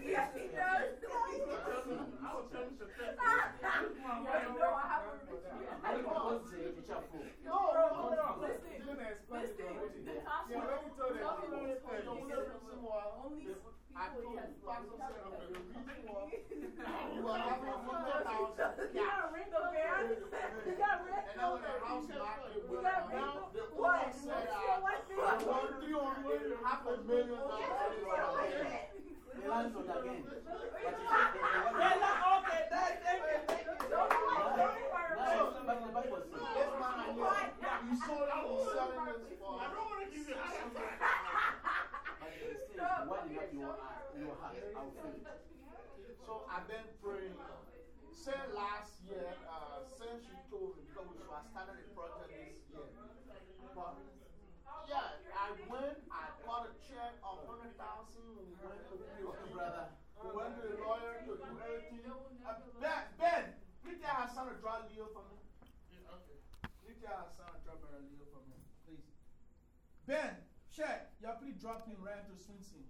Yes, he does. I was telling you to take No, I haven't reached yet. I don't know what's the teacher for. No, no, no. Listen. Going to Listen. already. Natasha, Yeah, let me tell you. him the it's only- why Only the- I people told you, Pastor said, okay, the reason why you are having a hundred thousand You got a ring the band? You got ring And then when the house market You went got down, ring the What? said, what? I want three hundred, half a million dollars. The landlord again. But you said Yeah, okay, that, thank you. Don't worry, don't worry. No, but the Bible says. This man here, you sold out, he's selling this for. I don't want to give you a half But it says, did not your your heart, I'll fill it. So I've been praying. Since last year, uh, since you told me, because we so I started a project this year. But yeah, I went, I got a check of 100000 when we went to Okay, brother. We went to the lawyer to do everything. Uh, ben, Ben, please tell Hassan to draw Leo for me. Okay. Please tell Hassan to draw Leo for me, please. Ben, check. Y'all please drop him right to Swenson.